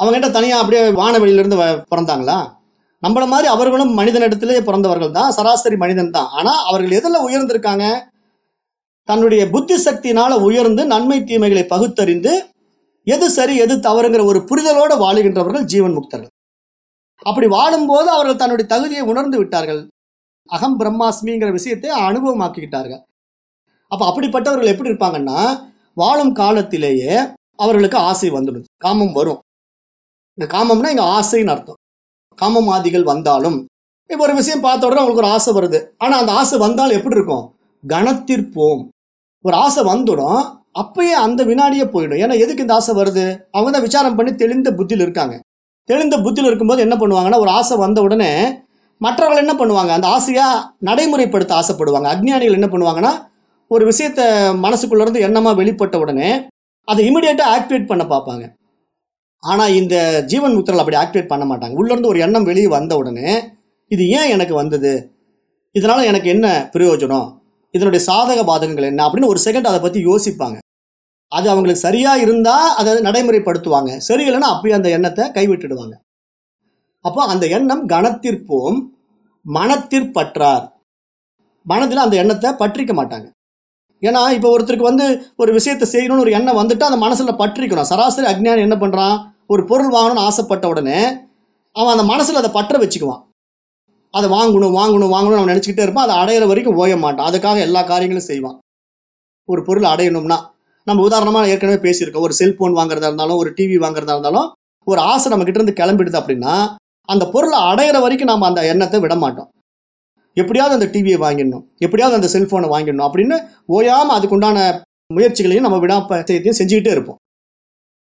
[SPEAKER 1] அவங்ககிட்ட தனியா அப்படியே வானவெளியிலிருந்து வ- பிறந்தாங்களா? நம்மள மாதிரி அவர்களும் மனிதனிடத்திலே பிறந்தவர்கள் தான் சராசரி மனிதன் தான். ஆனா அவர்கள் எதுல உயர்ந்திருக்காங்க? தன்னுடைய புத்தி சக்தியினால உயர்ந்து நன்மை தீமைகளை பகுத்தறிந்து எது சரி எது தவறுங்கிற ஒரு புரிதலோடு வாழுகின்றவர்கள் ஜீவன் முக்தர்கள். அப்படி வாழும்போது அவர்கள் தன்னுடைய தகுதியை உணர்ந்து விட்டார்கள். அகம் பிரம்மாஸ்மிங்கிற விஷயத்தை அனுபவமாக்கிக்கிட்டார்கள். அப்ப அப்படிப்பட்டவர்கள் எப்படி இருப்பாங்கன்னா வாழும் காலத்திலேயே அவர்களுக்கு ஆசை வந்துடும் காமம் வரும். இந்த காமம்னா இங்க ஆசைன்னு அர்த்தம். காமமாதிகள் வந்தாலும் இப்போ ஒரு விஷயம் பார்த்த உடனே அவங்களுக்கு ஒரு ஆசை வருது. ஆனால் அந்த ஆசை வந்தாலும் எப்படி இருக்கும்? கணத்திற்போம் ஒரு ஆசை வந்துடும் அப்பயே அந்த வினாடியே போயிடும். ஏன்னா எதுக்கு இந்த ஆசை வருது? அவங்க தான் விசாரம் பண்ணி தெளிந்த புத்தியில் இருக்காங்க. தெளிந்த புத்தியில் இருக்கும்போது என்ன பண்ணுவாங்கன்னா ஒரு ஆசை வந்த உடனே மற்றவர்கள் என்ன பண்ணுவாங்க? அந்த ஆசையாக நடைமுறைப்படுத்த ஆசைப்படுவாங்க. அஜ்ஞானிகள் என்ன பண்ணுவாங்கன்னா ஒரு விஷயத்த மனசுக்குள்ளேருந்து இருந்து வெளிப்பட்ட உடனே அதை இமிடியேட்டாக ஆக்டிவேட் பண்ண பார்ப்பாங்க. ஆனால் இந்த ஜீவன் முத்திரல் அப்படி ஆக்டிவேட் பண்ண மாட்டாங்க. உள்ளேருந்து ஒரு எண்ணம் வெளியே வந்த உடனே இது ஏன் எனக்கு வந்தது? இதனால் எனக்கு என்ன பிரயோஜனம்? இதனுடைய சாதக பாதகங்கள் என்ன? அப்படின்னு ஒரு செகண்ட் அதை பற்றி யோசிப்பாங்க. அது அவங்களுக்கு சரியாக இருந்தால் அதை நடைமுறைப்படுத்துவாங்க. சரியில்லைன்னா அப்படியே அந்த எண்ணத்தை கைவிட்டுடுவாங்க. அப்போ அந்த எண்ணம் கணத்திற்போம் மனத்திற்பற்றார். மனதில் அந்த எண்ணத்தை பற்றிக்க மாட்டாங்க. ஏன்னா இப்போ ஒருத்தருக்கு வந்து ஒரு விஷயத்தை செய்யணும்னு ஒரு எண்ணம் வந்துட்டு அந்த மனசில் பற்றிக்கணும் சராசரி அக்ஞானி என்ன பண்ணுறான் ஒரு பொருள் வாங்கணும்னு ஆசைப்பட்ட உடனே அவன் அந்த மனசில் அதை பற்ற வச்சுக்குவான். அதை வாங்கணும் வாங்கணும் வாங்கணும்னு அவன் நினச்சிக்கிட்டே இருப்பான். அதை அடையிற வரைக்கும் ஓய மாட்டான். அதுக்காக எல்லா காரியங்களும் செய்வான். ஒரு பொருள் அடையணும்னா நம்ம உதாரணமாக ஏற்கனவே பேசியிருக்கோம். ஒரு செல்போன் வாங்குறதா இருந்தாலும் ஒரு டிவி வாங்குறதா இருந்தாலும் ஒரு ஆசை நம்ம இருந்து கிளம்பிடுது அப்படின்னா அந்த பொருளை அடையிற வரைக்கும் நம்ம அந்த எண்ணத்தை விட மாட்டோம். எப்படியாவது அந்த டிவியை வாங்கிடணும். எப்படியாவது அந்த செல்ஃபோனை வாங்கிடணும் அப்படின்னு ஓயாமல் அதுக்குண்டான முயற்சிகளையும் நம்ம விடாப்பத்தையும் செஞ்சுக்கிட்டே இருப்போம்.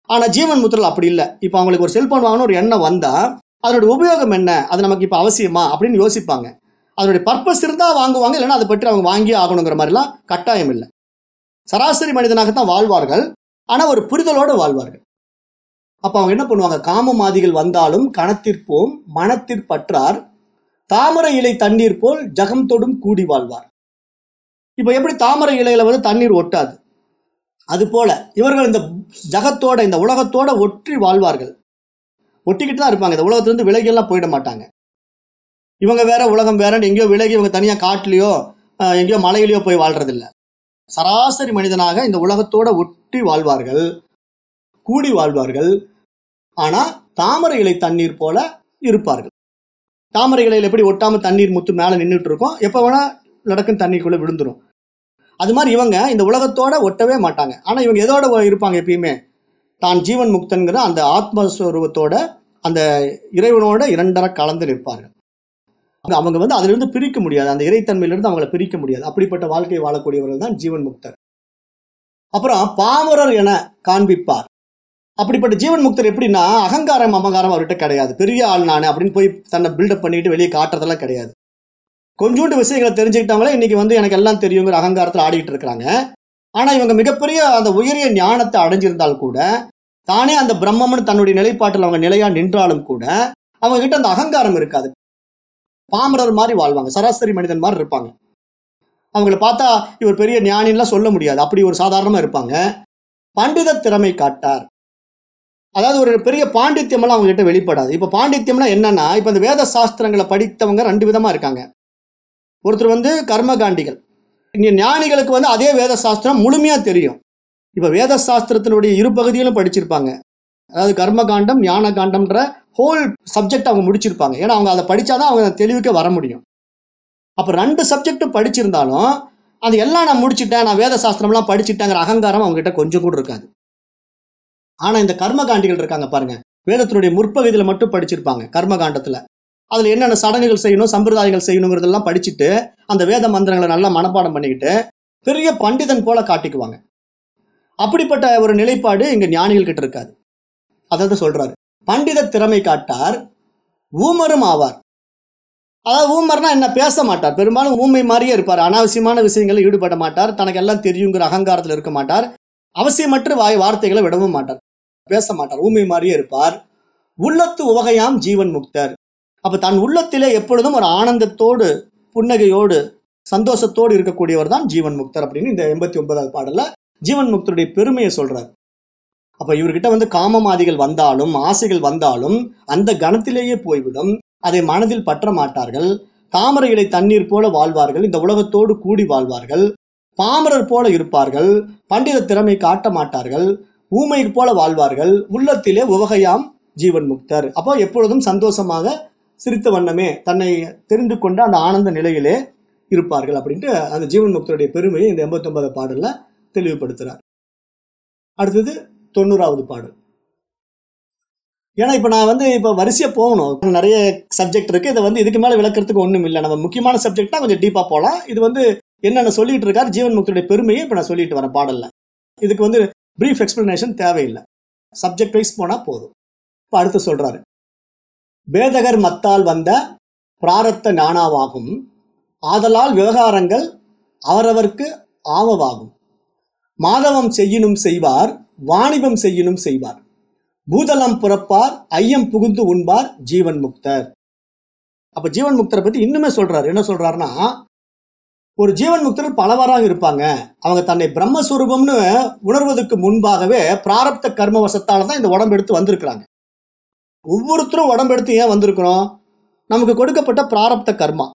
[SPEAKER 1] ஆனால் ஜீவன் முத்திரல் அப்படி இல்லை. இப்போ அவங்களுக்கு ஒரு செல்போன் வாங்கணும் ஒரு எண்ணம் வந்தால் அதனுடைய உபயோகம் என்ன? அது நமக்கு இப்போ அவசியமா? அப்படின்னு யோசிப்பாங்க. அதனுடைய பர்பஸ் இருந்தால் வாங்குவாங்க இல்லைன்னா அதை பற்றி அவங்க வாங்கியே ஆகணுங்கிற மாதிரிலாம் கட்டாயம் இல்லை. சராசரி மனிதனாகத்தான் வாழ்வார்கள். ஆனால் ஒரு புரிதலோடு வாழ்வார்கள். அப்போ அவங்க என்ன பண்ணுவாங்க? காமமாதிகள் வந்தாலும் கணத்திற்போம் மனத்திற்பற்றார் தாமரை இலை தண்ணீர் போல் ஜகம் தொடும் கூடி வாழ்வார். இப்போ எப்படி தாமரை இலையில வந்து தண்ணீர் ஒட்டாது? அது போல இவர்கள் இந்த ஜகத்தோட இந்த உலகத்தோட ஒற்றி வாழ்வார்கள். ஒட்டிக்கிட்டு தான் இருப்பாங்க. இந்த உலகத்திலிருந்து விலகியெல்லாம் போயிட மாட்டாங்க. இவங்க வேற உலகம் வேறன்னு எங்கேயோ விலகி இவங்க தனியாக காட்டிலையோ எங்கேயோ மலையிலையோ போய் வாழ்றதில்ல. சராசரி மனிதனாக இந்த உலகத்தோட ஒட்டி வாழ்வார்கள். கூடி வாழ்வார்கள். ஆனால் தாமரை இலை தண்ணீர் போல இருப்பார்கள். தாமரை இலையில எப்படி ஒட்டாமல் தண்ணீர் முத்து மேலே நின்றுட்டு இருக்கும் எப்போ வேணால் நடக்கும் தண்ணிக்குள்ளே விழுந்துடும் அது மாதிரி இவங்க இந்த உலகத்தோட ஒட்டவே மாட்டாங்க. ஆனால் இவங்க எதோட இருப்பாங்க எப்பயுமே? தான் ஜீவன் முக்தன்கிற அந்த ஆத்மஸ்வரூபத்தோட அந்த இறைவனோட இரண்டரை கலந்து நிற்பார்கள். அவங்க வந்து அதிலிருந்து பிரிக்க முடியாது. அந்த இறைத்தன்மையிலிருந்து அவங்கள பிரிக்க முடியாது. அப்படிப்பட்ட வாழ்க்கை வாழக்கூடியவர்கள் தான் ஜீவன் முக்தர். அப்புறம் பாமரர் என காண்பிப்பார். அப்படிப்பட்ட ஜீவன் முக்தர் எப்படின்னா அகங்காரம் அமங்காரம் அவர்கிட்ட கிடையாது. பெரிய ஆள் நான் அப்படின்னு போய் தன்னை பில்டப் பண்ணிட்டு வெளியே காட்டுறதெல்லாம் கிடையாது. கொஞ்சோண்டு விஷயங்களை தெரிஞ்சுக்கிட்டவங்களே இன்னைக்கு வந்து எனக்கு எல்லாம் தெரியுங்கிற அகங்காரத்தில் ஆடிக்கிட்டு இருக்கிறாங்க. ஆனா இவங்க மிகப்பெரிய அந்த உயரிய ஞானத்தை அடைஞ்சிருந்தால் கூட தானே அந்த பிரம்மம்னு தன்னுடைய நிலைப்பாட்டில் அவங்க நிலையா நின்றாலும் கூட அவங்க கிட்ட அந்த அகங்காரம் இருக்காது. பாமரர் மாதிரி வாழ்வாங்க சராசரி மனிதன் மாதிரி இருப்பாங்க. அவங்கள பார்த்தா இவர் பெரிய ஞானின்லாம் சொல்ல முடியாது. அப்படி ஒரு சாதாரணமா இருப்பாங்க. பண்டித திறமை காட்டார். அதாவது ஒரு பெரிய பாண்டித்யம் அவங்ககிட்ட அவங்க கிட்ட வெளிப்படாது. இப்போ பாண்டித்யம்னா என்னன்னா இப்போ இந்த வேத சாஸ்திரங்களை படித்தவங்க ரெண்டு விதமா இருக்காங்க. ஒருத்தர் வந்து கர்மகாண்டிகள். இங்க ஞானிகளுக்கு வந்து அதே வேத சாஸ்திரம் முழுமையா தெரியும். இப்போ வேத சாஸ்திரத்தினுடைய இரு பகுதிகளும் படிச்சிருப்பாங்க. அதாவது கர்மகாண்டம் ஞான காண்டம்ன்ற ஹோல் சப்ஜெக்ட் அவங்க முடிச்சிருப்பாங்க. ஏன்னா அவங்க அதை படித்தாதான் அவங்க அந்த தெளிவுக்கே வர முடியும். அப்போ ரெண்டு சப்ஜெக்டும் படிச்சிருந்தாலும் அது எல்லாம் நான் முடிச்சுட்டேன் நான் வேத சாஸ்திரம்லாம் படிச்சுட்டேங்கிற அகங்காரம் அவங்ககிட்ட கொஞ்சம் கூட இருக்காது. ஆனா இந்த கர்மகாண்டிகள் இருக்காங்க பாருங்க. வேதத்தினுடைய முற்பகுதியில மட்டும் படிச்சிருப்பாங்க கர்மகாண்டத்துல. அதுல என்னென்ன சடங்குகள் செய்யணும் சம்பிரதாயங்கள் செய்யணுங்கிறதெல்லாம் படிச்சுட்டு அந்த வேத மந்திரங்களை நல்லா மனப்பாடம் பண்ணிக்கிட்டு பெரிய பண்டிதன் போல காட்டிக்குவாங்க. அப்படிப்பட்ட ஒரு நிலைப்பாடு இங்க ஞானிகள் கிட்ட இருக்காது. அதாவது சொல்றாரு பண்டித திறமை காட்டார் ஊமரும் ஆவார். அதாவது ஊமர்னா என்ன பேச மாட்டார். பெரும்பாலும் ஊமை மாதிரியே இருப்பார். அனாவசியமான விஷயங்களில் ஈடுபட மாட்டார். தனக்கு எல்லாம் தெரியுங்கிற அகங்காரத்தில் இருக்க மாட்டார். அவசியமற்ற வாய் வார்த்தைகளை விடவும் மாட்டார். பேச மாட்டார் ஊமை மாதிரியே இருப்பார். உள்ளத்து உவகையாம் ஜீவன் முக்தர். அப்ப தன் உள்ளத்திலே எப்பொழுதும் ஒரு ஆனந்தத்தோடு புன்னகையோடு சந்தோஷத்தோடு இருக்கக்கூடியவர் தான் ஜீவன் முக்தர் அப்படின்னு இந்த எண்பத்தி ஒன்பதாவது பாடல்ல ஜீவன் முக்தருடைய பெருமையை சொல்றார். அப்ப இவர்கிட்ட வந்து காமமாதிகள் வந்தாலும் ஆசைகள் வந்தாலும் அந்த கணத்திலேயே போய்விடும். அதை மனதில் பற்ற மாட்டார்கள். தாமரை இலை தண்ணீர் போல வாழ்வார்கள். இந்த உலகத்தோடு கூடி வாழ்வார்கள். பாமரர் போல இருப்பார்கள். பண்டித திறமை காட்ட மாட்டார்கள். ஊமை போல வாழ்வார்கள். உள்ளத்திலே உவகையாம் ஜீவன் முக்தர். அப்போ எப்பொழுதும் சந்தோஷமாக சிரித்த வண்ணமே தன்னை தெரிந்து கொண்ட அந்த ஆனந்த நிலையிலே இருப்பார்கள் அப்படின்ட்டு அந்த ஜீவன் முக்தருடைய பெருமையை இந்த எண்பத்தொன்பது பாடலில் பாடல்ல தெளிவுபடுத்துறார். அடுத்தது தொண்ணூறாவது பாடல். ஏன்னா இப்போ நான் வந்து இப்போ வரிசையாக போகணும். நிறைய சப்ஜெக்ட் இருக்குது இதை வந்து இதுக்கு மேலே விளக்கிறதுக்கு ஒன்றும் இல்லை. நம்ம முக்கியமான சப்ஜெக்ட்னா கொஞ்சம் டீப்பாக போகலாம் இது வந்து என்னென்ன சொல்லிட்டு இருக்காரு ஜீவன் முக்தருடைய பெருமையை இப்போ நான் சொல்லிட்டு வரேன் பாடலில். இதுக்கு வந்து பிரீஃப் எக்ஸ்பிளனேஷன் தேவையில்லை. சப்ஜெக்ட் வைஸ் போனால் போதும். இப்போ அடுத்து சொல்கிறாரு பேதகர் மத்தால் வந்த பிராரத்த ஞானாவாகும். ஆதலால் விவகாரங்கள் அவரவர்க்கு ஆவவாகும். மாதவம் செய்யினும் செய்வார் வாணிபம் செய்யினும் செய்வார். பூதலம் புறப்பார் ஐயம் புகுந்து உண்பார் ஜீவன் முக்தர். அப்ப ஜீவன் முக்தரை பத்தி இன்னுமே சொல்றாரு. என்ன சொல்றாருன்னா ஒரு ஜீவன் முக்தர்கள் பலவாறாக இருப்பாங்க. அவங்க தன்னை பிரம்மஸ்வரூபம்னு உணர்வதற்கு முன்பாகவே பிராரப்த கர்ம வசத்தால தான் இந்த உடம்பு எடுத்து வந்திருக்கிறாங்க. ஒவ்வொருத்தரும் உடம்பு எடுத்து ஏன் வந்திருக்கிறோம்? நமக்கு கொடுக்கப்பட்ட பிராரப்த கர்மா.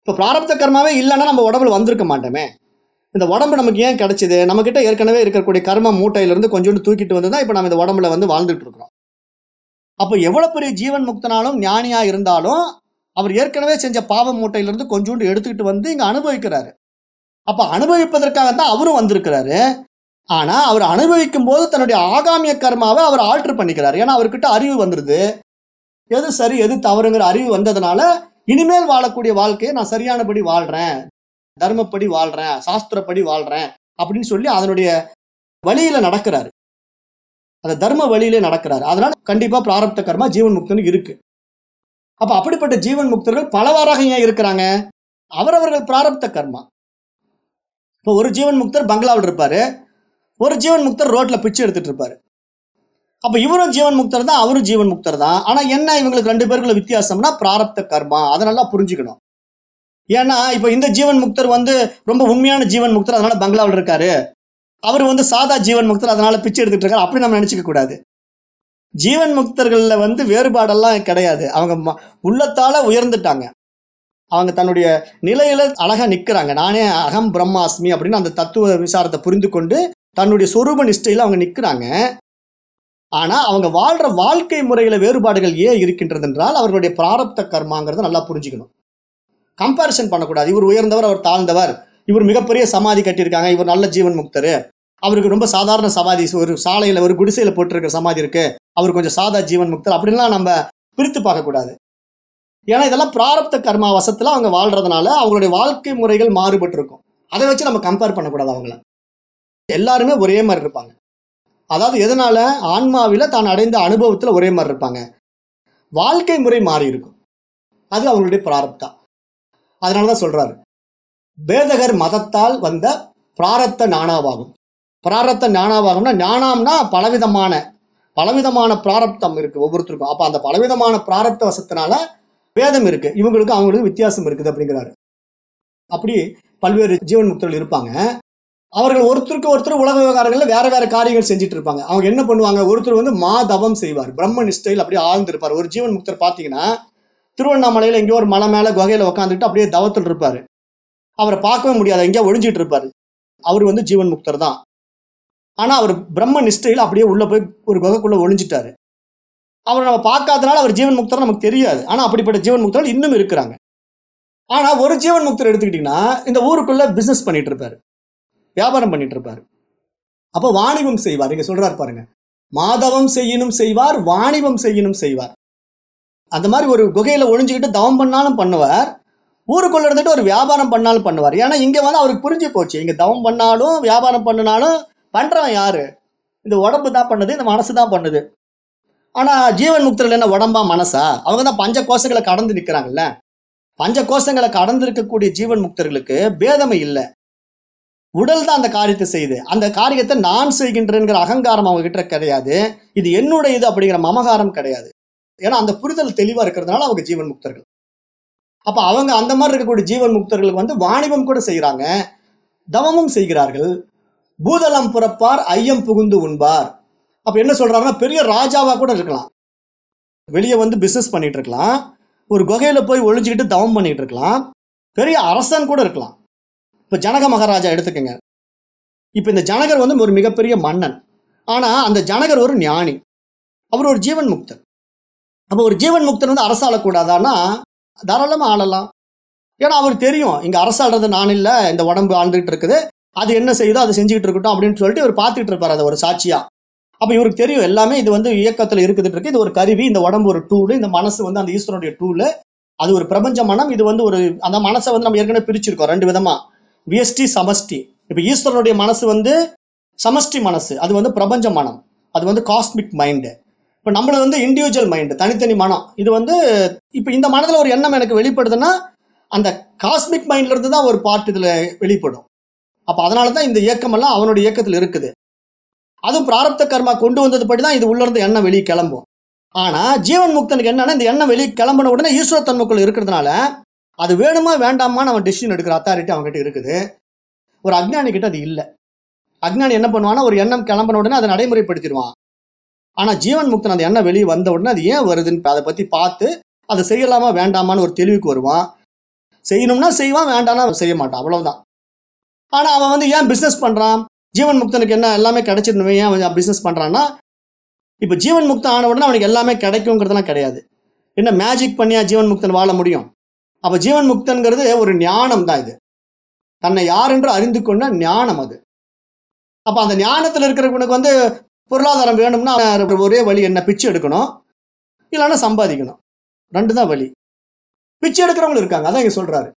[SPEAKER 1] இப்போ பிராரப்த கர்மாவே இல்லைன்னா நம்ம உடம்புல வந்திருக்க மாட்டோமே. இந்த உடம்பு நமக்கு ஏன் கிடைச்சிது? நம்மக்கிட்ட ஏற்கனவே இருக்கக்கூடிய கர்ம மூட்டையிலிருந்து கொஞ்சோண்டு தூக்கிட்டு வந்து தான் இப்போ நம்ம இந்த உடம்புல வந்து வாழ்ந்துட்டு இருக்கிறோம். அப்போ எவ்வளோ பெரிய ஜீவன் முக்தனாலும் ஞானியாக இருந்தாலும் அவர் ஏற்கனவே செஞ்ச பாவ மூட்டையிலிருந்து கொஞ்சோண்டு எடுத்துக்கிட்டு வந்து இங்கே அனுபவிக்கிறாரு. அப்போ அனுபவிப்பதற்காக தான் அவரும் வந்திருக்கிறாரு. ஆனால் அவர் அனுபவிக்கும் போது தன்னுடைய ஆகாமிய கர்மாவை அவர் ஆல்டர் பண்ணிக்கிறார். ஏன்னா அவர்கிட்ட அறிவு வந்துருது. எது சரி எது தவறுங்கிற அறிவு வந்ததுனால இனிமேல் வாழக்கூடிய வாழ்க்கையை நான் சரியானபடி வாழ்கிறேன் தர்மப்படி வாழ்கிறேன் சாஸ்திரப்படி வாழ்கிறேன் அப்படின்னு சொல்லி அதனுடைய வழியில நடக்கிறாரு. அந்த தர்ம வழியிலே நடக்கிறாரு. அதனால கண்டிப்பா பிராரப்த கர்மா ஜீவன் முக்தனுக்கு இருக்கு. அப்ப அப்படிப்பட்ட ஜீவன் முக்தர்கள் பலவாறாக ஏன் இருக்கிறாங்க? அவரவர்கள் பிராரப்த கர்மா. இப்போ ஒரு ஜீவன் முக்தர் பங்களாவில் இருப்பாரு. ஒரு ஜீவன் முக்தர் ரோட்ல பிச்சை எடுத்துட்டு இருப்பாரு. அப்ப இவரும் ஜீவன் முக்தர் தான் அவரும் ஜீவன் முக்தர் தான். ஆனா என்ன இவங்களுக்கு ரெண்டு பேருக்குள்ள வித்தியாசம்னா பிராரப்த கர்மா. அதை நல்லா புரிஞ்சுக்கணும். ஏன்னா இப்ப இந்த ஜீவன் முக்தர் வந்து ரொம்ப உண்மையான ஜீவன் முக்தர் அதனால பங்களாவில் இருக்காரு. அவர் வந்து சாதா ஜீவன் முக்தர் அதனால பிச்சை எடுத்துட்டு இருக்காரு. அப்படி நம்ம நினைச்சுக்க கூடாது. ஜீவன் முக்தர்களில் வந்து வேறுபாடெல்லாம் கிடையாது. அவங்க ம- உள்ளத்தால் உயர்ந்துட்டாங்க. அவங்க தன்னுடைய நிலையில அழகா நிக்கிறாங்க. நானே அகம் பிரம்மாஸ்மி அப்படின்னு அந்த தத்துவ விசாரத்தை புரிந்து கொண்டு தன்னுடைய சொரூப நிஷ்டையில அவங்க நிக்கிறாங்க. ஆனா அவங்க வாழ்ற வாழ்க்கை முறையில வேறுபாடுகள் ஏன் இருக்கின்றது என்றால் அவர்களுடைய பிராரப்த கர்மாங்கிறத நல்லா புரிஞ்சுக்கணும். கம்பாரிசன் பண்ணக்கூடாது. இவர் உயர்ந்தவர் அவர் தாழ்ந்தவர். இவர் மிகப்பெரிய சமாதி கட்டியிருக்காங்க. இவர் நல்ல ஜீவன் முக்தர். அவருக்கு ரொம்ப சாதாரண சமாதி. ஒரு சாலையில ஒரு குடிசையில போட்டிருக்கிற சமாதி இருக்கு. அவர் கொஞ்சம் சாதா ஜீவன் முக்தர். அப்படின்லாம் நம்ம பிரித்து பார்க்கக்கூடாது ஏன்னா இதெல்லாம் பிராரப்த கர்மா வசத்துல அவங்க வாழ்றதுனால அவங்களுடைய வாழ்க்கை முறைகள் மாறுபட்டு இருக்கும் அதை வச்சு நம்ம கம்பேர் பண்ணக்கூடாது அவங்கள. எல்லாருமே ஒரே மாதிரி இருப்பாங்க. அதாவது எதனால? ஆன்மாவில தான் அடைந்த அனுபவத்துல ஒரே மாதிரி இருப்பாங்க. வாழ்க்கை முறை மாறி இருக்கும். அது அவங்களுடைய பிராரப்தா. அதனாலதான் சொல்றாரு. பேதகர் மதத்தால் வந்த பிராரத்த நானாவாகும். பிராரத்த ஞானாவாகம்னா ஞானம்னா பலவிதமான பலவிதமான பிராரப்தம் இருக்கு ஒவ்வொருத்தருக்கும். அப்ப அந்த பலவிதமான பிராரப்த வசத்தினால வேதம் இருக்கு. இவங்களுக்கு அவங்களுக்கு வித்தியாசம் இருக்குது அப்படிங்கிறாரு. அப்படி பல்வேறு ஜீவன் முக்தர்கள் இருப்பாங்க. அவர்கள் ஒருத்தருக்கு ஒருத்தர் உலக விவகாரங்களில் வேற வேற காரியங்கள் செஞ்சுட்டு இருப்பாங்க. அவங்க என்ன பண்ணுவாங்க? ஒருத்தர் வந்து மா தவம் செய்வார். பிரம்ம நிஷ்டையில் அப்படியே ஆழ்ந்திருப்பார். ஒரு ஜீவன் முக்தர் பார்த்தீங்கன்னா திருவண்ணாமலையில் எங்கேயோ ஒரு மலை மேலே குகையில் உட்காந்துட்டு அப்படியே தவத்தில் இருப்பார். அவரை பார்க்கவே முடியாது. எங்கேயோ ஒழிஞ்சிட்டு இருப்பார். அவர் வந்து ஜீவன் முக்தர் தான். ஆனால் அவர் பிரம்ம நிஷ்டையில் அப்படியே உள்ளே போய் ஒரு குகைக்குள்ளே ஒழிஞ்சிட்டாரு அவரை நம்ம பார்க்காதனால அவர் ஜீவன் முக்தர் நமக்கு தெரியாது. ஆனால் அப்படிப்பட்ட ஜீவன் முக்தர்கள் இன்னும் இருக்கிறாங்க. ஆனால் ஒரு ஜீவன் முக்தர் எடுத்துக்கிட்டிங்கன்னா இந்த ஊருக்குள்ளே பிஸ்னஸ் பண்ணிட்டு இருப்பார். வியாபாரம் பண்ணிட்டு இருப்பார். அப்போ வாணிபம் செய்வார். இங்கே சொல்கிறார் பாருங்க. மாதவம் செய்யணும் செய்வார் வாணிபம் செய்யணும் செய்வார். அந்த மாதிரி ஒரு குகையில் ஒழிஞ்சுக்கிட்டு தவம் பண்ணாலும் பண்ணுவார். ஊருக்குள்ள இருந்துட்டு ஒரு வியாபாரம் பண்ணாலும் பண்ணுவார். ஏன்னா இங்கே வந்து அவருக்கு புரிஞ்சு போச்சு. இங்கே தவம் பண்ணாலும் வியாபாரம் பண்ணினாலும் பண்றவன் யாரு? இந்த உடம்பு தான் பண்ணுது இந்த மனசு தான் பண்ணுது. ஆனா ஜீவன் முக்தர்கள் என்ன உடம்பா மனசா? அவங்க தான் பஞ்ச கோஷங்களை கடந்து நிக்கிறாங்கல்ல? பஞ்ச கோஷங்களை கடந்து இருக்கக்கூடிய ஜீவன் முக்தர்களுக்கு பேதமை இல்லை. உடல் தான் அந்த காரியத்தை செய்யுது. அந்த காரியத்தை நான் செய்கின்றேங்கிற அகங்காரம் அவங்க கிட்ட கிடையாது. இது என்னுடைய இது அப்படிங்கிற மமகாரம் கிடையாது. ஏன்னா அந்த புரிதல் தெளிவா இருக்கிறதுனால அவங்க ஜீவன் முக்தர்கள் அப்ப அவங்க அந்த மாதிரி இருக்கக்கூடிய ஜீவன் முக்தர்களுக்கு வந்து வாணிபம் கூட செய்கிறாங்க தவமும் செய்கிறார்கள். பூதளம் புறப்பார் ஐயம் புகுந்து உண்பார். அப்ப என்ன சொல்கிறாருன்னா பெரிய ராஜாவா கூட இருக்கலாம். வெளியே வந்து பிசினஸ் பண்ணிட்டு இருக்கலாம் ஒரு குகையில போய் ஒழிஞ்சுக்கிட்டு தவம் பண்ணிட்டு இருக்கலாம் பெரிய அரசன் கூட இருக்கலாம். இப்போ ஜனக மகாராஜா எடுத்துக்கங்க. இப்போ இந்த ஜனகர் வந்து ஒரு மிகப்பெரிய மன்னன். ஆனால் அந்த ஜனகர் ஒரு ஞானி. அவர் ஒரு ஜீவன் முக்தர். அப்போ ஒரு ஜீவன் முக்தன் வந்து அரசாளக்கூடாதான்னா தாராளமாக ஆளலாம். ஏன்னா அவர் தெரியும் இங்கே அரசாடுறது நான் இல்லை இந்த உடம்பு ஆண்டுகிட்டு இருக்குது. அது என்ன செய்யுதோ அதை செஞ்சுக்கிட்டு இருக்கட்டும் அப்படின்னு சொல்லிட்டு இவர் பார்த்துட்டு இருப்பார். அதை ஒரு சாட்சியா. அப்போ இவருக்கு தெரியும் எல்லாமே இது வந்து இயக்கத்தில் இருக்குது இருக்கு. இது ஒரு கருவி இந்த உடம்பு ஒரு டூலு இந்த மனசு வந்து அந்த ஈஸ்வரனுடைய டூலு அது ஒரு பிரபஞ்ச மனம். இது வந்து ஒரு அந்த மனசை வந்து நம்ம ஏற்கனவே பிரிச்சிருக்கோம் ரெண்டு விதமா. விஎஸ்டி சமஷ்டி. இப்போ ஈஸ்வரனுடைய மனசு வந்து சமஷ்டி மனசு. அது வந்து பிரபஞ்ச மனம். அது வந்து காஸ்மிக் மைண்டு இப்போ நம்மளது வந்து இண்டிவிஜுவல் மைண்டு தனித்தனி மனம். இது வந்து இப்போ இந்த மனதில் ஒரு எண்ணம் எனக்கு வெளிப்படுதுன்னா அந்த காஸ்மிக் மைண்ட்லேருந்து தான் ஒரு பார்ட் இதில் வெளிப்படும். அப்போ அதனால தான் இந்த இயக்கமெல்லாம் அவனுடைய இயக்கத்தில் இருக்குது. அதுவும் பிராரப்த கர்மா கொண்டு வந்தது படி தான் இது உள்ளிருந்து எண்ணம் எண்ணெய் வெளியே கிளம்பும். ஆனால் ஜீவன் முக்தனுக்கு என்னன்னா இந்த எண்ணம் வெளியே கிளம்பின உடனே ஈஸ்வர தன்மைக்குள் இருக்கிறதுனால அது வேணுமா வேண்டாமான்னு அவன் டெசிஷன் எடுக்கிற அத்தாரிட்டி அவன்கிட்ட இருக்குது. ஒரு அஜ்ஞானி கிட்ட அது இல்லை. அஜ்ஞானி என்ன பண்ணுவான்னா ஒரு எண்ணம் கிளம்பின உடனே அதை நடைமுறைப்படுத்திடுவான். ஆனால் ஜீவன் முக்தன் அந்த எண்ணம் வெளியே வந்த உடனே அது ஏன் வருதுன்னு அதை பற்றி பார்த்து அதை செய்யலாமா வேண்டாமான்னு ஒரு தெளிவுக்கு வருவான். செய்யணும்னா செய்வான் வேண்டாம்னா அவன் செய்ய மாட்டான். அவ்வளவுதான். ஆனால் அவன் வந்து ஏன் பிஸ்னஸ் பண்ணுறான் ஜீவன் முக்தனுக்கு என்ன எல்லாமே கிடைச்சிருந்தவன் ஏன் அவன் பிஸ்னஸ் பண்ணுறான்னா இப்போ ஜீவன் முக்தன் ஆன உடனே அவனுக்கு எல்லாமே கிடைக்குங்கிறதுலாம் கிடையாது. என்ன மேஜிக் பண்ணியா ஜீவன் முக்தன் வாழ முடியும்? அப்போ ஜீவன் முக்தன்கிறது ஒரு ஞானம் தான் இது. தன்னை யார் என்று அறிந்து கொண்ட ஞானம் அது. அப்போ அந்த ஞானத்தில் இருக்கிறவனுக்கு வந்து பொருளாதாரம் வேணும்னா அவன் ஒரே வழி என்ன? பிச்சை எடுக்கணும். இல்லைன்னா சம்பாதிக்கணும். ரெண்டு தான் வழி. பிச்சு எடுக்கிறவங்களும் இருக்காங்க. அதான் இங்கே சொல்கிறாரு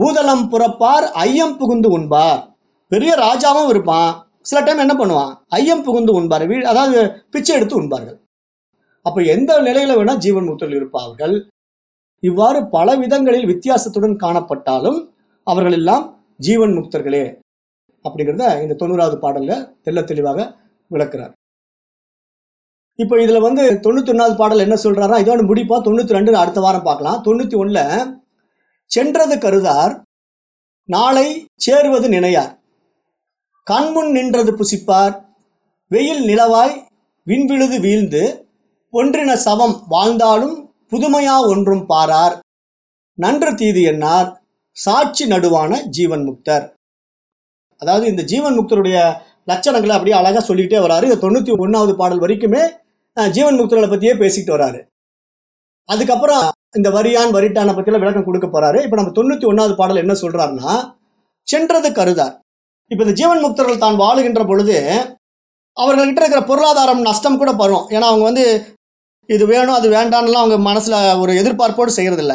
[SPEAKER 1] பூதளம் புறப்பார் ஐயம் புகுந்து உண்பார். பெரிய ராஜாவும் இருப்பான். சில டைம் என்ன பண்ணுவான்? ஐயம் புகுந்து உண்பார். வீ அதாவது பிச்சை எடுத்து உண்பார்கள். அப்போ எந்த நிலையில வேணா ஜீவன் முக்தர்கள் இருப்பார்கள். இவ்வாறு பல விதங்களில் வித்தியாசத்துடன் காணப்பட்டாலும் அவர்கள் எல்லாம் ஜீவன் முக்தர்களே அப்படிங்கிறத இந்த தொண்ணூறாவது பாடல்ல தெல்ல தெளிவாக விளக்குறார். இப்போ இதுல வந்து தொண்ணூத்தி ஒன்னாவது பாடல் என்ன சொல்றாரா? இதோட முடிப்பா தொண்ணூத்தி ரெண்டு அடுத்த வாரம் பார்க்கலாம். தொண்ணூத்தி ஒண்ணுல சென்றது கருதார் நாளை சேருவது நினையார். கண்முன் நின்றது புசிப்பார் வெயில் நிலவாய் விண்விழுது வீழ்ந்து ஒன்றின சவம் வாழ்ந்தாலும் புதுமையா ஒன்றும் பாரார். நன்று தீது என்னார் சாட்சி நடுவான ஜீவன் முக்தர். அதாவது இந்த ஜீவன் முக்தருடைய லட்சணங்களை அப்படியே அழகாக சொல்லிக்கிட்டே வராரு. இந்த தொண்ணூற்றி ஒன்றாவது பாடல் வரைக்குமே ஜீவன் முக்தர்களை பற்றியே பேசிக்கிட்டு வராரு. அதுக்கப்புறம் இந்த வரியான் வரிட்டான பத்தியெல்லாம் விளக்கம் கொடுக்க போறாரு. இப்ப நம்ம தொண்ணூத்தி ஒன்னாவது பாடல் என்ன சொல்றாருன்னா சென்றது கருதார். இப்ப இந்த ஜீவன் முக்தர்கள் தான் வாழுகின்ற பொழுது அவர்கள்கிட்ட இருக்கிற பொருளாதாரம் நஷ்டம் கூட வரும் ஏன்னா அவங்க வந்து இது வேணும் அது வேண்டாம்லாம் அவங்க மனசுல ஒரு எதிர்பார்ப்போடு செய்கிறதில்ல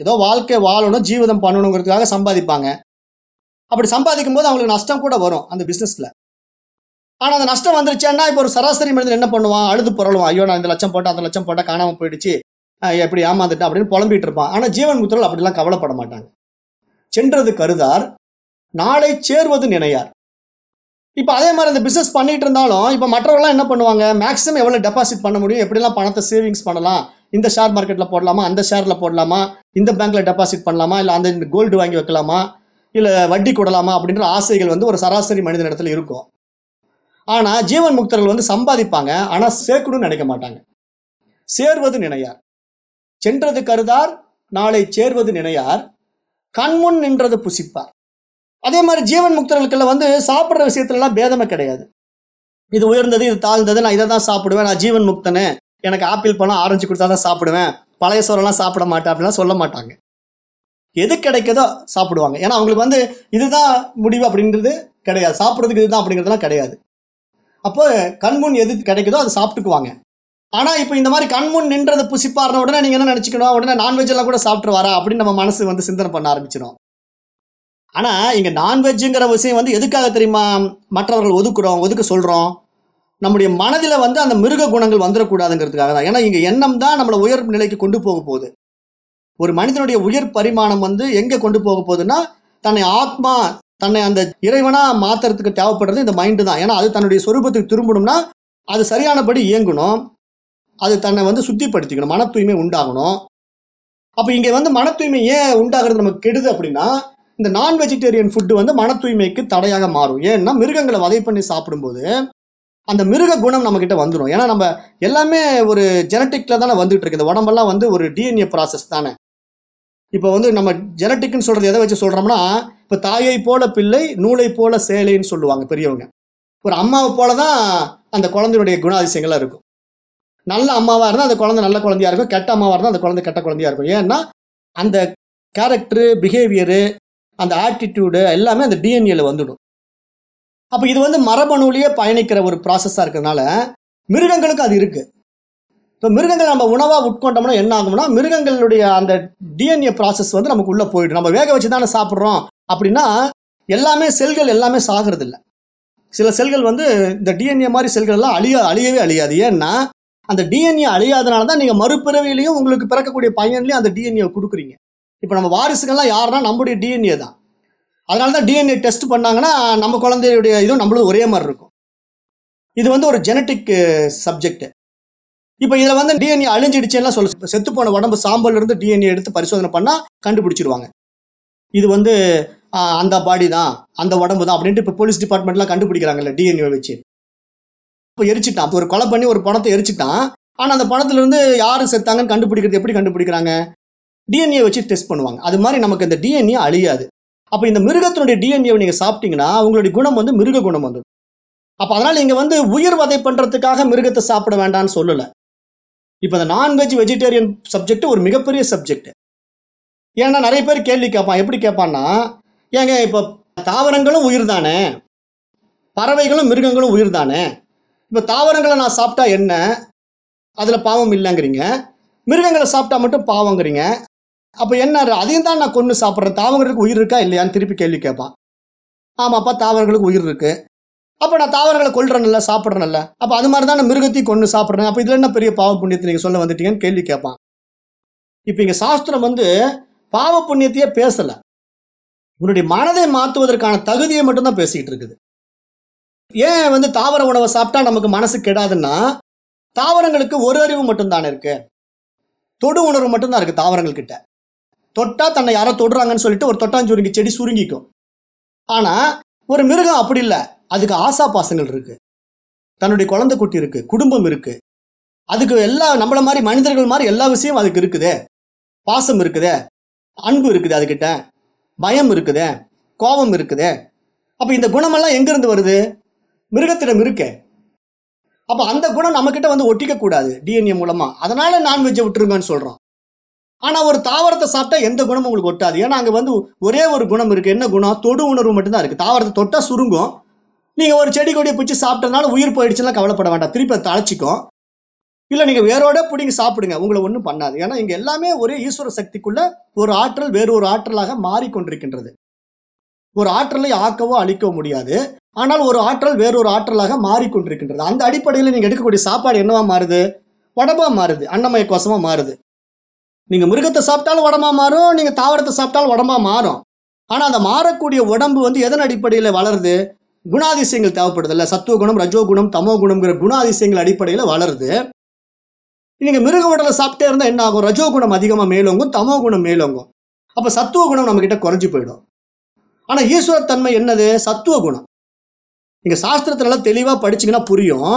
[SPEAKER 1] ஏதோ வாழ்க்கை வாழணும் ஜீவிதம் பண்ணணுங்கிறதுக்காக சம்பாதிப்பாங்க. அப்படி சம்பாதிக்கும் போது அவங்களுக்கு நஷ்டம் கூட வரும் அந்த பிசினஸ்ல ஆனா அந்த நஷ்டம் வந்துருச்சேன்னா இப்போ ஒரு சராசரி மனிதன் என்ன பண்ணுவான்? அழுது புரளுவான். ஐயோ நான் இந்த லட்சம் போட்டேன் அந்த லட்சம் போட்டால் காணாம போயிடுச்சு. எப்படி ஏமாந்துட்டேன் அப்படின்னு புலம்பிட்டு இருப்பான். ஆனால் ஜீவன் முத்திரல் அப்படிலாம் கவலைப்பட மாட்டாங்க. சென்றது கருதார் நாளை சேர்வது நினையார். இப்போ அதே மாதிரி அந்த பிஸ்னஸ் பண்ணிட்டு இருந்தாலும் இப்போ மற்றவங்கலாம் என்ன பண்ணுவாங்க? மேக்ஸிமம் எவ்வளோ டெபாசிட் பண்ண முடியும்? எப்படிலாம் பணத்தை சேவிங்ஸ் பண்ணலாம்? இந்த ஷேர் மார்க்கெட்டில் போடலாமா? அந்த ஷேரில் போடலாமா? இந்த பேங்க்ல டெபாசிட் பண்ணலாமா? இல்லை அந்த கோல்டு வாங்கி வைக்கலாமா? இல்லை வட்டி கொடலாமா? அப்படின்ற ஆசைகள் வந்து ஒரு சராசரி மனித இடத்துல இருக்கும். ஆனால் ஜீவன் முக்தர்கள் வந்து சம்பாதிப்பாங்க. ஆனால் சேர்க்கணும்னு நினைக்க மாட்டாங்க. சேர்வது நினையார். சென்றது கருதார் நாளை சேர்வது நினையார். கண்முன் நின்றது புசிப்பார். அதே மாதிரி ஜீவன் முக்தர்களுக்கெல்லாம் வந்து சாப்பிட்ற விஷயத்துலலாம் பேதமே கிடையாது. இது உயர்ந்தது இது தாழ்ந்தது நான் இதை தான் சாப்பிடுவேன் நான் ஜீவன் முக்தனு எனக்கு ஆப்பிள் பழம் ஆரஞ்சு கொடுத்தா தான் சாப்பிடுவேன் பழைய சோறெல்லாம் சாப்பிட மாட்டேன் அப்படிலாம் சொல்ல மாட்டாங்க. எது கிடைக்கதோ சாப்பிடுவாங்க. ஏன்னா அவங்களுக்கு வந்து இதுதான் முடிவு அப்படின்றது கிடையாது. சாப்பிட்றதுக்கு இதுதான் அப்படிங்கிறதுலாம் கிடையாது. அப்போ கண்முன் எது கிடைக்குதோ அதை சாப்பிட்டுக்குவாங்க. ஆனால் இப்போ இந்த மாதிரி கண்முன் நின்றது புசிப்பாருன உடனே நீங்கள் என்ன நினச்சிக்கணும்? உடனே நான்வெஜ் எல்லாம் கூட சாப்பிட்டு வரா அப்படின்னு நம்ம மனசு வந்து சிந்தனை பண்ண ஆரம்பிச்சிடும் ஆனால் இங்கே நான்வெஜ்ஜுங்கிற விஷயம் வந்து எதுக்காக தெரியுமா? மற்றவர்கள் ஒதுக்குறோம் ஒதுக்க சொல்கிறோம் நம்முடைய மனதில் வந்து அந்த மிருக குணங்கள் வந்துடக்கூடாதுங்கிறதுக்காக தான். ஏன்னா இங்கே எண்ணம் தான் நம்மளை உயர் நிலைக்கு கொண்டு போக போகுது. ஒரு மனிதனுடைய உயர் பரிமாணம் வந்து எங்கே கொண்டு போக போகுதுன்னா தன்னை ஆத்மா தன்னை அந்த இறைவனாக மாத்துறதுக்கு தேவைப்படுறது இந்த மைண்டு தான். ஏன்னா அது தன்னுடைய சொரூபத்துக்கு திரும்பணும்னா அது சரியானபடி இயங்கணும். அது தன்னை வந்து சுத்திப்படுத்திக்கணும் மன தூய்மை உண்டாகணும். அப்போ இங்கே வந்து மன தூய்மை ஏன் உண்டாகிறது நமக்கு கெடுது அப்படின்னா இந்த நான் வெஜிடேரியன் ஃபுட்டு வந்து மன தூய்மைக்கு தடையாக மாறும். ஏன்னா மிருகங்களை வதை பண்ணி சாப்பிடும்போது அந்த மிருக குணம் நம்மக்கிட்ட வந்துடும் ஏன்னா நம்ம எல்லாமே ஒரு ஜெனட்டிக்கில் தானே வந்துகிட்டு இருக்கு. இந்த உடம்பெல்லாம் வந்து ஒரு டிஎன்ஏ ப்ராசஸ் தானே. இப்போ வந்து நம்ம ஜெனட்டிக்னு சொல்கிறது எதை வச்சு சொல்கிறோம்னா இப்போ தாயை போல பிள்ளை நூலை போல சேலைன்னு சொல்லுவாங்க பெரியவங்க. ஒரு அம்மாவை போல தான் அந்த குழந்தையுடைய குணாதிசயங்கள்லாம் இருக்கும். நல்ல அம்மாவாக இருந்தால் அந்த குழந்தை நல்ல குழந்தையாக இருக்கும் கெட்ட அம்மாவாக இருந்தால் அந்த குழந்தை கெட்ட குழந்தையாக இருக்கும். ஏன்னா அந்த கேரக்டரு பிஹேவியரு அந்த ஆட்டிடியூடு எல்லாமே அந்த டிஎன்ஏல வந்துடும். அப்போ இது வந்து மரபணுலேயே பயணிக்கிற ஒரு ப்ராசஸாக இருக்கிறதுனால மிருகங்களுக்கு அது இருக்குது இப்போ மிருகங்கள் நம்ம உணவாக உட்கொண்டோம்னா என்ன ஆகும்னா மிருகங்களுடைய அந்த டிஎன்ஏ ப்ராசஸ் வந்து நமக்கு உள்ளே போயிடும். நம்ம வேக வச்சு தானே சாப்பிட்றோம் அப்படின்னா எல்லாமே செல்கள் எல்லாமே சாகிறது இல்லை சில செல்கள் வந்து இந்த டிஎன்ஏ மாதிரி செல்கள் எல்லாம் அழிய அழியவே அழியாது. ஏன்னா அந்த டிஎன்ஏ அழியாதனால தான் நீங்கள் மறுபிறவிலையும் உங்களுக்கு பிறக்கக்கூடிய பையன்லையும் அந்த டிஎன்ஏ கொடுக்குறீங்க. இப்போ நம்ம வாரிசுகள்லாம் யாருன்னா நம்முடைய டிஎன்ஏ தான். அதனால தான் டிஎன்ஏ டெஸ்ட் பண்ணாங்கன்னா நம்ம குழந்தையுடைய இதுவும் நம்மளும் ஒரே மாதிரி இருக்கும். இது வந்து ஒரு ஜெனட்டிக் சப்ஜெக்ட் இப்போ இதில் வந்து டிஎன்ஏ அழிஞ்சிடுச்சுன்னா சொல்ல செத்து போன உடம்பு சாம்பல் இருந்து டிஎன்ஏ எடுத்து பரிசோதனை பண்ணால் கண்டுபிடிச்சிருவாங்க இது வந்து அந்த பாடி தான் அந்த உடம்பு தான் அப்படின்ட்டு இப்போ போலீஸ் டிபார்ட்மெண்ட்லாம் கண்டுபிடிக்கிறாங்கல்ல டிஎன்ஏ வச்சு. இப்போ எரிச்சிட்டான். ஒரு கொலை பண்ணி ஒரு பணத்தை எரிச்சுட்டான். ஆனால் அந்த பணத்துல இருந்து செத்தாங்கன்னு கண்டுபிடிக்கிறது எப்படி கண்டுபிடிக்கிறாங்க? டிஎன்ஏ வச்சு டெஸ்ட் பண்ணுவாங்க. அது மாதிரி நமக்கு இந்த டிஎன்ஏ அழியாது. அப்போ இந்த மிருகத்தினுடைய டிஎன்ஏவை நீங்கள் சாப்பிட்டீங்கன்னா உங்களுடைய குணம் வந்து மிருக குணம் வந்து. அப்போ அதனால் இங்கே வந்து உயிர் வதை பண்ணுறதுக்காக மிருகத்தை சாப்பிட வேண்டாம்னு சொல்லலை. இப்போ இந்த நான்வெஜ் வெஜிடேரியன் சப்ஜெக்ட் ஒரு மிகப்பெரிய சப்ஜெக்ட் ஏன்னா நிறைய பேர் கேள்வி கேட்பான். எப்படி கேட்பான்னா ஏங்க இப்போ தாவரங்களும் உயிர் தானே பறவைகளும் மிருகங்களும் உயிர் தானே இப்போ தாவரங்களை நான் சாப்பிட்டா என்ன? அதில் பாவம் இல்லைங்கிறீங்க. மிருகங்களை சாப்பிட்டா மட்டும் பாவங்கிறீங்க. அப்போ என்ன அதையும் தான் நான் கொண்டு சாப்பிட்றேன். தாவரங்களுக்கு உயிர் இருக்கா இல்லையான்னு திருப்பி கேள்வி கேட்பான். ஆமாப்பா தாவரங்களுக்கு உயிர் இருக்குது அப்போ நான் தாவரங்களை கொல்றேன்ல சாப்பிட்றேன்ல. அப்போ அது மாதிரி தான் நான் மிருகத்தையும் கொண்டு சாப்பிட்றேன். அப்போ இதில் என்ன பெரிய பாவ புண்ணியத்தை நீங்கள் சொல்ல வந்துட்டீங்கன்னு கேள்வி கேட்பான். இப்போ இங்கே சாஸ்திரம் வந்து பாவ புண்ணியத்தையே பேசலை. உன்னுடைய மனதை மாற்றுவதற்கான தகுதியை மட்டும்தான் பேசிக்கிட்டு இருக்குது. ஏன் வந்து தாவர உணவை சாப்பிட்டா நமக்கு மனசு கெடாதுன்னா தாவரங்களுக்கு ஒரு அறிவு மட்டும்தானே இருக்கு. தொடு உணர்வு மட்டும்தான் இருக்கு தாவரங்கள் கிட்ட. தொட்டா தன்னை யாரோ தொடுறாங்கன்னு சொல்லிட்டு ஒரு தொட்டாஞ்சுருங்கி செடி சுருங்கிக்கும். ஆனா ஒரு மிருகம் அப்படி இல்லை. அதுக்கு ஆசா பாசங்கள் இருக்கு. தன்னுடைய குழந்தை குட்டி இருக்கு குடும்பம் இருக்கு. அதுக்கு எல்லா நம்மள மாதிரி மனிதர்கள் மாதிரி எல்லா விஷயமும் அதுக்கு இருக்குது. பாசம் இருக்குது. அன்பு இருக்குது அதுகிட்ட பயம் இருக்குது. கோபம் இருக்குதே. அப்ப இந்த குணமெல்லாம் எங்க இருந்து வருது? மிருகத்திடம் இருக்கே. அப்ப அந்த குணம் நம்ம கிட்ட வந்து ஒட்டிக்க கூடாது டிஎன்ஏ மூலமா. அதனால நான்வெஜ்ஜை விட்டுருங்கன்னு சொல்றோம். ஆனா ஒரு தாவரத்தை சாப்பிட்டா எந்த குணமும் உங்களுக்கு ஒட்டாது. ஏன்னா அங்க வந்து ஒரே ஒரு குணம் இருக்கு. என்ன குணம்? தொடு உணர்வு மட்டும்தான் இருக்கு. தாவரத்தை தொட்டா சுருங்கும். நீங்க ஒரு செடி கொடியை பிடிச்சி சாப்பிட்டதுனால உயிர் போயிடுச்சுன்னா கவலைப்பட வேண்டாம். திருப்பி அதை தழைச்சிக்கும் இல்ல நீங்க வேரோட பிடிங்க சாப்பிடுங்க. உங்களை ஒன்றும் பண்ணாது. ஏன்னா இங்க எல்லாமே ஒரே ஈஸ்வர சக்திக்குள்ள ஒரு ஆற்றல் வேறு ஒரு ஆற்றலாக மாறிக்கொண்டிருக்கின்றது. ஒரு ஆற்றலை ஆக்கவோ அழிக்கவோ முடியாது. ஆனால் ஒரு ஆற்றல் வேறொரு ஆற்றலாக மாறிக்கொண்டிருக்கின்றது. அந்த அடிப்படையில் நீங்க எடுக்கக்கூடிய சாப்பாடு என்னவா மாறுது? உடம்பா மாறுது. அன்னமய கோசமா மாறுது. நீங்க மிருகத்தை சாப்பிட்டாலும் உடம்பா மாறும் நீங்க தாவரத்தை சாப்பிட்டாலும் உடம்பா மாறும். ஆனால் அந்த மாறக்கூடிய உடம்பு வந்து எதன் அடிப்படையில் வளருது? குணாதிசயங்கள் தேவைப்படுது இல்லை சத்துவ குணம் ரஜோ குணம் தமோ குணம்ங்கிற குணாதிசயங்கள் அடிப்படையில் வளருது. நீங்கள் மிருக உடலை சாப்பிட்டே இருந்தால் என்ன ஆகும்? ரஜோ குணம் அதிகமா மேலோங்கும் தமோ குணம் மேலோங்கும். அப்போ சத்துவ குணம் நம்ம கிட்ட குறைஞ்சு போயிடும். ஆனால் ஈஸ்வரத்தன்மை என்னது? சத்துவ குணம். நீங்க சாஸ்திரத்துல எல்லாம் தெளிவா படிச்சீங்கன்னா புரியும்.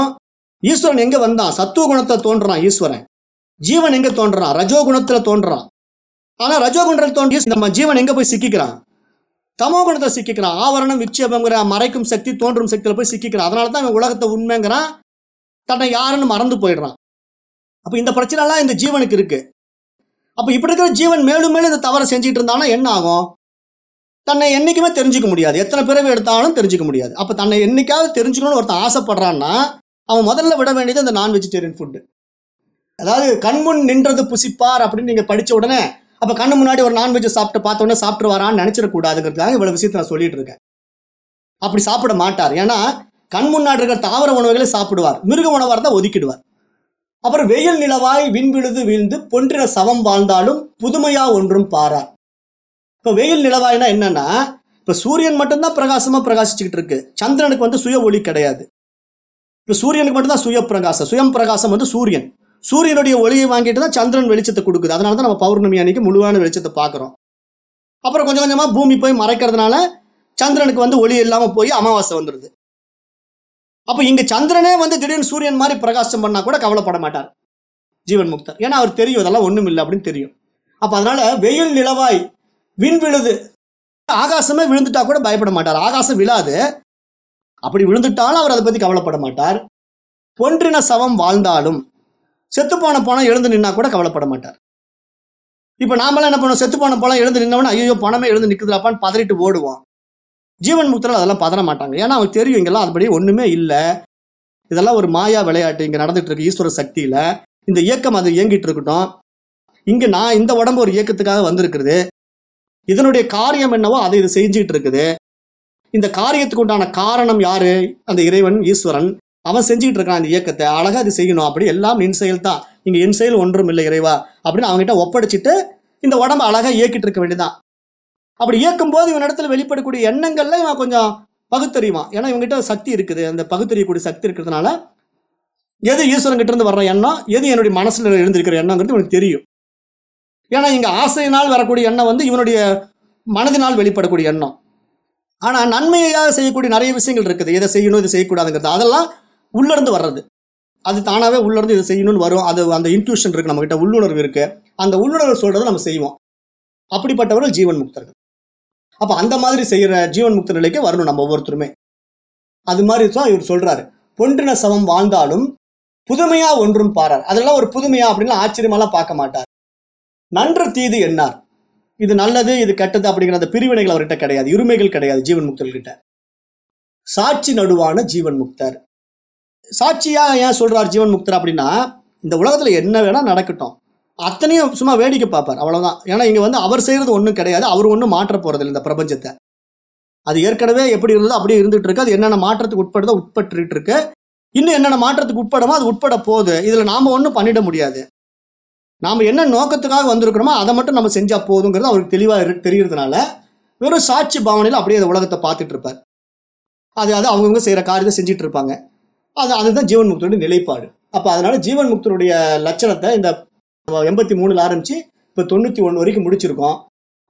[SPEAKER 1] ஈஸ்வரன் எங்க வந்தான்? சத்துவ குணத்தை தோன்றான் ஈஸ்வரன். ஜீவன் எங்க தோன்றான் ரஜோ குணத்துல தோன்றான் ஆனா ரஜோ குணத்தில் தோன்றி நம்ம ஜீவன் எங்க போய் சிக்கிக்கிறான்? தமோ குணத்தை சிக்கிக்கிறான். ஆவரணம் விட்சேபங்கிற மறைக்கும் சக்தி தோன்றும் சக்தியில போய் சிக்கிக்கிறான். அதனால தான் அவன் உலகத்தை உண்மைங்கிறான். தன்னை யாருன்னு மறந்து போயிடுறான். அப்ப இந்த பிரச்சனை எல்லாம் இந்த ஜீவனுக்கு இருக்கு. அப்ப இப்படி இருக்கிற ஜீவன் மேலும் மேலும் இந்த தவறை செஞ்சுட்டு இருந்தானா என்ன ஆகும்? தன்னை என்றைக்குமே தெரிஞ்சுக்க முடியாது. எத்தனை பிறவி எடுத்தாலும் தெரிஞ்சுக்க முடியாது. அப்போ தன்னை என்றைக்காவது தெரிஞ்சுக்கணும்னு ஒருத்தன் ஆசைப்படுறான்னா அவன் முதல்ல விட வேண்டியது அந்த நான் வெஜிடேரியன் ஃபுட்டு அதாவது கண்முன் நின்றது புசிப்பார் அப்படின்னு நீங்கள் படித்த உடனே அப்போ கண்ணு முன்னாடி ஒரு நான்வெஜ் சாப்பிட்டு பார்த்த உடனே சாப்பிட்டு வரான்னு நினச்சிடக்கூடாதுங்கிறதுக்காக இவ்வளோ விஷயத்தை நான் சொல்லிட்டு இருக்கேன். அப்படி சாப்பிட மாட்டார். ஏன்னா கண் முன்னாடி இருக்கிற தாவர உணவுகளை சாப்பிடுவார். மிருக உணவாக இருந்தால் ஒதுக்கிடுவார். அப்புறம் வெயில் நிலவாய் விண்விழுது வீழ்ந்து பொன்றின சவம் வாழ்ந்தாலும் புதுமையா ஒன்றும் பாரார். இப்போ வெயில் நிலவாய்னா என்னன்னா இப்போ சூரியன் மட்டும்தான் பிரகாசமா பிரகாசிச்சுக்கிட்டு இருக்கு. சந்திரனுக்கு வந்து சுய ஒளி கிடையாது. இப்போ சூரியனுக்கு மட்டும்தான் சுய பிரகாசம். சுயம் பிரகாசம் வந்து சூரியன். சூரியனுடைய ஒளியை வாங்கிட்டு தான் சந்திரன் வெளிச்சத்தை கொடுக்குது. அதனால தான் நம்ம பௌர்ணமி அன்னைக்கு முழுவான வெளிச்சத்தை பார்க்குறோம். அப்புறம் கொஞ்சம் கொஞ்சமாக பூமி போய் மறைக்கிறதுனால சந்திரனுக்கு வந்து ஒளி இல்லாமல் போய் அமாவாசை வந்துடுது அப்போ இங்கே சந்திரனே வந்து திடீர்னு சூரியன் மாதிரி பிரகாசம் பண்ணா கூட கவலைப்பட மாட்டார். ஜீவன் முக்தர். ஏன்னா அவர் தெரியும் இதெல்லாம் ஒன்றும் இல்லை அப்படின்னு தெரியும். அப்போ அதனால வெயில் நிலவாய் விண் விழுது ஆகாசமே விழுந்துட்டா கூட பயப்பட மாட்டார். ஆகாசம் விழாது. அப்படி விழுந்துட்டாலும் அவர் அதை பத்தி கவலைப்பட மாட்டார். ஒன்றின சவம் வாழ்ந்தாலும் செத்து போன பணம் எழுந்து நின்னா கூட கவலைப்பட மாட்டார். இப்ப நாமெல்லாம் என்ன பண்ணுவோம்? செத்து போன பணம் எழுந்து நின்னவன ஐயோ பணமே எழுந்து நிக்குதுலாப்பான்னு பதறிட்டு ஓடுவோம். ஜீவன் முக்தர்கள் அதெல்லாம் பதற மாட்டாங்க. ஏன்னா அவங்க தெரியும் இங்கெல்லாம் அதுபடி ஒண்ணுமே இல்லை. இதெல்லாம் ஒரு மாயா விளையாட்டு இங்க நடந்துட்டு இருக்கு ஈஸ்வர சக்தியில. இந்த இயக்கம் அது இயங்கிட்டு இருக்கட்டும். இங்க நான் இந்த உடம்பு ஒரு இயக்கத்துக்காக வந்திருக்கிறது. இதனுடைய காரியம் என்னவோ அதை இது செஞ்சுட்டு இருக்குது இந்த காரியத்துக்கு உண்டான காரணம் யாரு? அந்த இறைவன் ஈஸ்வரன். அவன் செஞ்சுட்டு இருக்கான் அந்த இயக்கத்தை. அழகா அது செய்யணும். அப்படி எல்லாம் என் செயல் தான் இங்க என் செயல் ஒன்றும் இல்லை இறைவா. அப்படின்னு அவங்ககிட்ட ஒப்படைச்சிட்டு இந்த உடம்பு அழகா இயக்கிட்டு இருக்க வேண்டியதான் அப்படி இயக்கும் போது இவன் இடத்துல வெளிப்படக்கூடிய எண்ணங்கள்ல இவன் கொஞ்சம் பகுத்தறிவான். ஏன்னா இவங்ககிட்ட சக்தி இருக்குது. அந்த பகுத்தறியக்கூடிய சக்தி இருக்கிறதுனால எது ஈஸ்வரன் கிட்ட இருந்து வர்ற எண்ணம் எது என்னுடைய மனசுல இருந்திருக்கிற எண்ணங்கிறது இவனுக்கு தெரியும். ஏன்னா இங்கே ஆசையினால் வரக்கூடிய எண்ணம் வந்து இவனுடைய மனதினால் வெளிப்படக்கூடிய எண்ணம். ஆனால் நன்மையாக செய்யக்கூடிய நிறைய விஷயங்கள் இருக்குது. இதை செய்யணும் இதை செய்யக்கூடாதுங்கிறது. அதெல்லாம் உள்ள இருந்து வர்றது. அது தானாகவே உள்ளேருந்து இதை செய்யணும்னு வரும். அது அந்த இன்ட்யூஷன் இருக்குது நம்மக்கிட்ட உள்ளுணர்வு இருக்குது அந்த உள்ளுணர்வு சொல்கிறது நம்ம செய்வோம். அப்படிப்பட்டவர்கள் ஜீவன் முக்தர்கள். அப்போ அந்த மாதிரி செய்கிற ஜீவன் முக்த நிலைக்கு வரணும் நம்ம ஒவ்வொருத்தருமே. அது மாதிரி தான் இவர் சொல்கிறாரு பொன்றின சமம் வாழ்ந்தாலும் புதுமையாக ஒன்றும் பாரார். அதெல்லாம் ஒரு புதுமையா அப்படின்னு ஆச்சரியமாலாம் பார்க்க மாட்டார். நன்று தீது என்னார்? இது நல்லது இது கெட்டது அப்படிங்கிற அந்த பிரிவினைகள் அவர்கிட்ட கிடையாது இருமைகள் கிடையாது ஜீவன் முக்தர்கிட்ட சாட்சி நடுவான ஜீவன் முக்தர். சாட்சியா ஏன் சொல்றார் ஜீவன் முக்தர் அப்படின்னா இந்த உலகத்துல என்ன வேணா நடக்கட்டும். அத்தனையும் சும்மா வேடிக்கை பார்ப்பார் அவ்வளவுதான். ஏன்னா இங்க வந்து அவர் செய்யறது ஒன்றும் கிடையாது அவர் ஒன்றும் மாற்ற போறதில்லை இந்த பிரபஞ்சத்தை. அது ஏற்கனவே எப்படி இருந்ததோ அப்படியே இருந்துட்டு இருக்கு அது என்னென்ன மாற்றத்துக்கு உட்படுதோ உட்பட்டு இருக்கு. இன்னும் என்னென்ன மாற்றத்துக்கு உட்படமோ அது உட்பட போகுது. இதுல நாம ஒன்றும் பண்ணிட முடியாது. நாம் என்ன நோக்கத்துக்காக வந்திருக்கிறோமோ அதை மட்டும் நம்ம செஞ்சால் போதுங்கிறது அவருக்கு தெளிவாக இரு தெரிகிறதுனால வெறும் சாட்சி பாவனையில் அப்படியே அந்த உலகத்தை பார்த்துட்டு இருப்பார். அது அது அவங்கவுங்க செய்கிற காரியத்தை செஞ்சுட்டு இருப்பாங்க. அது அதுதான் ஜீவன் முக்தருடைய நிலைப்பாடு. அப்போ அதனால ஜீவன் முக்தருடைய லட்சணத்தை இந்த எண்பத்தி மூணில் ஆரம்பித்து இப்போ தொண்ணூற்றி ஒன்று வரைக்கும் முடிச்சிருக்கோம்.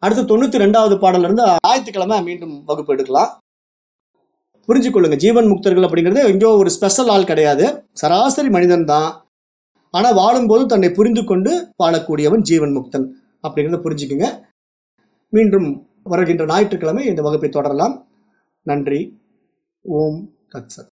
[SPEAKER 1] அடுத்து தொண்ணூற்றி ரெண்டாவது பாடல்ல ஞாயிற்றுக்கிழமை மீண்டும் வகுப்பு எடுக்கலாம். புரிஞ்சுக்கொள்ளுங்க ஜீவன் முக்தர்கள் அப்படிங்கிறது எங்கேயோ ஒரு ஸ்பெஷல் ஆள் கிடையாது. சராசரி மனிதன் தான் ஆனால் வாழும்போது தன்னை புரிந்து கொண்டு வாழக்கூடியவன் ஜீவன் முக்தன். அப்படிங்கிறத புரிஞ்சுக்குங்க. மீண்டும் வருகின்ற ஞாயிற்றுக்கிழமை இந்த வகுப்பை தொடரலாம். நன்றி. ஓம் தத்சத்.